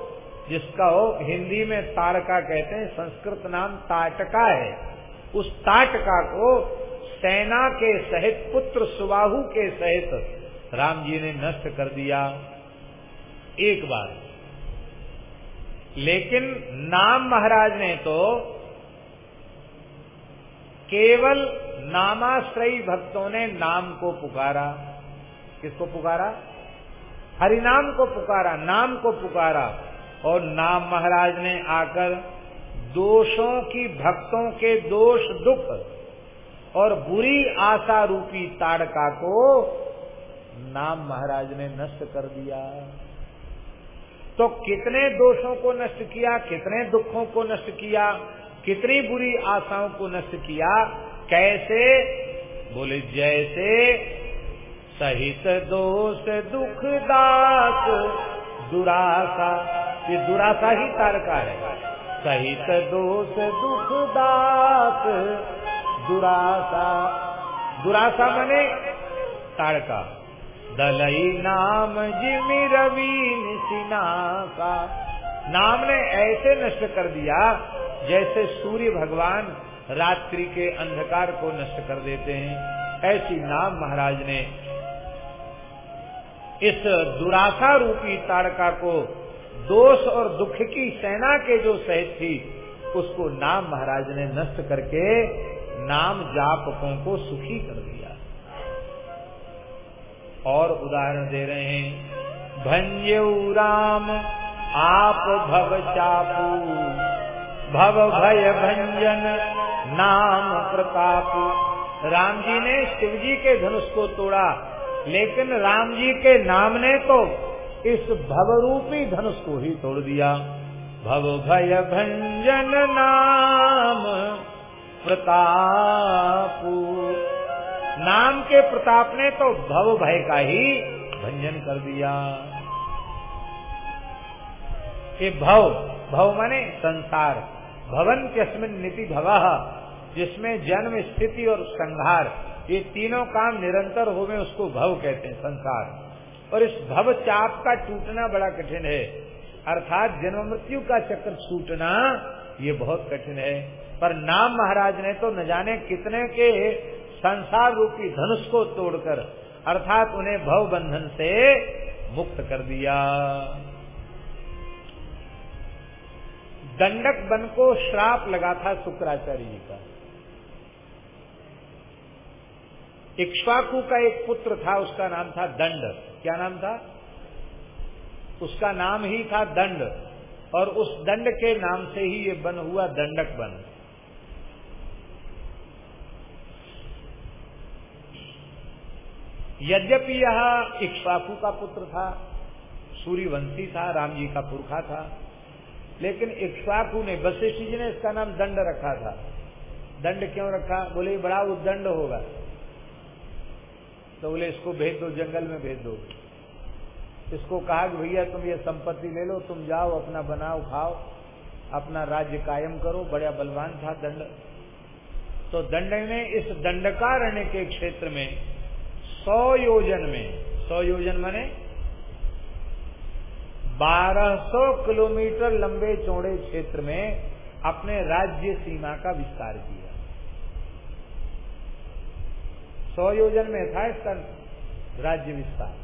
जिसका हो, हिंदी में ताड़का कहते हैं, संस्कृत नाम ताटका है। उस ताटका को सेना के सहित, पुत्र सुबाहु के सहित राम जी ने नष्ट कर दिया। एक बार। लेकिन नाम महाराज ने तो केवल नामाश्रयी भक्तों ने नाम को पुकारा। किसको पुकारा? हरिनाम को पुकारा, नाम को पुकारा। और नाम महाराज ने आकर दोषों की भक्तों के दोष दुख और बुरी आशा रूपी ताड़का को नाम महाराज ने नष्ट कर दिया। तो कितने दोषों को नष्ट किया, कितने दुखों को नष्ट किया, कितनी बुरी आशाओं को नष्ट किया, कैसे? बोले, जैसे सहित दोष, दुख, दास दुरासा ये दुरासा ही तारका है। सहित दोष, दुख, दास दुरासा दुरासा मने तारका। दलई नाम जिमि रवि सिना का नाम ने ऐसे नष्ट कर दिया, जैसे सूर्य भगवान रात्रि के अंधकार को नष्ट कर देते हैं। ऐसी नाम महाराज ने इस दुराशा रूपी तारका को दोष और दुख की सेना के जो सहित थी, उसको नाम महाराज ने नष्ट करके नाम जापकों को सुखी कर दिया। और उदाहरण दे रहे हैं भंजऊ राम, आप भव चापू, भव भय भंजन, नाम प्रताप। राम जी ने शिव जी के धनुष को तोड़ा लेकिन राम जी के नाम ने तो इस भवरूपी धनुष को ही तोड़ दिया। भव भय भंजन नाम प्रताप। नाम के प्रताप ने तो भव भय का ही भंजन कर दिया। ये भव भव माने संसार। भवन के अस्मिन नीति भव, जिसमें जन्म, स्थिति और संहार ये तीनों काम निरंतर होवे उसको भव कहते हैं, संसार। और इस भव चाप का टूटना बड़ा कठिन है। अर्थात जन्म मृत्यु का चक्र छूटना ये बहुत कठिन है। पर नाम महाराज ने तो न जाने कितने के संसार रूपी धनुष को तोड़कर, अर्थात उन्हें भव बंधन से मुक्त कर दिया। दंडक बन को श्राप लगा था शुक्राचार्य जी का। इक्ष्वाकु का एक पुत्र था, उसका नाम था दंड। क्या नाम था? उसका नाम ही था दंड। और उस दंड के नाम से ही ये बन हुआ दंडक बन। यद्यपि यह इक्ष्वाकु का पुत्र था, सूर्यवंशी था, राम जी का पुरखा था, लेकिन इक्ष्वाकु ने, वशिष्ठ जी ने इसका नाम दंड रखा था। दंड क्यों रखा? बोले, बड़ा उद्दंड होगा। तो बोले, इसको भेज दो, जंगल में भेज दो। इसको कहा कि, भैया, तुम ये संपत्ति ले लो, तुम जाओ, अपना बनाओ, खाओ, अपना राज्य कायम करो, बड़ा बलवान था दंड। तो दंड ने इस दंडकारण्य के क्षेत्र में सौ योजन में सौ योजन माने 1200 किलोमीटर लंबे चौड़े क्षेत्र में अपने राज्य सीमा का विस्तार किया। सौ योजन में था इसका राज्य विस्तार।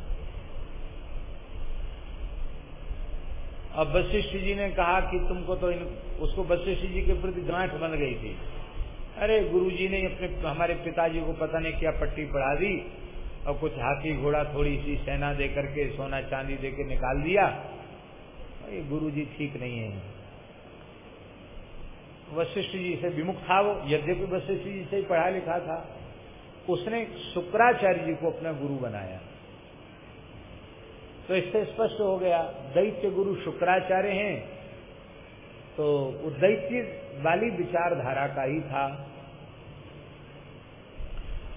अब वशिष्ठ जी ने कहा कि तुमको तो इन, उसको वशिष्ठ जी के प्रति गांठ बन गई थी। अरे गुरु जी ने अपने हमारे पिताजी को पता नहीं क्या पट्टी पढ़ा दी और कुछ हाथी घोड़ा थोड़ी सी सेना दे करके सोना चांदी दे के निकाल दिया। ये गुरु जी ठीक नहीं है। वशिष्ठ जी से विमुख था वो यद्यपि वशिष्ठ जी से ही पढ़ा लिखा था। उसने शुक्राचार्य जी को अपना गुरु बनाया। तो इससे स्पष्ट हो गया, दैत्य गुरु शुक्राचार्य हैं तो वो दैत्य वाली विचारधारा का ही था।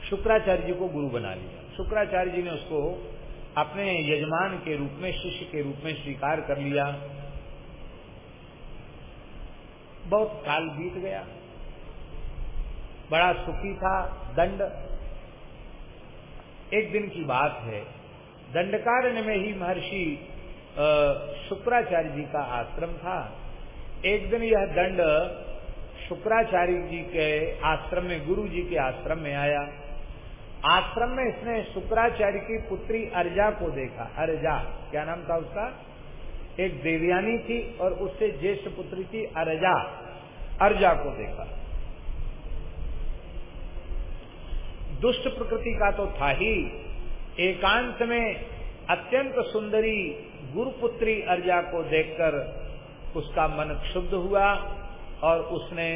शुक्राचार्य जी को गुरु बना लिया। शुक्राचार्य जी ने उसको अपने यजमान के रूप में, शिष्य के रूप में स्वीकार कर लिया। बहुत काल बीत गया। बड़ा सुखी था, दंड एक दिन की बात है। दंडकारण्य में ही महर्षि शुक्राचार्य जी का आश्रम था। एक दिन यह दंड शुक्राचार्य जी के आश्रम में, गुरु जी के आश्रम में आया। आश्रम में इसने शुक्राचार्य की पुत्री अर्जा को देखा। अर्जा, क्या नाम था उसका? एक देवयानी थी और उससे ज्येष्ठ पुत्री थी अर्जा। अर्जा को देखा। दुष्ट प्रकृति का तो था ही। एकांत में अत्यंत सुंदरी गुरुपुत्री अर्जा को देखकर उसका मन क्षुब्ध हुआ और उसने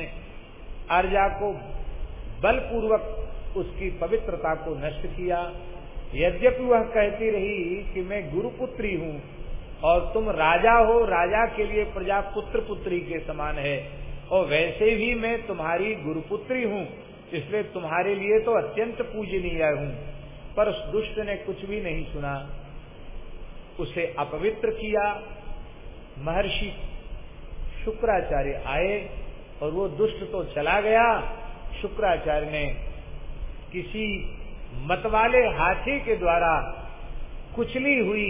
अर्जा को बलपूर्वक उसकी पवित्रता को नष्ट किया। यद्यपि वह कहती रही कि मैं गुरुपुत्री हूँ और तुम राजा हो, राजा के लिए प्रजा पुत्र पुत्री के समान है, और वैसे भी मैं तुम्हारी गुरुपुत्री हूँ। इसलिए तुम्हारे लिए तो अत्यंत पूजनीय हूँ, पर उस दुष्ट ने कुछ भी नहीं सुना। उसे अपवित्र किया, महर्षि शुक्राचार्य आए और वो दुष्ट तो चला गया। शुक्राचार्य ने किसी मतवाले हाथी के द्वारा कुचली हुई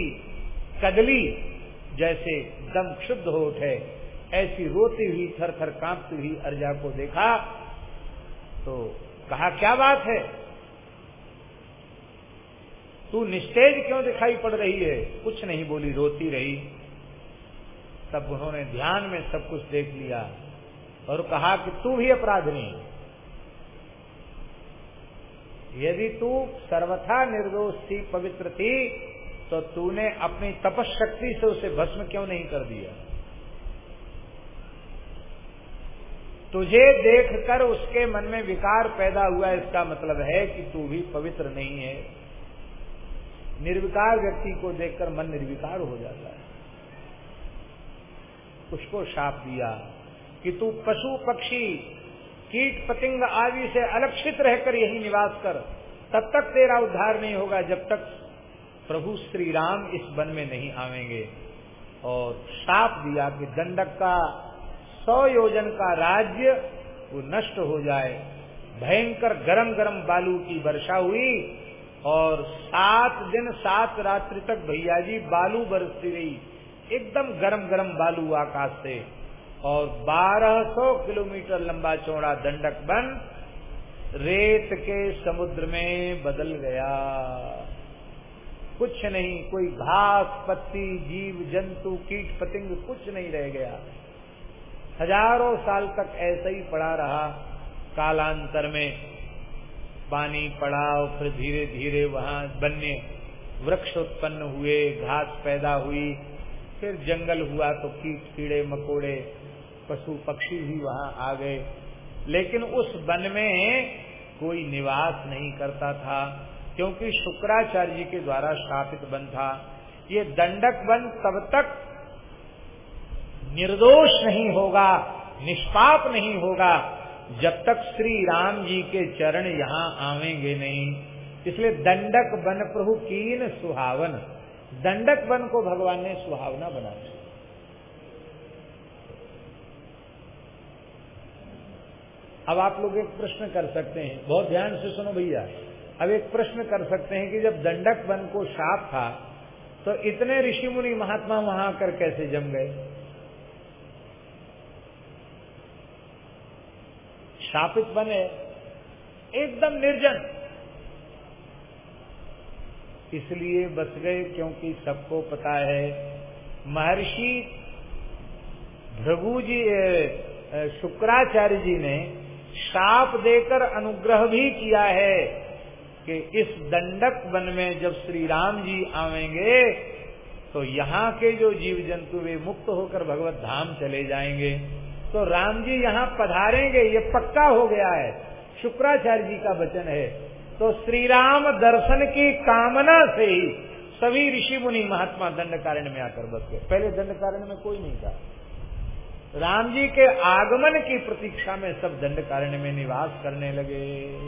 कदली जैसे दम क्षुद्ध हो उठे, ऐसी रोती हुई थर थर कांपती हुई अर्जा को देखा। तो कहा, क्या बात है? तू निस्तेज क्यों दिखाई पड़ रही है? कुछ नहीं बोली, रोती रही। तब उन्होंने ध्यान में सब कुछ देख लिया और कहा कि तू भी अपराधनी यदि तू सर्वथा निर्दोष थी, पवित्र थी तो तूने अपनी तपशक्ति से उसे भस्म क्यों नहीं कर दिया? तुझे देखकर उसके मन में विकार पैदा हुआ, इसका मतलब है कि तू भी पवित्र नहीं है। निर्विकार व्यक्ति को देखकर मन निर्विकार हो जाता है। उसको शाप दिया कि तू पशु पक्षी, कीट पतिंग आदि से अलक्षित रहकर यही निवास कर। तब तक तेरा उद्धार नहीं होगा, जब तक प्रभु श्री राम इस वन में नहीं आवेंगे। और शाप दिया कि दंडक का सौ योजन का राज्य, वो नष्ट हो जाए। भयंकर गरम गरम बालू की वर्षा हुई और सात दिन सात रात्रि तक भैया जी बालू बरसती रही, एकदम गरम गरम बालू आकाश से। और 1200 किलोमीटर लंबा चौड़ा दंडक बन रेत के समुद्र में बदल गया। कुछ नहीं, कोई घास, पत्ती, जीव, जंतु, कीट, पतिंग, कुछ नहीं रह गया। हज़ारों साल तक ऐसा ही पड़ा रहा, कालांतर में पानी पड़ा और फिर धीरे धीरे वहाँ वन्य वृक्ष उत्पन्न हुए, घास पैदा हुई, फिर जंगल हुआ तो कीट कीड़े मकोड़े, पशु पक्षी भी वहाँ आ गए। लेकिन उस वन में कोई निवास नहीं करता था, क्योंकि शुक्राचार्य जी के द्वारा स्थापित वन था। ये दंडक वन तब तक निर्दोष नहीं होगा, निष्पाप नहीं होगा, जब तक श्री राम जी के चरण यहाँ आवेंगे नहीं। इसलिए दंडक बन प्रभु कीन सुहावन। दंडक बन को भगवान ने सुहावना बना दिया अब आप लोग एक प्रश्न कर सकते हैं। बहुत ध्यान से सुनो भैया। अब एक प्रश्न कर सकते हैं कि जब दंडक वन को साप था तो इतने ऋषि मुनि महात्मा वहाँ आकर कैसे जम गए? शापित बने, एकदम निर्जन। इसलिए बच गए क्योंकि सबको पता है, महर्षि भृगु जी शुक्राचार्य जी ने शाप देकर अनुग्रह भी किया है कि इस दंडक वन में जब श्री राम जी आवेंगे तो यहाँ के जो जीव जंतु वे मुक्त होकर भगवत धाम चले जाएँगे। तो राम जी यहाँ पधारेंगे, ये पक्का हो गया है। शुक्राचार्य जी का वचन है। तो श्री राम दर्शन की कामना से ही सभी ऋषि मुनि महात्मा दंडकारण्य में आकर बस गए। पहले दंडकारण्य में कोई नहीं था। राम जी के आगमन की प्रतीक्षा में सब दंडकारण्य में निवास करने लगे।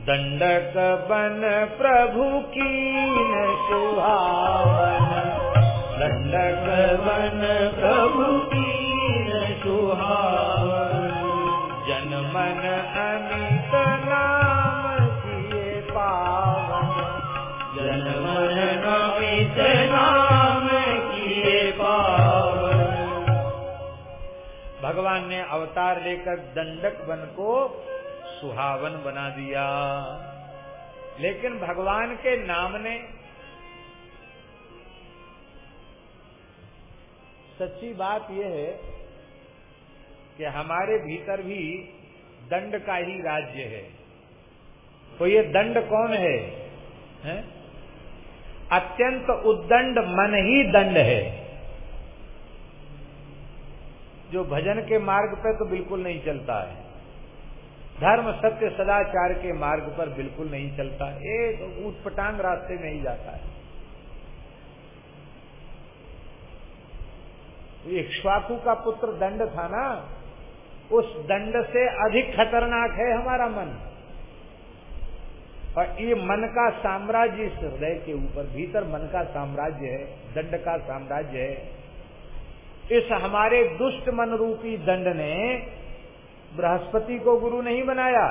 दंडक बन प्रभु की सुहावन दंडक बन प्रभु सुहावन। जन मन अमित नाम किए पावन। जन अमित नाम किए पावन। भगवान ने अवतार लेकर दंडक वन को सुहावन बना दिया। लेकिन भगवान के नाम ने सच्ची बात यह है कि हमारे भीतर भी दंड का ही राज्य है। तो ये दंड कौन है, है? अत्यंत उद्दंड मन ही दंड है। जो भजन के मार्ग पर तो बिल्कुल नहीं चलता है। धर्म सत्य सदाचार के मार्ग पर बिल्कुल नहीं चलता। एक ऊटपटांग रास्ते में ही जाता है। इक्ष्वाकु का पुत्र दंड था ना, उस दंड से अधिक खतरनाक है हमारा मन। और ये मन का साम्राज्य इस हृदय के ऊपर, भीतर मन का साम्राज्य है, दंड का साम्राज्य है। इस हमारे दुष्ट मन रूपी दंड ने बृहस्पति को गुरु नहीं बनाया,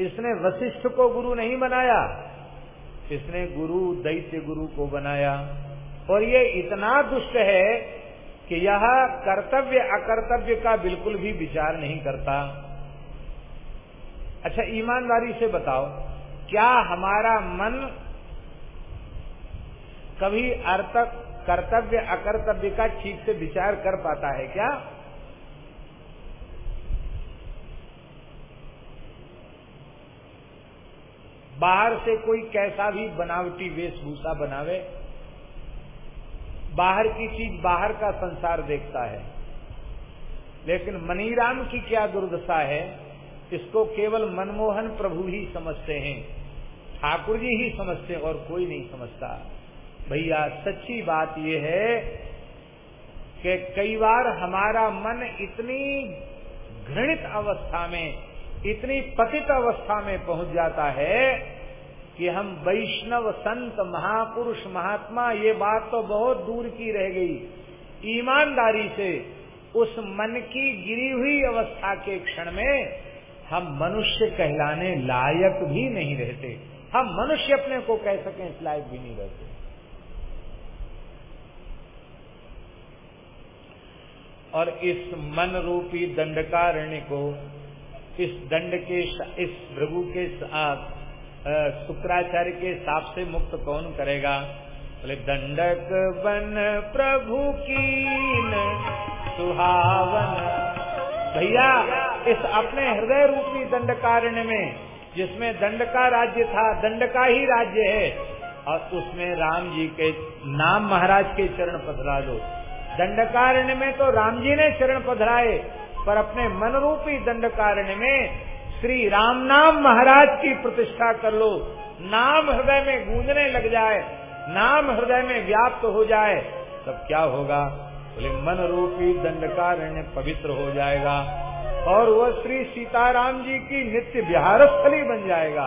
इसने वशिष्ठ को गुरु नहीं बनाया, इसने गुरु, दैत्य गुरु को बनाया। और ये इतना दुष्ट है कि यह कर्तव्य अकर्तव्य का बिल्कुल भी विचार नहीं करता। अच्छा ईमानदारी से बताओ, क्या हमारा मन कभी अर्थ, कर्तव्य, अकर्तव्य का ठीक से विचार कर पाता है क्या? बाहर से कोई कैसा भी बनावटी वेशभूषा बनावे बाहर की चीज़ बाहर का संसार देखता है। लेकिन मनीराम की क्या दुर्दशा है, इसको केवल मनमोहन प्रभु ही समझते हैं, ठाकुर जी ही समझते और कोई नहीं समझता। भैया, सच्ची बात यह है कि कई बार हमारा मन इतनी घृणित अवस्था में, इतनी पतित अवस्था में पहुँच जाता है कि हम वैष्णव संत, महापुरुष, महात्मा, ये बात तो बहुत दूर की रह गई। ईमानदारी से उस मन की गिरी हुई अवस्था के क्षण में हम मनुष्य कहलाने लायक भी नहीं रहते। हम मनुष्य अपने को कह सकें, इस लायक भी नहीं रहते। और इस मन रूपी दंडकारण्य को, इस दंड के, इस भृगु के साथ शुक्राचार्य के साप से मुक्त कौन करेगा? बोले, दंडक बन प्रभु की सुहावन। भैया, इस अपने हृदय रूपी दंडकारण्य में, जिसमें दंड का राज्य था, दंड का ही राज्य है, और उसमें राम जी के नाम महाराज के चरण पधरा दो। दंडकारण्य में तो राम जी ने चरण पधराए, पर अपने मन रूपी दंडकारण्य में श्री राम नाम महाराज की प्रतिष्ठा कर लो। नाम हृदय में गूंजने लग जाए, नाम हृदय में व्याप्त हो जाए, तब क्या होगा? बोले मन रूपी दंडकारण्य पवित्र हो जाएगा और वह श्री सीताराम जी की नित्य विहार स्थली बन जाएगा।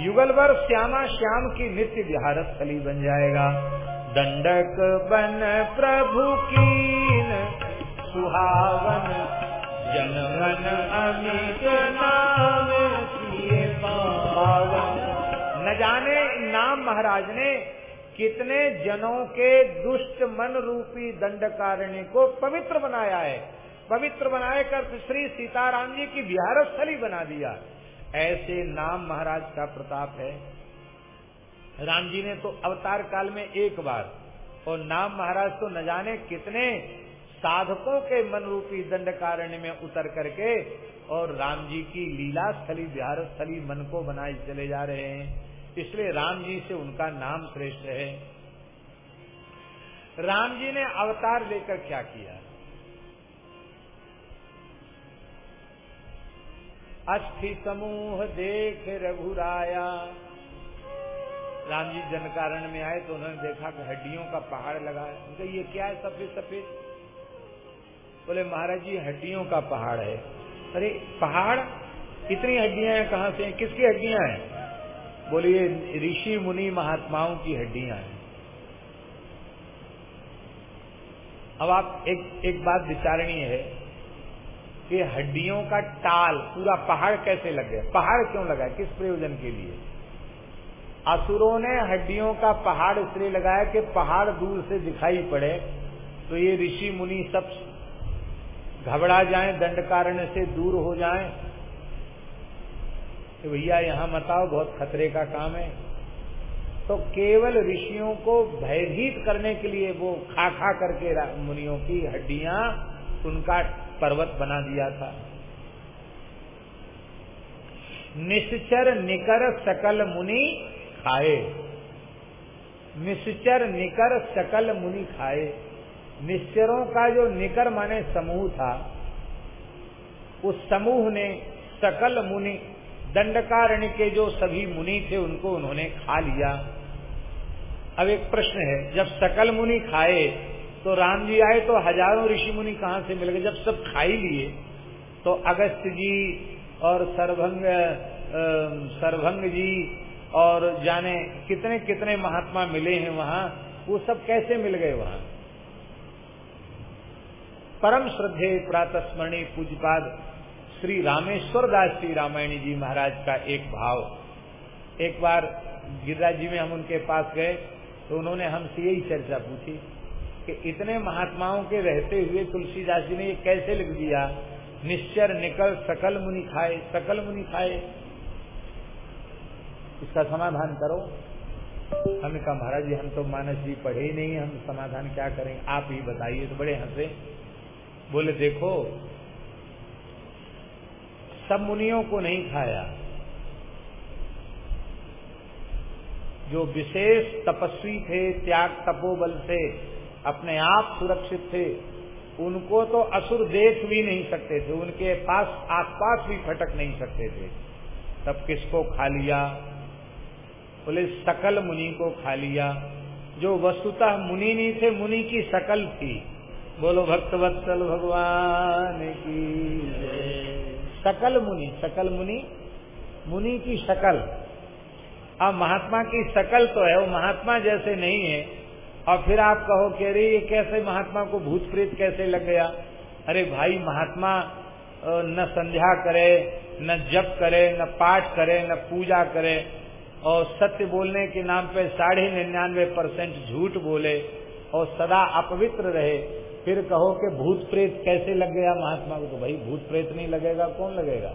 युगल भर श्यामा श्याम की नित्य विहार स्थली बन जाएगा। दंडक बन प्रभु कीन, सुहावन अमित नाम न जाने नाम महाराज ने कितने जनों के दुष्ट मन रूपी दंडकारण्य को पवित्र बनाया है। पवित्र बनाए कर श्री सीताराम जी की बिहार स्थली बना दिया। ऐसे नाम महाराज का प्रताप है। राम जी ने तो अवतार काल में एक बार, और नाम महाराज तो न जाने कितने साधकों के मन रूपी दंड दंडकारण्य में उतर करके और राम जी की लीला स्थली बिहार स्थली मन को बनाए चले जा रहे हैं। इसलिए राम जी से उनका नाम श्रेष्ठ है। राम जी ने अवतार लेकर क्या किया? अस्थि समूह देख रघुराया। राम जी जनकारण में आए तो उन्होंने देखा कि हड्डियों का पहाड़ लगा है। उनका, ये क्या है सफ़ेद सफ़ेद बोले, महाराज जी, हड्डियों का पहाड़ है। अरे, पहाड़? इतनी हड्डियाँ हैं, कहाँ से हैं? किसकी हड्डियाँ हैं? बोलिए ऋषि मुनि महात्माओं की हड्डियाँ हैं। अब आप एक एक बात विचारणीय है कि हड्डियों का टाल पूरा पहाड़ कैसे लग गया? पहाड़ क्यों लगा किस प्रयोजन के लिए? असुरों ने हड्डियों का पहाड़ इसलिए लगाया कि पहाड़ दूर से दिखाई पड़े तो ये ऋषि मुनि सब घबरा जाएँ दंडकारण्य से दूर हो जाएँ। कि भैया, यहाँ मत आओ, बहुत खतरे का काम है। तो केवल ऋषियों को भयभीत करने के लिए वो खा खा करके मुनियों की हड्डियाँ उनका पर्वत बना दिया था। निश्चर निकर सकल मुनि खाए। निश्चर निकर सकल मुनि खाए। निश्चरों का जो निकर माने समूह था, उस समूह ने सकल मुनि दंडकारण्य के जो सभी मुनि थे, उनको उन्होंने खा लिया। अब एक प्रश्न है, जब सकल मुनि खाए तो राम जी आए तो हज़ारों ऋषि मुनि कहाँ से मिल गए? जब सब खा ही लिए तो अगस्त जी और सरभंग सरभंग जी और जाने कितने कितने महात्मा मिले हैं वहाँ, वो सब कैसे मिल गए वहाँ? परम श्रद्धे प्रातः स्मरणी पूजपाद श्री रामेश्वर दास श्री रामायणी जी महाराज का एक भाव। एक बार गिरिराज जी में हम उनके पास गए तो उन्होंने हमसे यही चर्चा पूछी कि इतने महात्माओं के रहते हुए तुलसीदास जी ने ये कैसे लिख दिया? निश्चर, निकल, सकल मुनि खाए, सकल मुनि खाए। इसका समाधान करो। हमने कहा, महाराज जी, हम तो मानस जी पढ़े ही नहीं हम समाधान क्या करें? आप ही बताइए। तो बड़े हंसे। बोले, देखो, सब मुनियों को नहीं खाया। जो विशेष तपस्वी थे, त्याग तपोबल से अपने आप सुरक्षित थे, उनको तो असुर देख भी नहीं सकते थे, उनके पास आसपास भी फटक नहीं सकते थे। तब किसको खा लिया? बोले, सकल मुनि को खा लिया। जो वस्तुतः मुनि नहीं थे, मुनि की सकल थी। बोलो भक्त वत्सल भगवान की सकल मुनि सकल मुनि मुनि की शकल। अब महात्मा की शकल तो है, वो महात्मा जैसे नहीं है। और फिर आप कहो कि अरे, ये कैसे महात्मा को भूत प्रेत कैसे लग गया? अरे भाई, महात्मा न संध्या करे, न जप करे, न पाठ करे, न पूजा करे। और सत्य बोलने के नाम पे साढ़े निन्यानवे परसेंट झूठ बोले और सदा अपवित्र रहे। फिर कहो कि भूत प्रेत कैसे लग गया महात्मा को? तो भाई, भूत प्रेत नहीं लगेगा, कौन लगेगा?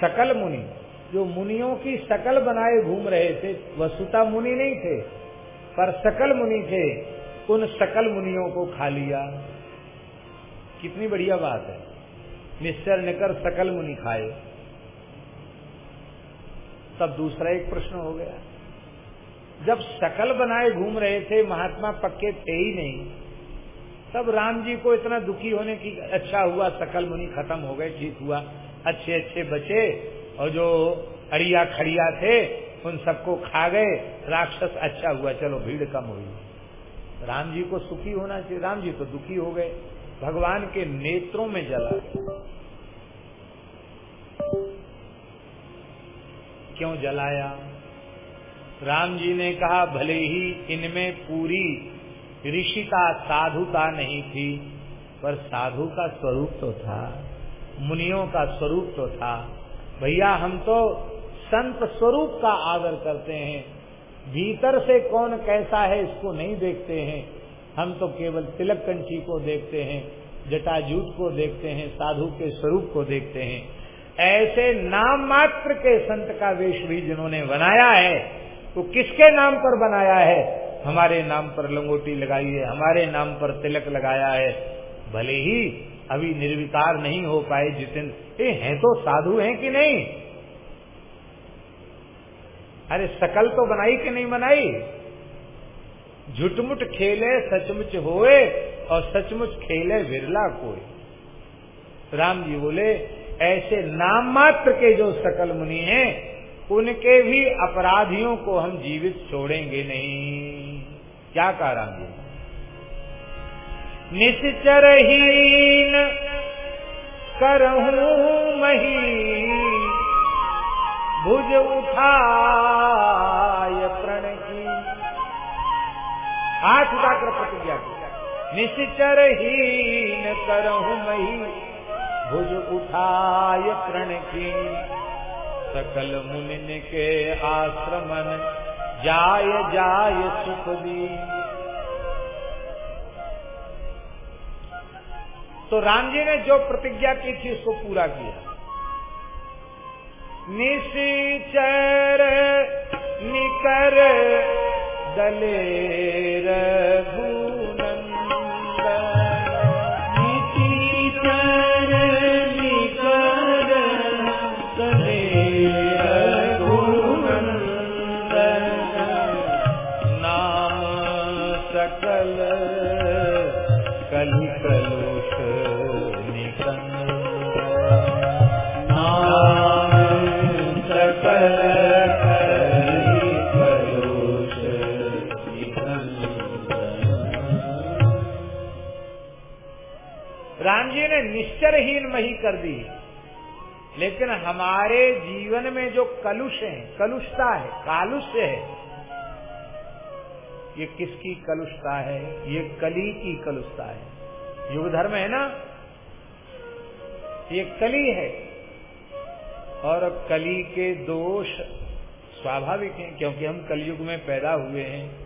सकल मुनि, जो मुनियों की सकल बनाए घूम रहे थे, वसुता मुनि नहीं थे, पर सकल मुनि थे, उन सकल मुनियों को खा लिया। कितनी बढ़िया बात है। निश्चर निकर सकल मुनि खाए। तब दूसरा एक प्रश्न हो गया। जब शकल बनाए घूम रहे थे, महात्मा पक्के थे ही नहीं। तब राम जी को इतना दुखी होने की अच्छा हुआ, सकल मुनि खत्म हो गए, ठीक हुआ। अच्छे अच्छे बचे और जो अड़िया खड़िया थे, उन सबको खा गए। राक्षस अच्छा हुआ, चलो भीड़ कम हुई। राम जी को सुखी होना चाहिए। राम जी तो दुखी हो गए। भगवान के नेत्रों में जला। क्यों जलाया? राम जी ने कहा, भले ही इनमें पूरी ऋषि ऋषिता साधुता नहीं थी, पर साधु का स्वरूप तो था, मुनियों का स्वरूप तो था। भैया, हम तो संत स्वरूप का आदर करते हैं। भीतर से कौन कैसा है इसको नहीं देखते हैं। हम तो केवल तिलक कंठी को देखते हैं जटाजूत को देखते हैं, साधु के स्वरूप को देखते हैं। ऐसे नाम मात्र के संत का वेश भी जिन्होंने बनाया है तो किसके नाम पर बनाया है? हमारे नाम पर लंगोटी लगाई है, हमारे नाम पर तिलक लगाया है। भले ही अभी निर्विकार नहीं हो पाए जितिन। ये हैं तो साधु हैं कि नहीं? अरे, सकल तो बनाई कि नहीं बनाई? झुटमुट खेले, सचमुच होए, और सचमुच खेले विरला कोई। राम जी बोले, ऐसे नाम मात्र के जो सकल मुनि हैं उनके भी अपराधियों को हम जीवित छोड़ेंगे नहीं। क्या जी निश्चरहीन करहूं मही भुज उठाय प्रण की। हाथ उठाकर प्रतिज्ञा की। निश्चर हीन करहूं मही भुज उठाय प्रण की। सकल मुनिन के आश्रमन, जाय जाय सुख दी तो राम जी ने जो प्रतिज्ञा की थी, उसको पूरा किया। निशिचर निकर दलेर निशिचर ने निश्चरहीन मही कर दी लेकिन हमारे जीवन में जो कलुष है, कलुषता है, कालुष्य है, ये किसकी कलुषता है? ये कली की कलुषता है। युग धर्म है ना? ये कली है। और कली के दोष स्वाभाविक हैं, क्योंकि हम कलयुग में पैदा हुए हैं।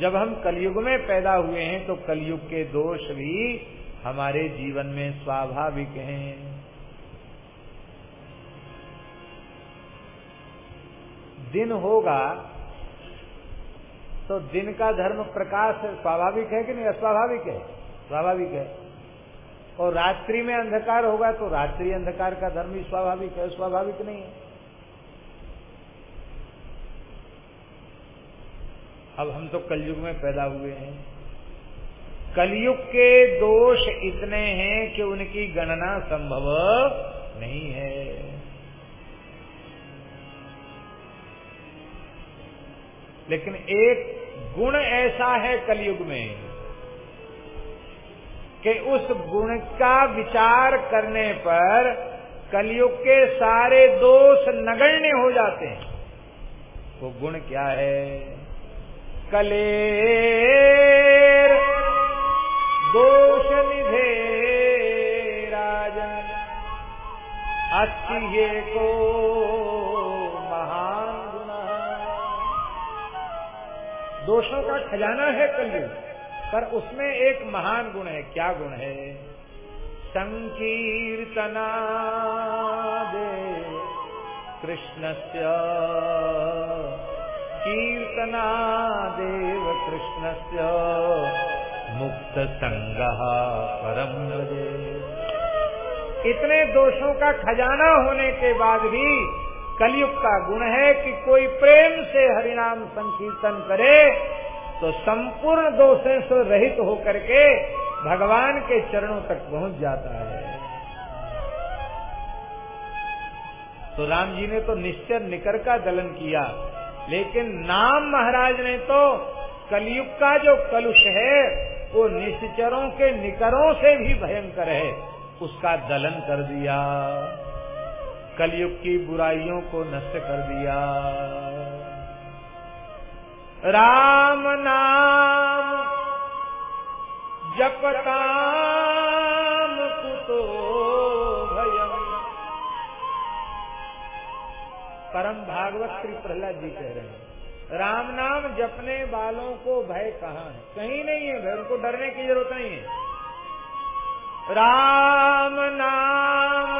जब हम कलयुग में पैदा हुए हैं तो कलयुग के दोष भी हमारे जीवन में स्वाभाविक हैं। दिन होगा तो दिन का धर्म प्रकाश स्वाभाविक है कि नहीं? अस्वाभाविक है। स्वाभाविक है। और रात्रि में अंधकार होगा तो रात्रि अंधकार का धर्म ही स्वाभाविक है। स्वाभाविक नहीं है। अब हम तो कलयुग में पैदा हुए हैं। कलयुग के दोष इतने हैं कि उनकी गणना संभव नहीं है। लेकिन एक गुण ऐसा है कलयुग में कि उस गुण का विचार करने पर कलयुग के सारे दोष नगण्य हो जाते हैं। वो गुण क्या है? कलेर। दोष निधे राजन। अस्ति को महान गुण दोषों का खजाना है कलयुग, पर उसमें एक महान गुण है। क्या गुण है? संकीर्तना दे। कृष्ण कीर्तना देव कृष्ण मुक्त परम भजे। इतने दोषों का खजाना होने के बाद भी कलयुग का गुण है कि कोई प्रेम से हरिनाम संकीर्तन करे तो संपूर्ण दोषों से रहित होकर के भगवान के चरणों तक पहुँच जाता है। तो राम जी ने तो निश्चय निकर का दलन किया, लेकिन नाम महाराज ने तो कलयुग का जो कलुष है वो निश्चरों के निकरों से भी भयंकर है। उसका दलन कर दिया। कलयुग की बुराइयों को नष्ट कर दिया। राम नाम जपताम कुतो भयम। परम भागवत श्री प्रहलाद जी कह रहे हैं। राम नाम जपने वालों को भय कहाँ है? कहीं नहीं है भय, उनको डरने की ज़रूरत नहीं है। राम नाम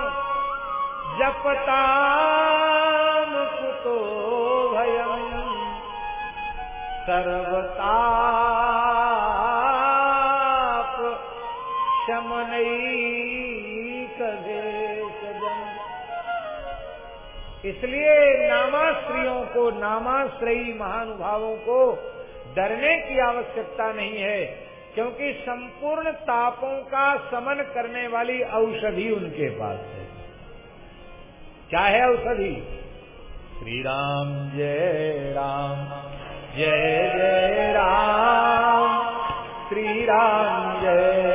जपता कुतो भयम सर्वताप इसलिए नामाश्रियों को, नामाश्रयी महानुभावों को डरने की आवश्यकता नहीं है, क्योंकि संपूर्ण तापों का समन करने वाली औषधि उनके पास है। क्या है औषधि? श्री राम जय राम, जय जय राम। श्री राम जय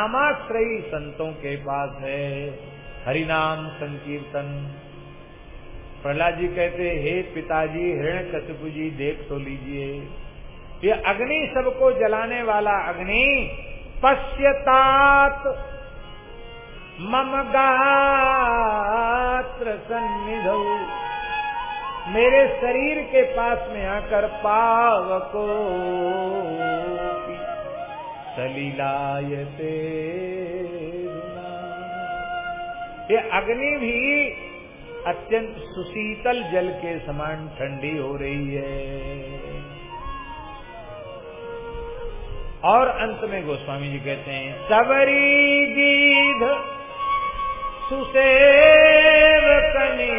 नामाश्रयी संतों के पास है। हरिनाम संकीर्तन। प्रहलाद जी कहते, हे पिताजी, हिरण कशिपु जी, देख तो लीजिए। ये अग्नि सबको जलाने वाला अग्नि पश्यतात मम गात्र सन्निधौ। मेरे शरीर के पास में आकर पावको। सलीलायते ये अग्नि भी अत्यंत सुशीतल जल के समान ठंडी हो रही है। और अंत में गोस्वामी जी कहते हैं, सबरी गीध सुसेव कनी,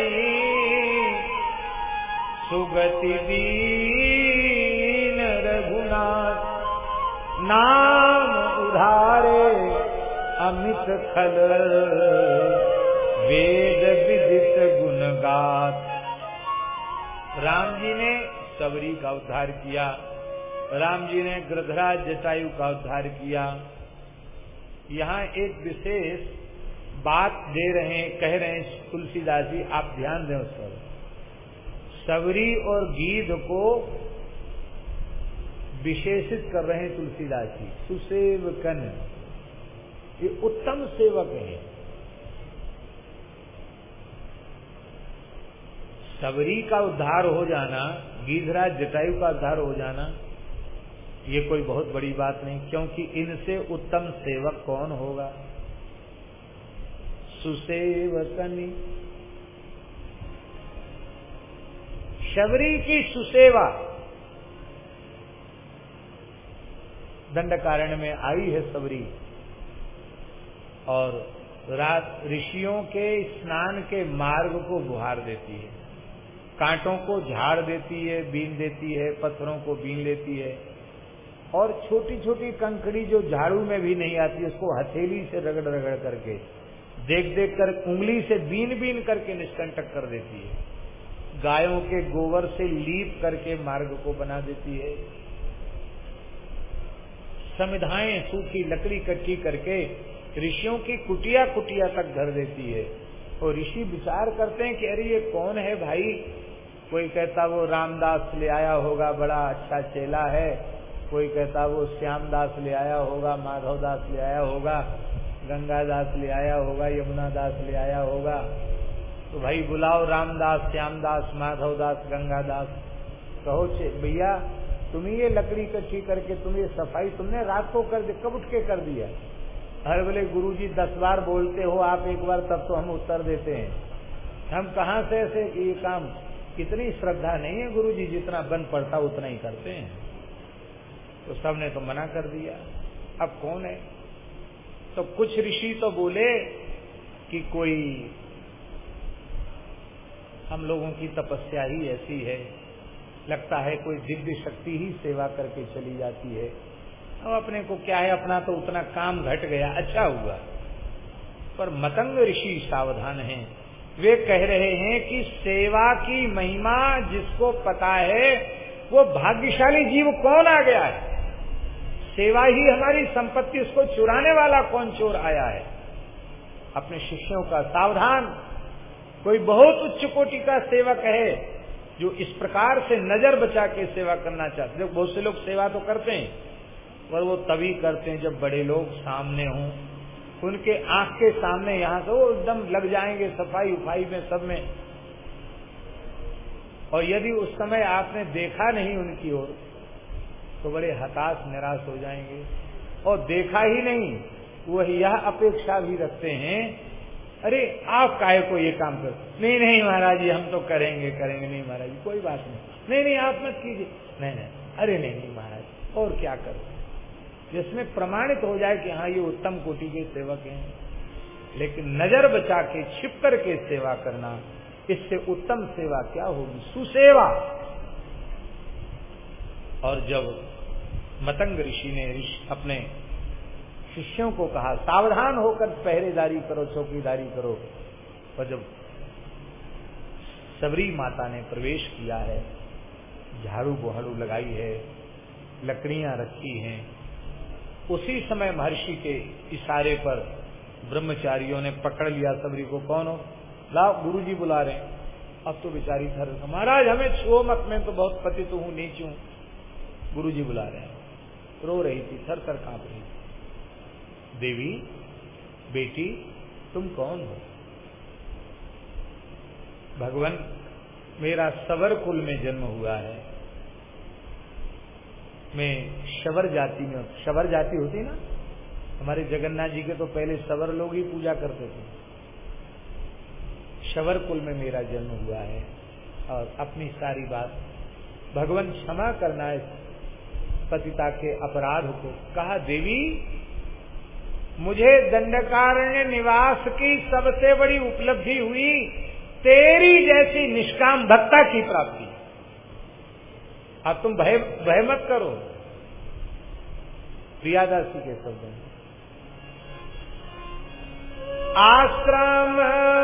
सुगति दीन रघुनाथ, नाम उधारे अमित खल। वेद विदित गुणगात। राम जी ने सबरी का उद्धार किया। राम जी ने गृधराज जटायु का उद्धार किया। यहाँ एक विशेष बात दे रहे हैं, कह रहे हैं तुलसीदास जी, आप ध्यान दें उस पर। सबरी और गीध को विशेषित कर रहे हैं तुलसीदास जी। सुसेवकन। ये उत्तम सेवक है। सबरी का उद्धार हो जाना, गीधराज जटायु का उद्धार हो जाना, ये कोई बहुत बड़ी बात नहीं, क्योंकि इनसे उत्तम सेवक कौन होगा? सुसेवकनी। शबरी की सुसेवा। दंडकारण्य में आई है सबरी। और रात ऋषियों के स्नान के मार्ग को बुहार देती है। कांटों को झाड़ देती है, बीन देती है, पत्थरों को बीन लेती है। और छोटी छोटी कंकड़ी जो झाड़ू में भी नहीं आती, उसको हथेली से रगड़ रगड़ करके देख देख कर उंगली से बीन बीन करके निष्कंटक कर देती है। गायों के गोबर से लीप करके मार्ग को बना देती है। समिधाएँ सूखी लकड़ी इकट्ठी करके ऋषियों की कुटिया कुटिया तक धर देती है। और ऋषि विचार करते हैं कि अरे ये कौन है भाई? कोई कहता वो रामदास ले आया होगा, बड़ा अच्छा चेला है। कोई कहता वो श्यामदास ले आया होगा माधव दास ले आया होगा गंगा दास ले आया होगा यमुना दास ले आया होगा। तो भाई बुलाओ रामदास, श्यामदास माधव दास गंगा दास कहो भैया तुम ये लकड़ी इकट्ठी करके तुम ये सफ़ाई तुमने रात को कर दे, कब उठ के कर दिया हर बोले गुरु जी दस बार बोलते हो, आप एक बार, तब तो हम उत्तर देते हैं। हम कहा से ऐसे ये काम इतनी श्रद्धा नहीं है गुरु जी जितना बन पड़ता उतना ही करते हैं। तो सबने तो मना कर दिया। अब कौन है? तो कुछ ऋषि तो बोले कि कोई, हम लोगों की तपस्या ही ऐसी है। लगता है कोई दिव्य शक्ति ही सेवा करके चली जाती है। अब अपने को क्या है, अपना तो उतना काम घट गया अच्छा हुआ। पर मतंग ऋषि सावधान हैं। वे कह रहे हैं कि सेवा की महिमा जिसको पता है, वो भाग्यशाली जीव कौन आ गया है? सेवा ही हमारी संपत्ति, उसको चुराने वाला कौन चोर आया है? अपने शिष्यों का सावधान। कोई बहुत उच्च कोटि का सेवक है जो इस प्रकार से नज़र बचा के सेवा करना चाहते देखो, बहुत से लोग सेवा तो करते हैं, पर वो तभी करते हैं जब बड़े लोग सामने हों। उनके आँख के सामने यहाँ से वो एकदम लग जाएँगे, सफ़ाई उफाई में, सब में। और यदि उस समय आपने देखा नहीं उनकी ओर तो बड़े हताश, निराश हो जाएँगे। और देखा ही नहीं, वह यह अपेक्षा भी रखते हैं अरे, आप काय को ये काम कर? नहीं नहीं महाराज जी हम तो करेंगे करेंगे। नहीं महाराज जी कोई बात नहीं। नहीं नहीं, आप मत कीजिए। नहीं नहीं, अरे नहीं नहीं महाराज, और क्या करो? जिसमें प्रमाणित हो जाए कि हाँ ये उत्तम कोटि के सेवक हैं, लेकिन नज़र बचा के, छिप करके सेवा करना, इससे उत्तम सेवा क्या होगी? सुसेवा। और जब मतंग ऋषि ने अपने शिष्यों को कहा, सावधान होकर पहरेदारी करो, चौकीदारी करो। और जब सबरी माता ने प्रवेश किया है, झाड़ू बुहाड़ू लगाई है, लकड़ियाँ रखी हैं, उसी समय महर्षि के इशारे पर ब्रह्मचारियों ने पकड़ लिया सबरी को, कौन हो? लाओ गुरु जी बुला रहे अब तो बेचारी थर, महाराज, हमें छो मत, में तो बहुत पतित हूँ, नीच हूँ। गुरु जी बुला रहे हैं। रो रही थी थर थर काँप रही देवी, बेटी, तुम कौन हो? भगवान, मेरा सवर कुल में जन्म हुआ है। मैं शवर जाति में शवर जाति होती ना? हमारे जगन्नाथ जी के तो पहले सवर लोग ही पूजा करते थे। शवर कुल में मेरा जन्म हुआ है और अपनी सारी बात भगवान क्षमा करना है पतिता के अपराध को। कहा, देवी मुझे दंडकारण्य निवास की सबसे बड़ी उपलब्धि हुई तेरी जैसी निष्काम भक्ता की प्राप्ति। अब तुम भय भय मत करो। प्रियादासी के शब्द आश्रम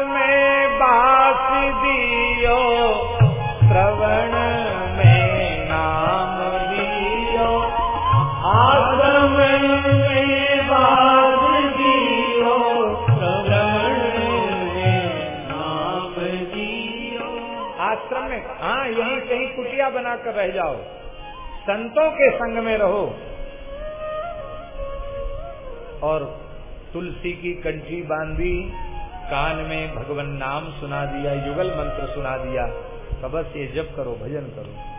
में बास दियो श्रवण कुटिया बनाकर रह जाओ। संतों के संग में रहो। और तुलसी की कंठी बांधी, कान में भगवान नाम सुना दिया, युगल मंत्र सुना दिया। तो बस ये जप करो, भजन करो।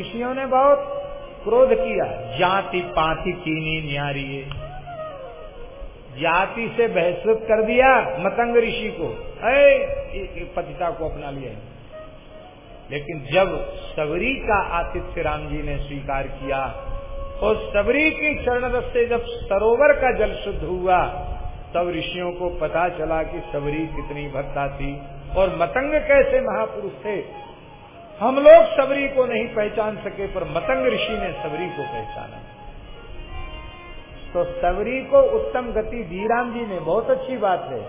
ऋषियों ने बहुत क्रोध किया। जाति पाति कीनी न्यारी जाति से बहसुत कर दिया मतंग ऋषि को। अरे पतिता को अपना लिया लेकिन जब सबरी का आतिथ्य राम जी ने स्वीकार किया और सबरी की चरण से जब सरोवर का जल शुद्ध हुआ, तब ऋषियों को पता चला कि सबरी कितनी भक्ता थी और मतंग कैसे महापुरुष थे। हम लोग सबरी को नहीं पहचान सके, पर मतंग ऋषि ने सबरी को पहचाना। तो सबरी को उत्तम गति दी राम जी ने, बहुत अच्छी बात है।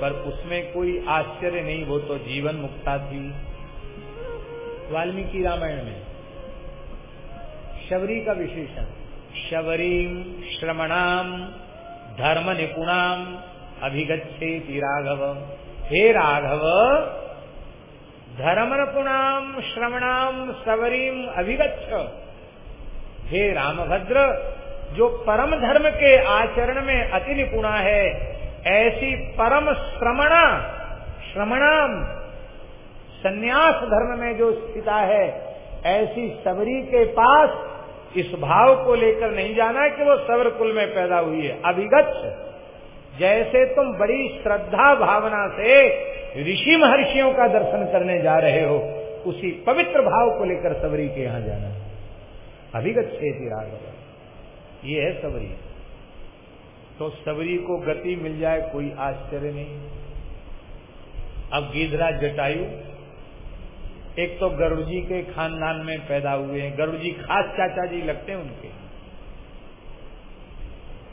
पर उसमें कोई आश्चर्य नहीं, वो तो जीवन मुक्ता थी। वाल्मीकि रामायण में शबरी का विशेषण शबरीम श्रमणाम धर्म निपुणाम अभिगछेति राघव। हे राघव, धर्म निपुणाम श्रवणाम सबरीम अभिगछ हे रामभद्र जो परम धर्म के आचरण में अति निपुणा है, ऐसी परम श्रमणा, श्रमणाम, संन्यास धर्म में जो स्थिता है, ऐसी सबरी के पास इस भाव को लेकर नहीं जाना कि वो सवर कुल में पैदा हुई है। अभिगत, जैसे तुम बड़ी श्रद्धा भावना से ऋषि महर्षियों का दर्शन करने जा रहे हो, उसी पवित्र भाव को लेकर सबरी के यहाँ जाना। अभिगत छेती राघव ये है सबरी। तो सबरी को गति मिल जाए, कोई आश्चर्य नहीं। अब गिधराज जटायु, एक तो गरुड़ जी के खानदान में पैदा हुए हैं। गरुड़ जी खास चाचा जी लगते हैं उनके।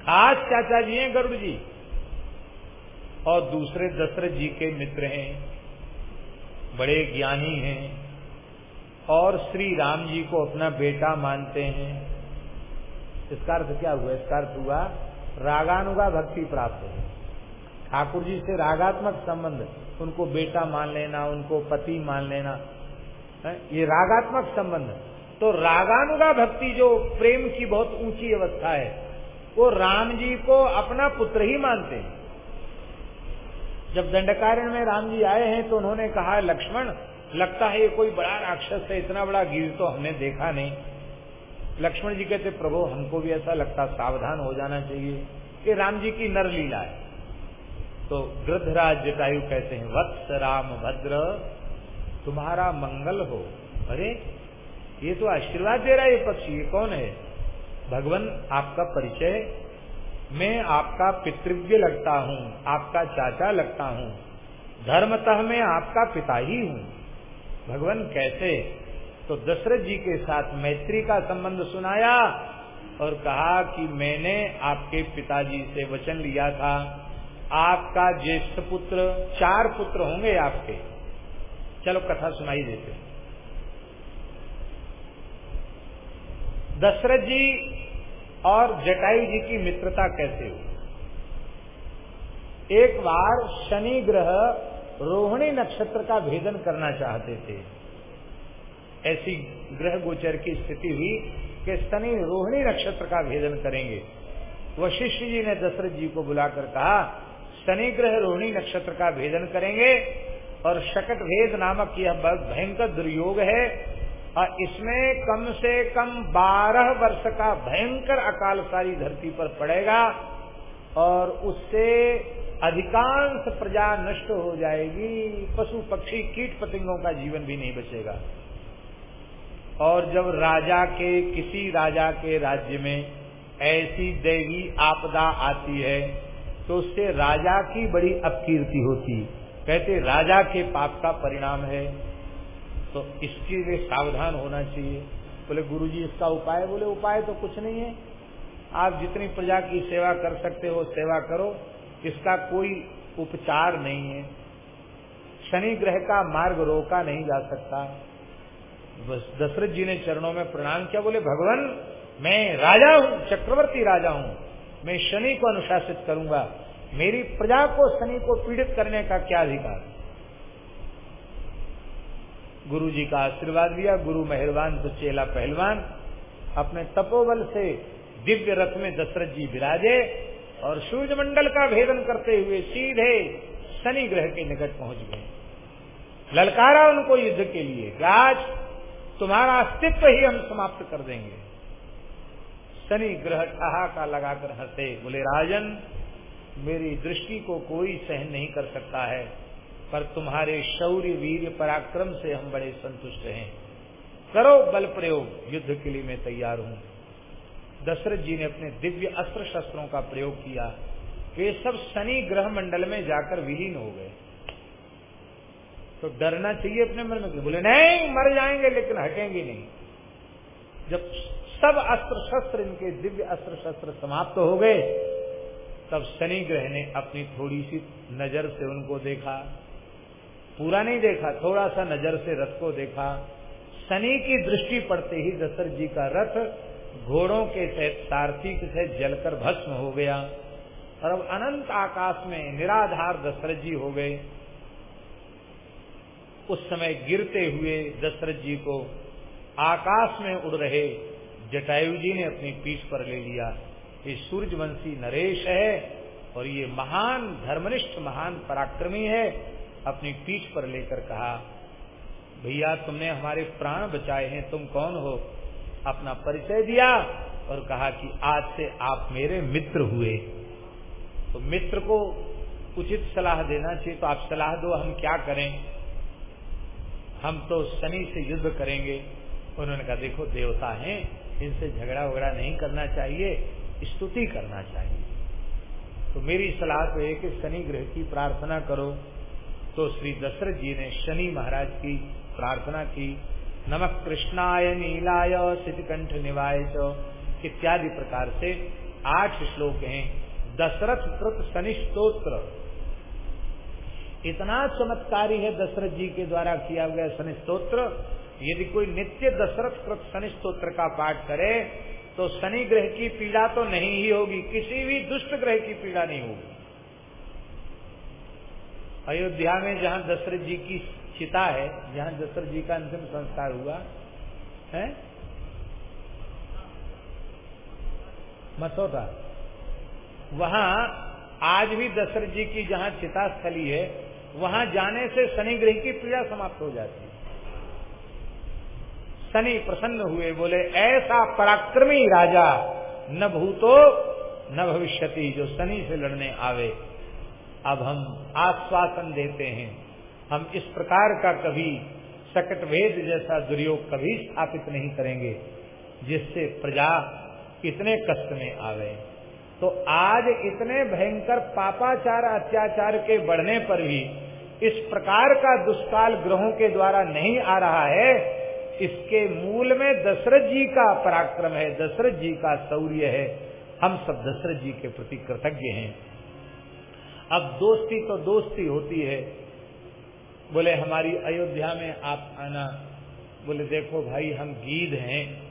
खास चाचा जी हैं गरुड़ जी और दूसरे दशरथ जी के मित्र हैं, बड़े ज्ञानी हैं, और श्री राम जी को अपना बेटा मानते हैं। इसका अर्थ क्या हुआ? इसका अर्थ हुआ, रागानुगा भक्ति प्राप्त है। ठाकुर जी से रागात्मक संबंध, उनको बेटा मान लेना, उनको पति मान लेना ये रागात्मक संबंध। तो रागानुगा भक्ति जो प्रेम की बहुत ऊँची अवस्था है, वो राम जी को अपना पुत्र ही मानते हैं। जब दंडकारण में राम जी आए हैं तो उन्होंने कहा, लक्ष्मण, लगता है ये कोई बड़ा राक्षस है, इतना बड़ा गिर तो हमने देखा नहीं। लक्ष्मण जी कहते, प्रभु, हमको भी ऐसा लगता सावधान हो जाना चाहिए कि राम जी की नर लीला है। तो गृधराज जटायु कहते हैं, वत्स राम भद्र, तुम्हारा मंगल हो। अरे, ये तो आशीर्वाद दे रहा है ये पक्षी, ये कौन है? भगवान, आपका परिचय। मैं आपका पितृव्य लगता हूँ, आपका चाचा लगता हूँ, धर्मतः मैं आपका पिता ही हूँ। भगवान कैसे तो दशरथ जी के साथ मैत्री का संबंध सुनाया और कहा कि मैंने आपके पिताजी से वचन लिया था, आपका ज्येष्ठ पुत्र, चार पुत्र होंगे आपके। चलो कथा सुनाई देते दशरथ जी और जटायु जी की मित्रता कैसे हुई? एक बार शनि ग्रह रोहिणी नक्षत्र का भेदन करना चाहते थे। ऐसी ग्रह गोचर की स्थिति हुई कि शनि रोहिणी नक्षत्र का भेदन करेंगे। वशिष्ठ जी ने दशरथ जी को बुलाकर कहा, शनि ग्रह रोहिणी नक्षत्र का भेदन करेंगे और शकट भेद नामक यह भयंकर दुर्योग है और इसमें कम से कम बारह वर्ष का भयंकर अकाल सारी धरती पर पड़ेगा और उससे अधिकांश प्रजा नष्ट हो जाएगी, पशु पक्षी कीट पतंगों का जीवन भी नहीं बचेगा। और जब राजा के, किसी राजा के राज्य में ऐसी दैवी आपदा आती है तो उससे राजा की बड़ी अपकीर्ति होती कहते राजा के पाप का परिणाम है तो इसके लिए सावधान होना चाहिए। बोले गुरु जी इसका उपाय? बोले, उपाय तो कुछ नहीं है। आप जितनी प्रजा की सेवा कर सकते हो, सेवा करो। इसका कोई उपचार नहीं है। शनि ग्रह का मार्ग रोका नहीं जा सकता। दशरथ जी ने चरणों में प्रणाम किया, बोले, भगवान, मैं राजा हूँ, चक्रवर्ती राजा हूँ। मैं शनि को अनुशासित करूँगा। मेरी प्रजा को, शनि को पीड़ित करने का क्या अधिकार? गुरु जी का आशीर्वाद लिया। गुरु मेहरबान तो चेला पहलवान, अपने तपोबल से दिव्य रथ में दशरथ जी विराजे और सूर्य मंडल का भेदन करते हुए सीधे शनि ग्रह के निकट पहुँच गए। ललकारा उनको युद्ध के लिए। आज तुम्हारा अस्तित्व ही हम समाप्त कर देंगे। शनि ग्रह ठहा का लगाकर हंसे, बोले, राजन, मेरी दृष्टि को कोई सहन नहीं कर सकता है, पर तुम्हारे शौर्य वीर पराक्रम से हम बड़े संतुष्ट हैं। करो बल प्रयोग, युद्ध के लिए मैं तैयार हूँ। दशरथ जी ने अपने दिव्य अस्त्र शस्त्रों का प्रयोग किया वे सब शनि ग्रह मंडल में जाकर विलीन हो गए। तो डरना चाहिए अपने मन में बोले, नहीं, मर जाएँगे, लेकिन हटेंगे नहीं। जब सब अस्त्र शस्त्र इनके दिव्य अस्त्र शस्त्र समाप्त तो हो गए, तब शनि ग्रह ने अपनी थोड़ी सी नज़र से उनको देखा। पूरा नहीं देखा थोड़ा सा नज़र से रथ को देखा। शनि की दृष्टि पड़ते ही दशरथ जी का रथ घोड़ों के सहित सारथी के सहित जलकर भस्म हो गया। और अब अनंत आकाश में निराधार दशरथ जी हो गए। उस समय गिरते हुए दशरथ जी को आकाश में उड़ रहे जटायु जी ने अपनी पीठ पर ले लिया। ये सूर्यवंशी नरेश है और ये महान धर्मनिष्ठ, महान पराक्रमी है। अपनी पीठ पर लेकर कहा, भैया, तुमने हमारे प्राण बचाए हैं, तुम कौन हो? अपना परिचय दिया और कहा कि आज से आप मेरे मित्र हुए। तो मित्र को उचित सलाह देना चाहिए तो आप सलाह दो, हम क्या करें? हम तो शनि से युद्ध करेंगे। उन्होंने कहा, देखो, देवता हैं, इनसे झगड़ा वगड़ा नहीं करना चाहिए, स्तुति करना चाहिए। तो मेरी सलाह तो एक शनि ग्रह की प्रार्थना करो। तो श्री दशरथ जी ने शनि महाराज की प्रार्थना की। नमक कृष्णाय नीलाय सिद्धकंठ निवाय इत्यादि प्रकार से आठ श्लोक हैं। दशरथ कृत शनि स्त्रोत्र इतना चमत्कारी है दशरथ जी के द्वारा किया गया शनि स्त्रोत्र यदि कोई नित्य दशरथ कृत शनि स्त्रोत्र का पाठ करे तो शनि ग्रह की पीड़ा तो नहीं ही होगी, किसी भी दुष्ट ग्रह की पीड़ा नहीं होगी। अयोध्या में जहाँ दशरथ जी की चिता है, जहाँ दशरथ जी का अंतिम संस्कार हुआ, है? मसौदा। वहाँ आज भी दशरथ जी की जहाँ चिता स्थली है वहाँ जाने से शनि ग्रह की पीड़ा समाप्त हो जाती है। शनि प्रसन्न हुए, बोले, ऐसा पराक्रमी राजा न भूतो, न भविष्यति, जो शनि से लड़ने आवे। अब हम आश्वासन देते हैं। हम इस प्रकार का कभी सकट भेद जैसा दुर्योग कभी स्थापित नहीं करेंगे, जिससे प्रजा इतने कष्ट में आवे। तो आज इतने भयंकर पापाचार अत्याचार के बढ़ने पर भी इस प्रकार का दुष्काल ग्रहों के द्वारा नहीं आ रहा है, इसके मूल में दशरथ जी का पराक्रम है, दशरथ जी का शौर्य है। हम सब दशरथ जी के प्रति कृतज्ञ हैं। अब दोस्ती तो दोस्ती होती है। बोले, हमारी अयोध्या में आप आना। बोले, देखो भाई, हम गीध हैं।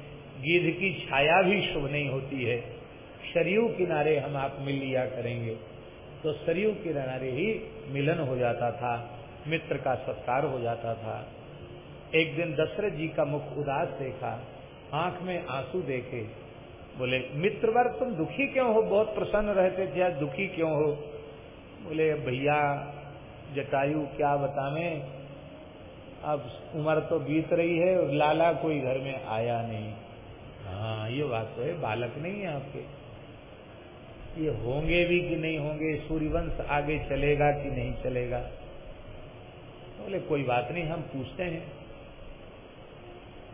गीध की छाया भी शुभ नहीं होती है। सरयू किनारे हम आप मिल लिया करेंगे। तो सरयू किनारे ही मिलन हो जाता था, मित्र का सत्कार हो जाता था। एक दिन दशरथ जी का मुख उदास देखा, आँख में आँसू देखे, बोले मित्र वर्ग तुम दुखी क्यों हो? बहुत प्रसन्न रहते थे दुखी क्यों हो? बोले, भैया, जटायु, क्या बतावे अब उम्र तो बीत रही है और लाला कोई घर में आया नहीं। हाँ ये बात तो है, बालक नहीं है आपके। ये होंगे भी कि नहीं होंगे, सूर्यवंश आगे चलेगा कि नहीं चलेगा? बोले, कोई बात नहीं, हम पूछते हैं।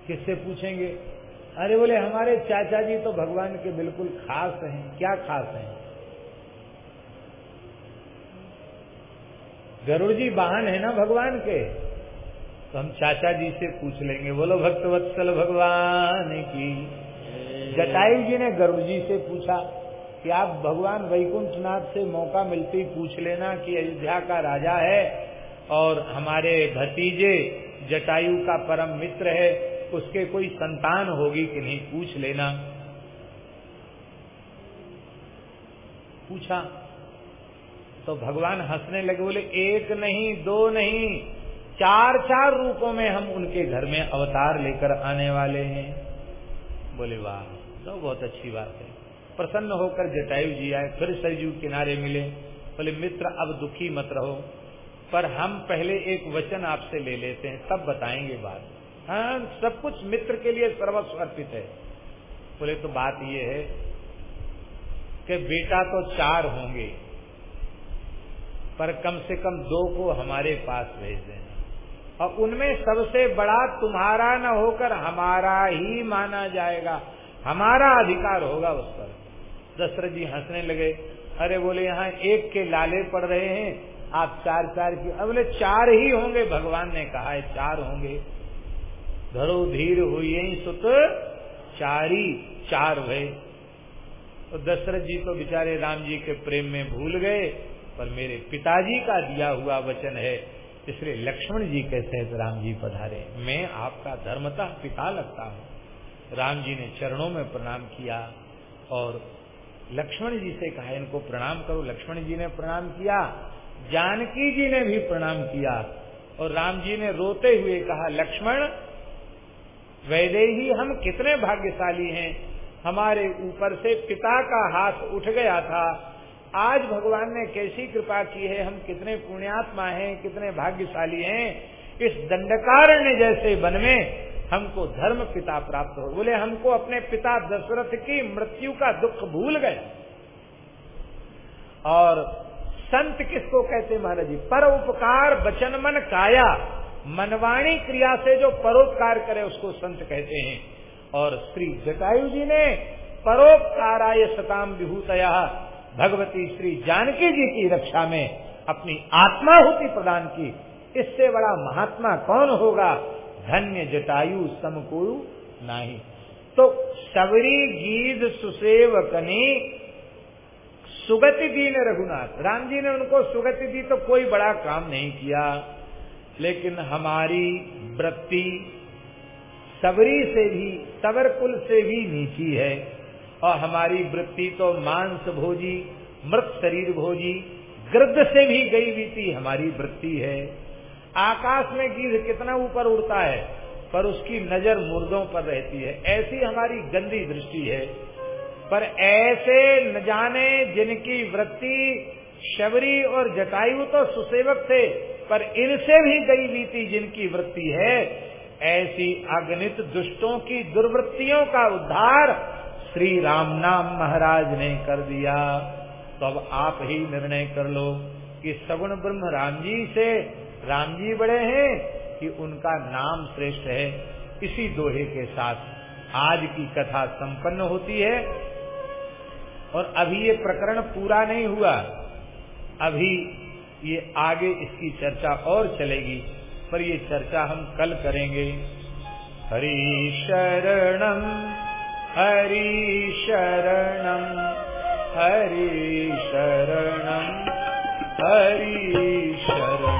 किससे पूछेंगे? अरे बोले, हमारे चाचा जी तो भगवान के बिल्कुल खास हैं। क्या खास हैं? गरुड़ जी वाहन है ना भगवान के? तो हम चाचा जी से पूछ लेंगे। बोलो भक्तवत्सल भगवान की। जटायु जी ने गरुड़ जी से पूछा कि आप भगवान वैकुंठ नाथ से मौका मिलते पूछ लेना कि अयोध्या का राजा है और हमारे भतीजे जटायु का परम मित्र है, उसके कोई संतान होगी कि नहीं, पूछ लेना। पूछा। तो भगवान हंसने लगे, बोले, एक नहीं, दो नहीं, चार चार रूपों में हम उनके घर में अवतार लेकर आने वाले हैं। बोले, वाह तो बहुत अच्छी बात है। प्रसन्न होकर जटायु जी आए, फिर सरजू किनारे मिले। बोले, मित्र, अब दुखी मत रहो। पर हम पहले एक वचन आपसे ले लेते हैं, तब बताएँगे बात। हाँ सब कुछ मित्र के लिए सर्वस्व अर्पित है। बोले तो बात ये है कि बेटा तो चार होंगे, पर कम से कम दो को हमारे पास भेज देना। और उनमें सबसे बड़ा तुम्हारा न होकर हमारा ही माना जाएगा। हमारा अधिकार होगा उस पर। दशरथ जी हंसने लगे। अरे बोले, यहाँ एक के लाले पड़ रहे हैं। आप चार चार की, अब बोले, चार ही होंगे। भगवान ने कहा है चार होंगे। धरो धीर हुई सुत, चारी चार भय। तो दशरथ जी तो बेचारे राम जी के प्रेम में भूल गए, पर मेरे पिताजी का दिया हुआ वचन है। इसलिए लक्ष्मण जी के सहित राम जी पधारे। मैं आपका धर्मतः पिता लगता हूँ। राम जी ने चरणों में प्रणाम किया और लक्ष्मण जी से कहा, इनको प्रणाम करो। लक्ष्मण जी ने प्रणाम किया, जानकी जी ने भी प्रणाम किया और राम जी ने रोते हुए कहा, लक्ष्मण वैदेही हम कितने भाग्यशाली हैं। हमारे ऊपर से पिता का हाथ उठ गया था। आज भगवान ने कैसी कृपा की है, हम कितने पुण्यात्मा हैं, कितने भाग्यशाली हैं। इस दंडकारण्य जैसे वन में हमको धर्म पिता प्राप्त हो। बोले, हमको अपने पिता दशरथ की मृत्यु का दुख भूल गए। और संत किसको कहते महाराज जी? पर उपकार बचन मन काया। मनवाणी क्रिया से जो परोपकार करे, उसको संत कहते हैं। और श्री जटायु जी ने परोपकाराय सताम विभूतया, भगवती श्री जानकी जी की रक्षा में अपनी आत्माहुति प्रदान की। इससे बड़ा महात्मा कौन होगा? धन्य जटायु समकुरु नहीं. तो सबरी गीत सुसेवकनी सुगति दी ने रघुनाथ। राम जी ने उनको सुगति दी तो कोई बड़ा काम नहीं किया। लेकिन हमारी वृत्ति सबरी से भी सबर कुल से भी नीची है और हमारी वृत्ति तो मांस भोजी, मृत शरीर भोजी गृद से भी गई बीती हमारी वृत्ति है। आकाश में गिर कितना ऊपर उड़ता है, पर उसकी नज़र मुर्दों पर रहती है। ऐसी हमारी गंदी दृष्टि है। पर ऐसे न जाने जिनकी वृत्ति शबरी और जटायु तो सुसेवक थे, पर इनसे भी गई बीती जिनकी वृत्ति है, ऐसी अगणित दुष्टों की दुर्वृत्तियों का उद्धार श्री राम नाम महाराज ने कर दिया। तो अब आप ही निर्णय कर लो कि सगुण ब्रह्म राम जी से राम जी बड़े हैं कि उनका नाम श्रेष्ठ है। इसी दोहे के साथ आज की कथा संपन्न होती है। और अभी ये प्रकरण पूरा नहीं हुआ। अभी ये आगे इसकी चर्चा और चलेगी, पर ये चर्चा हम कल करेंगे। हरि शरणम हरि शरणम हरि शरणम हरि शरणम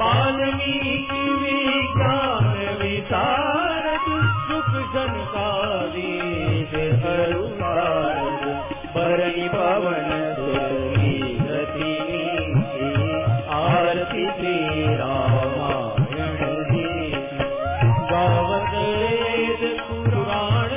वाल्मीकि विज्ञान विशारद सुख जनकारी करुणारद बरई पवन रति आरती श्री रामायण जी। गावत वेद पुराण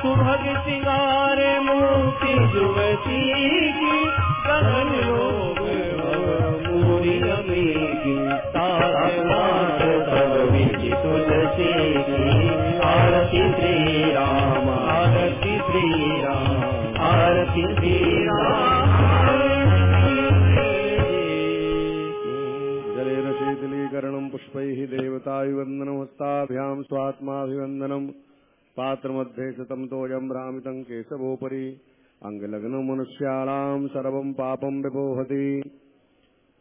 सुभग सिंगार मोती जुवती की गगन लोग पुष्पैः देवताभिवन्दनमस्ताभ्याम् स्वात्माभिवन्दनम् पात्रमध्ये शतम् तोयम् भ्रामितम् केशवोपरि अङ्गलग्नम् मनुष्याणाम् सर्वम् पापम् विपोहति।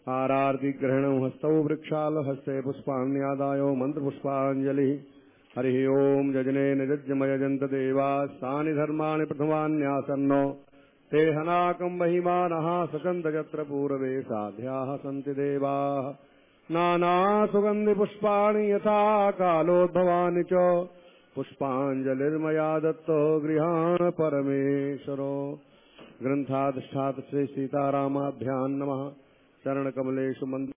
हारार्तिग्रहणम् हस्तौ वृक्षालहस्ते पुष्पाण्यादायो मन्त्रपुष्पाञ्जलिः। हरिः ओम् जजने निजज्ञमयजन्त देवास्तानि धर्माणि प्रथमान्यासन्नो। ते हनाकम् महिमानः सकन्द यत्र पूर्वे साध्याः सन्ति देवाः। नानासुगन्धिपुष्पाणि यथा कालोद्भवानि च। पुष्पाञ्जलिर्मया दत्तो गृहाण परमेश्वरो। श्री सीतारामाभ्याम् नमः कमलेश मन्त्र